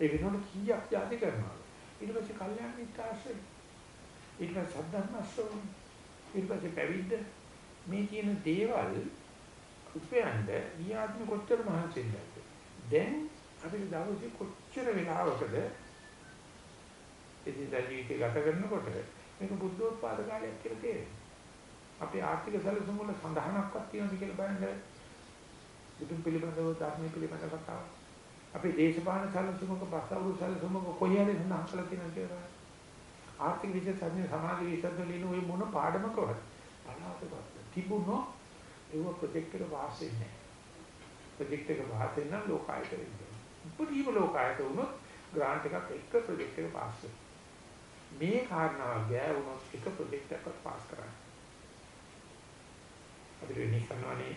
A: ඒ වෙනකොට කීයක් යාති කරනවා ඊට පස්සේ කල්යාණ මිත්‍යාශ්‍රය ඊට පස්සේ සද්ධර්මශ්‍රවණ ඊට පස්සේ පැවිද්ද. මේ කියන දේවල් උපයන්ද ඊයාත්ම කොච්චර මහන්සිද දැන් අපිට දවසේ කොච්චර වෙලාවකද ඉතින් දැන් ජීවිතය ගත කරනකොට මේක බුද්ධෝත්පාද කාලයක් කියලා තේරෙනවා. අපේ ආර්ථික සැලසුම් වල සඳහනක්වත් තියෙනවද කියලා බලන්න බුදුන් පිළිබඳව ධර්මයේ පිළිබඳව කතාව. අපේ දේශපාලන සැලසුමක බස්සවුරු සැලසුමක කොහේ හරි සඳහන් කරලා තියෙනවද කියලා. ආර්ථික විද්‍යාවේ සමාජ විද්‍යාවේ ලියන ওই මොන පාඩමකවත් බලවත් තිබුණෝ ඒව ප්‍රොජෙක්ට් එක වාස් වෙන්නේ නැහැ. ප්‍රොජෙක්ට් එක වාස් වෙන නම් ලෝකායත වෙන්නේ. උපදීම ලෝකායත වුණොත් ග්‍රාන්ට් එකක් එක්ක ප්‍රොජෙක්ට් එක පාස් වෙනවා. මේ කාරණාව ගෑවුනොත් එක ප්‍රොජෙක්ට් එකක් පාස් කරන්න. අපිට වෙන්නේ කරනවානේ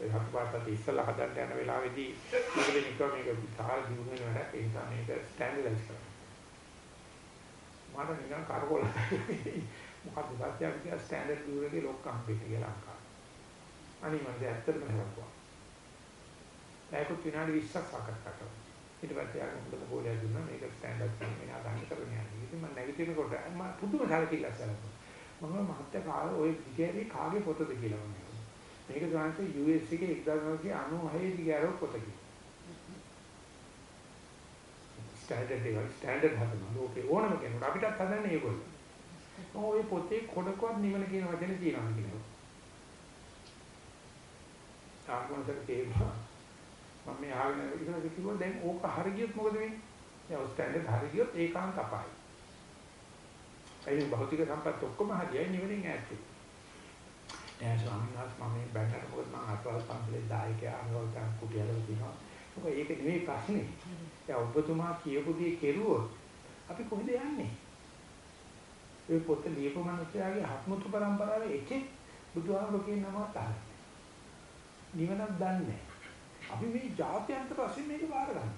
A: ඒ හත්පාතට ඉස්සලා හදන්න යන වෙලාවේදී ඉංග්‍රීසි නිකෝ මේක විශාල දියුණු වෙන වැඩක් ඒ නිසා මේක ස්ටෑන්ඩඩයිස් කරන්න. මට නිකන් කරකොල මොකක්ද සත්‍යයක් කියලා ස්ටෑන්ඩඩ් දියුණුවේ ලොක්කම් පිට කියලා ලංකාව. අනිත් මම ඇත්තටම හරපුවා. ඒකත් විනාඩි 20ක් සාකච්ඡා කරා. ඊට පස්සේ ආගෙන හොඳම ගෝලයක් දුන්නා මේක ස්ටෑන්ඩඩ් එකක් වෙන ආදාන කරගෙන යන්නේ. ඉතින් මම නැගිටිනකොට මම පුදුම සැලකිල්ලක් සැලකුවා. මම මහත්ය කාලේ ওই විජේරි කාගේ පොතද කියලා මම හිතුවා. මේක ගානට US එකේ 1996 දිගාරෝ පොත කියලා. ස්ටෑන්ඩඩ් එක ස්ටෑන්ඩඩ් හදනවා. ලෝකේ ඕනම කෙනෙකුට අපිටත් හදන්නේ ඒගොල්ලෝ. මම ওই පොතේ කොඩකවත් නිවන කියන වචනේ තියෙනවා කියනවා. ආගමකට තේරුණා. මම මේ ආගෙන ඉතන කිව්වා දැන් ඕක හරියට මොකද වෙන්නේ? දැන් ස්ටෑන්ඩඩ් හරියට ඒකාන්ත අපායි. ඒ භෞතික සම්පත් ඔක්කොම හරියයි නිවනින් ඈත් වෙයි. දැන් ස්වාමීන් වහන්සේ මම මේ බැලුවා මොකද මම අතවල් පන්සලේ දායකයා අනුවල් ගන්න කුටියල තියෙනවා. මොකද ඒක නෙවෙයි ප්‍රශ්නේ. දැන් ඔබතුමා කියපු දේ කෙරුවොත් අපි කොහෙද යන්නේ? ඒ පොත ලියපු මිනිස්යාගේ හත්මුතු පරම්පරාවේ එකෙක් බුදුහාමුදුරුවෝ කියන නම අහලා. නිවනක් දන්නේ අපි මේ ජාත්‍යන්තර වශයෙන් මේක බාර ගන්න.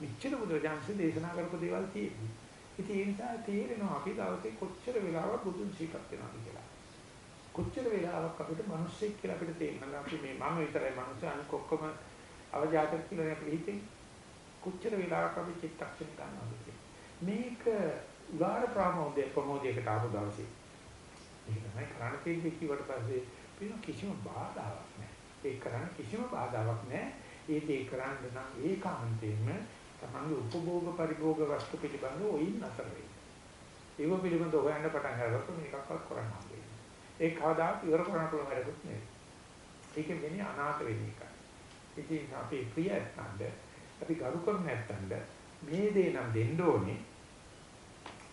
A: මෙච්චර බුදුරජාණන්සේ දේශනා කරපු දේවල් තියෙන්නේ. ඉතින් ඒ නිසා තේරෙනවා අපි දවසේ කොච්චර වෙලාවක් බුදුන් ශීකත් වෙනවද කියලා. කොච්චර වෙලාවක් අපිට මිනිස්සෙක් කියලා අපිට තේරෙනවා. අපි මේ මම විතරයි මිනිස්සු අනික ඔක්කොම අවජාතක කියලා අපිට හිතෙන්නේ. කොච්චර වෙලාවක් අපි චිත්තක්ෂණ ගන්නවද මේක උදාර ප්‍රමෝදය ප්‍රමෝදයකට ආපු දවසේ. මේක තමයි කරණ තියෙන්නේ කිව්වට පස්සේ වෙන කිසිම බාධාවක් නැහැ. ඒ කරන්න කිසිම බාධාවක් නැහැ. ඒ දේ කරන්න නම් ඒකාන්තයෙන්ම තමන්ගේ උපභෝග පරිභෝග වස්තු පිළිබඳව ඔයින් අතර වෙයි. ඒව පිළිබඳව හොයන්න පටන් ගන්නකොට මේකක්වත් කරන්න හම්බෙන්නේ. ඒ කවදාත් ඉවර කරන්න පුළුවන් වැඩකුත් නෙවෙයි. ඒක වෙන්නේ අනාථ වෙන එකයි. ඉතින් අපි ප්‍රිය නැත්නම්ද අපි ගරු කර නැත්නම්ද මේ දේ නම් දෙන්න ඕනේ.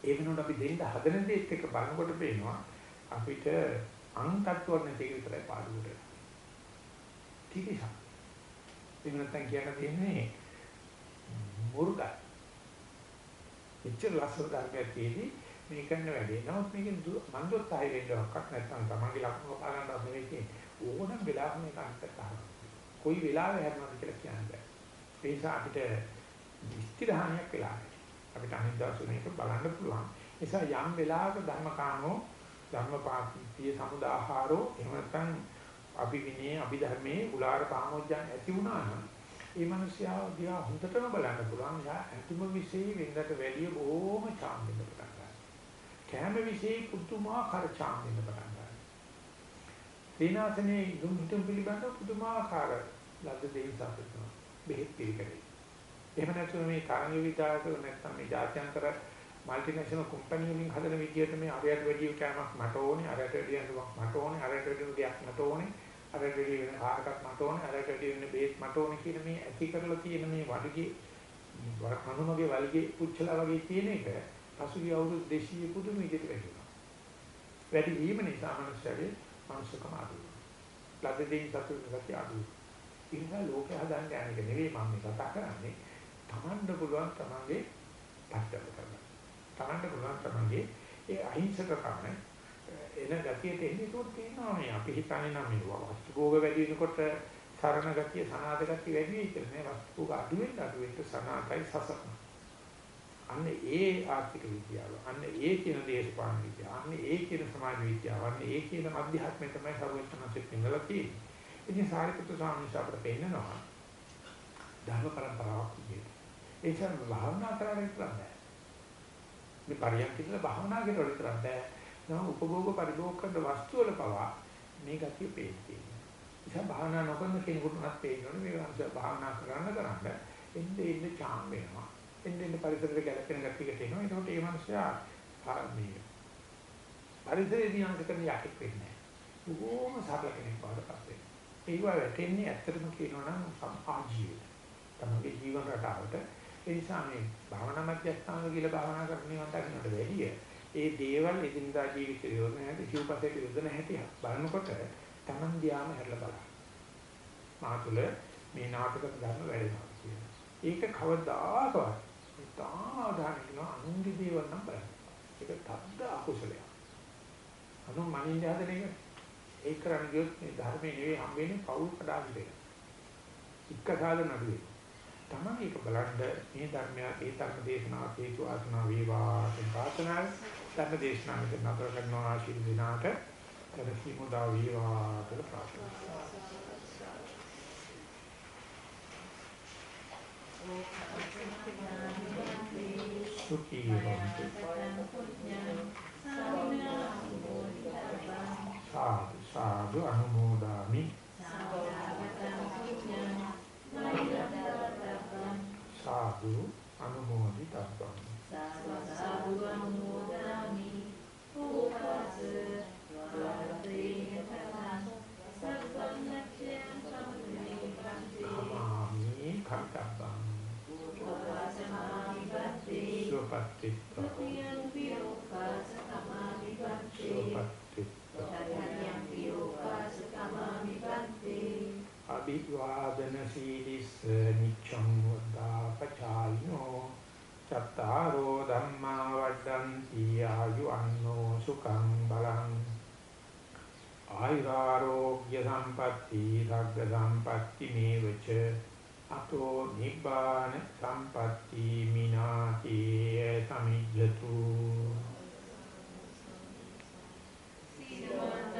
A: ඒ වෙනුවට අපි දෙන්න හදන දේත් එක්ක බලනකොට පේනවා අපිට අන්තත්වර නැති එක විතරයි පාඩුවට. තිරිසක්. එහෙම නැත්නම් කියන්න තියෙන්නේ මුර්ගා. එච්චර ලස්සන ධර්මයක් තියෙදි මේ කරන වැඩේ. නමුත් මේකෙන් මන්දොත්හය වෙන්නවක්වත් නැත්නම් තමන්ගේ ලක්ෂණ කපා ගන්නවත් නෙවෙයි තියෙන්නේ. ඕනම වෙලාවක මේක අන්තයට කොයි වෙලාවෙ හැරෙනවද කියලා කියන්න බෑ. ඒ නිසා අපිට ස්ථිරහණයක් වෙලා අපිට අනිත් දවසේ මේක බලන්න පුළුවන්. ඒ නිසා යම් වෙලාවක ධර්මකාමෝ ධර්මපාතිය සමුදාහාරෝ එහෙම නැත්නම් අභිවිනේ අභිධර්මයේ උලාර කාමෝඥයන් ඇති වුණා නම් ඒ මිනිස්යා දිහා හොඳටම බලන්න පුළුවන්. යා අන්තිම විශේෂ වෙනදට වැඩිය බොහොම චාම් වෙන්න පටන් ගන්නවා. කැම විශේෂ පුදුමාකාර චාම් වෙන්න පටන් ගන්නවා. සීනාසනේ දුම් හිතුම් පිළිබඳ පුදුමාකාර ලද්ද දෙයින් සාපේක්ෂව බෙහෙත් පිළිකරේ. එහෙම නැත්නම් මේ තරංග විදායක නැත්නම් මේ ජාත්‍යන්තර මල්ටිනේෂනල් කම්පැනි වලින් හදන විදියට මේ අරයට වැඩි කෑමක් මට ඕනේ අරයට වැඩි අඳුමක් මට ඕනේ අරයට වැඩි දෙයක් මට ඕනේ අරයට වැඩි වෙන කාර්කක් මට ඕනේ අරයට වැඩි වෙන බේස් මට ඕනේ කියන මේ ඇති කරලා තියෙන මේ වඩගේ කනුමගේ වල්ගේ පුච්චලා වගේ තියෙන එක පසුගිය අවුරුදු 200 පුදුම විදිහට වැඩි වෙනවා වැඩි වීම නිසා මනුස්සයගේ මනුස්සකම අඩු වෙනවා ලද්ද දෙයින් සතුටු ගතිය අඩු වෙනවා ඉතින් ලෝකේ හදන්න යන එක නෙවෙයි මම මේ කතා කරන්නේ. තමන්ට පුළුවන් තමන්ගේ පස්තර කරන්න තමන්ට පුළුවන් තමන්ගේ ඒ අහිංසකකම එන ගතියට එන්නේ ඒක තියෙනවා මේ අපි හිතන්නේ නම් මේ වස්තු භෝග වැඩි වෙනකොට සරණ ගතිය සනාද ගතිය වැඩි වෙයි කියලා. මේ වස්තු භෝග අඩු වෙන්න අඩු වෙන්න සනාතයි සසන අන්න ඒ ආර්ථික විද්‍යාව අන්න ඒ කියන දේශපාලන විද්‍යාව අන්න ඒ කියන සමාජ විද්‍යාව අන්න ඒ කියන අධ්‍යාත්මය තමයි සර්වඥාන්සේ පෙන්වලා තියෙන්නේ. ඉතින් සාරිපුත්‍ර ස්වාමීන් වහන්සේ අපට පෙන්නනවා ධර්ම પરම්පරාවක් විදිහට ඒ කියන්නේ භාවනා කරන්න විතරක් මේ පරියන්කිට භාවනා කරලා විතරක් බෑ. නම් උපභෝග පරිභෝග කරන වස්තු වල පවා මේ ගතිය පේන්නේ. ඉතින් භාවනා නොකරන කෙනෙකුට උනත් පේනවනේ මේ වංශ භාවනා කරන්න කරන්න එන්නේ එන්නේ චාම් වෙනවා. එන්නේ එන්නේ පරිසරයට ගැලපෙන ගතියකට එනවා. ඒකට ඒ මනුස්සයා මේ පරිසරයේ දිහාට කරන යකෙක් වෙන්නේ නැහැ. බොහොම සරල කෙනෙක් වඩපත් වෙනවා. ඒව වැටෙන්නේ ඇත්තටම කියනවා නම් සම්ආජීවය. තමයි ජීවන රටාවට ඒ නිසා මේ භාවනා මධ්‍යස්ථාන කියලා භාවනා කරන නිවන් දකින්නට වැඩිය ඒ දේවල් එදිනදා ජීවිතේ යොදන හැටි සිව්පසේට යොදන හැටි බලනකොට Taman දියාම හැරලා බලන්න. මාතුල මේ නාටක ධර්ම වැඩෙනවා කියන. ඒක කවදාකවත් තාදානින අනුන්ගේ දේවල් නම් බලන්න. ඒක තද්ද අකුසලයක්. අනු මනින්න හදන එක ඒක කරන්නේ ගියොත් මේ ධර්මයේ නෙවෙයි හම්බෙන්නේ පෞල් කඩාවිද. එක්ක සාධන නඩුවේ. තමයි ඒක බලන්න මේ ධර්මය ඒ ධර්ම දේශනාව හේතු ආසනා වේවා කියන ප්‍රාර්ථනාව ධර්ම දේශනාව මෙතන නතර කරනවා ආශිර්වාද දිනාට. කරසි මුදා වේවා කියලා ප්‍රාර්ථනා සුඛී වන්තු. සාදු සාදු අනුමෝදාමි. සාදු අනුමෝදිතබ්බං
B: සාදු අනුමෝදාමි උපස වරදේන තනං සබ්බන්නක්ඛයං
A: කමාමි කර්තබ්බං
B: උපසමාමි බත්තේ
A: සුපත්තිත්ත
B: සතියං පියෝපස කමාමි බත්තේ
A: සුපත්තිත්ත
B: සතියං පියෝපස කමාමි බත්තේ
A: අභිවාදන සීලිස්ස නිච්ඡං වද්දා පචායිනෝ චත්තාරෝ ධම්මා වඩ්ඩಂತಿ ආයු අන්නෝ සුඛං බලං ආයුරෝග්‍ය සම්පatti ධග්ග සම්පatti මේවච අතෝ නිබ්බාන සම්පatti මිනාති සමිජ්ජතු සීලවන්ත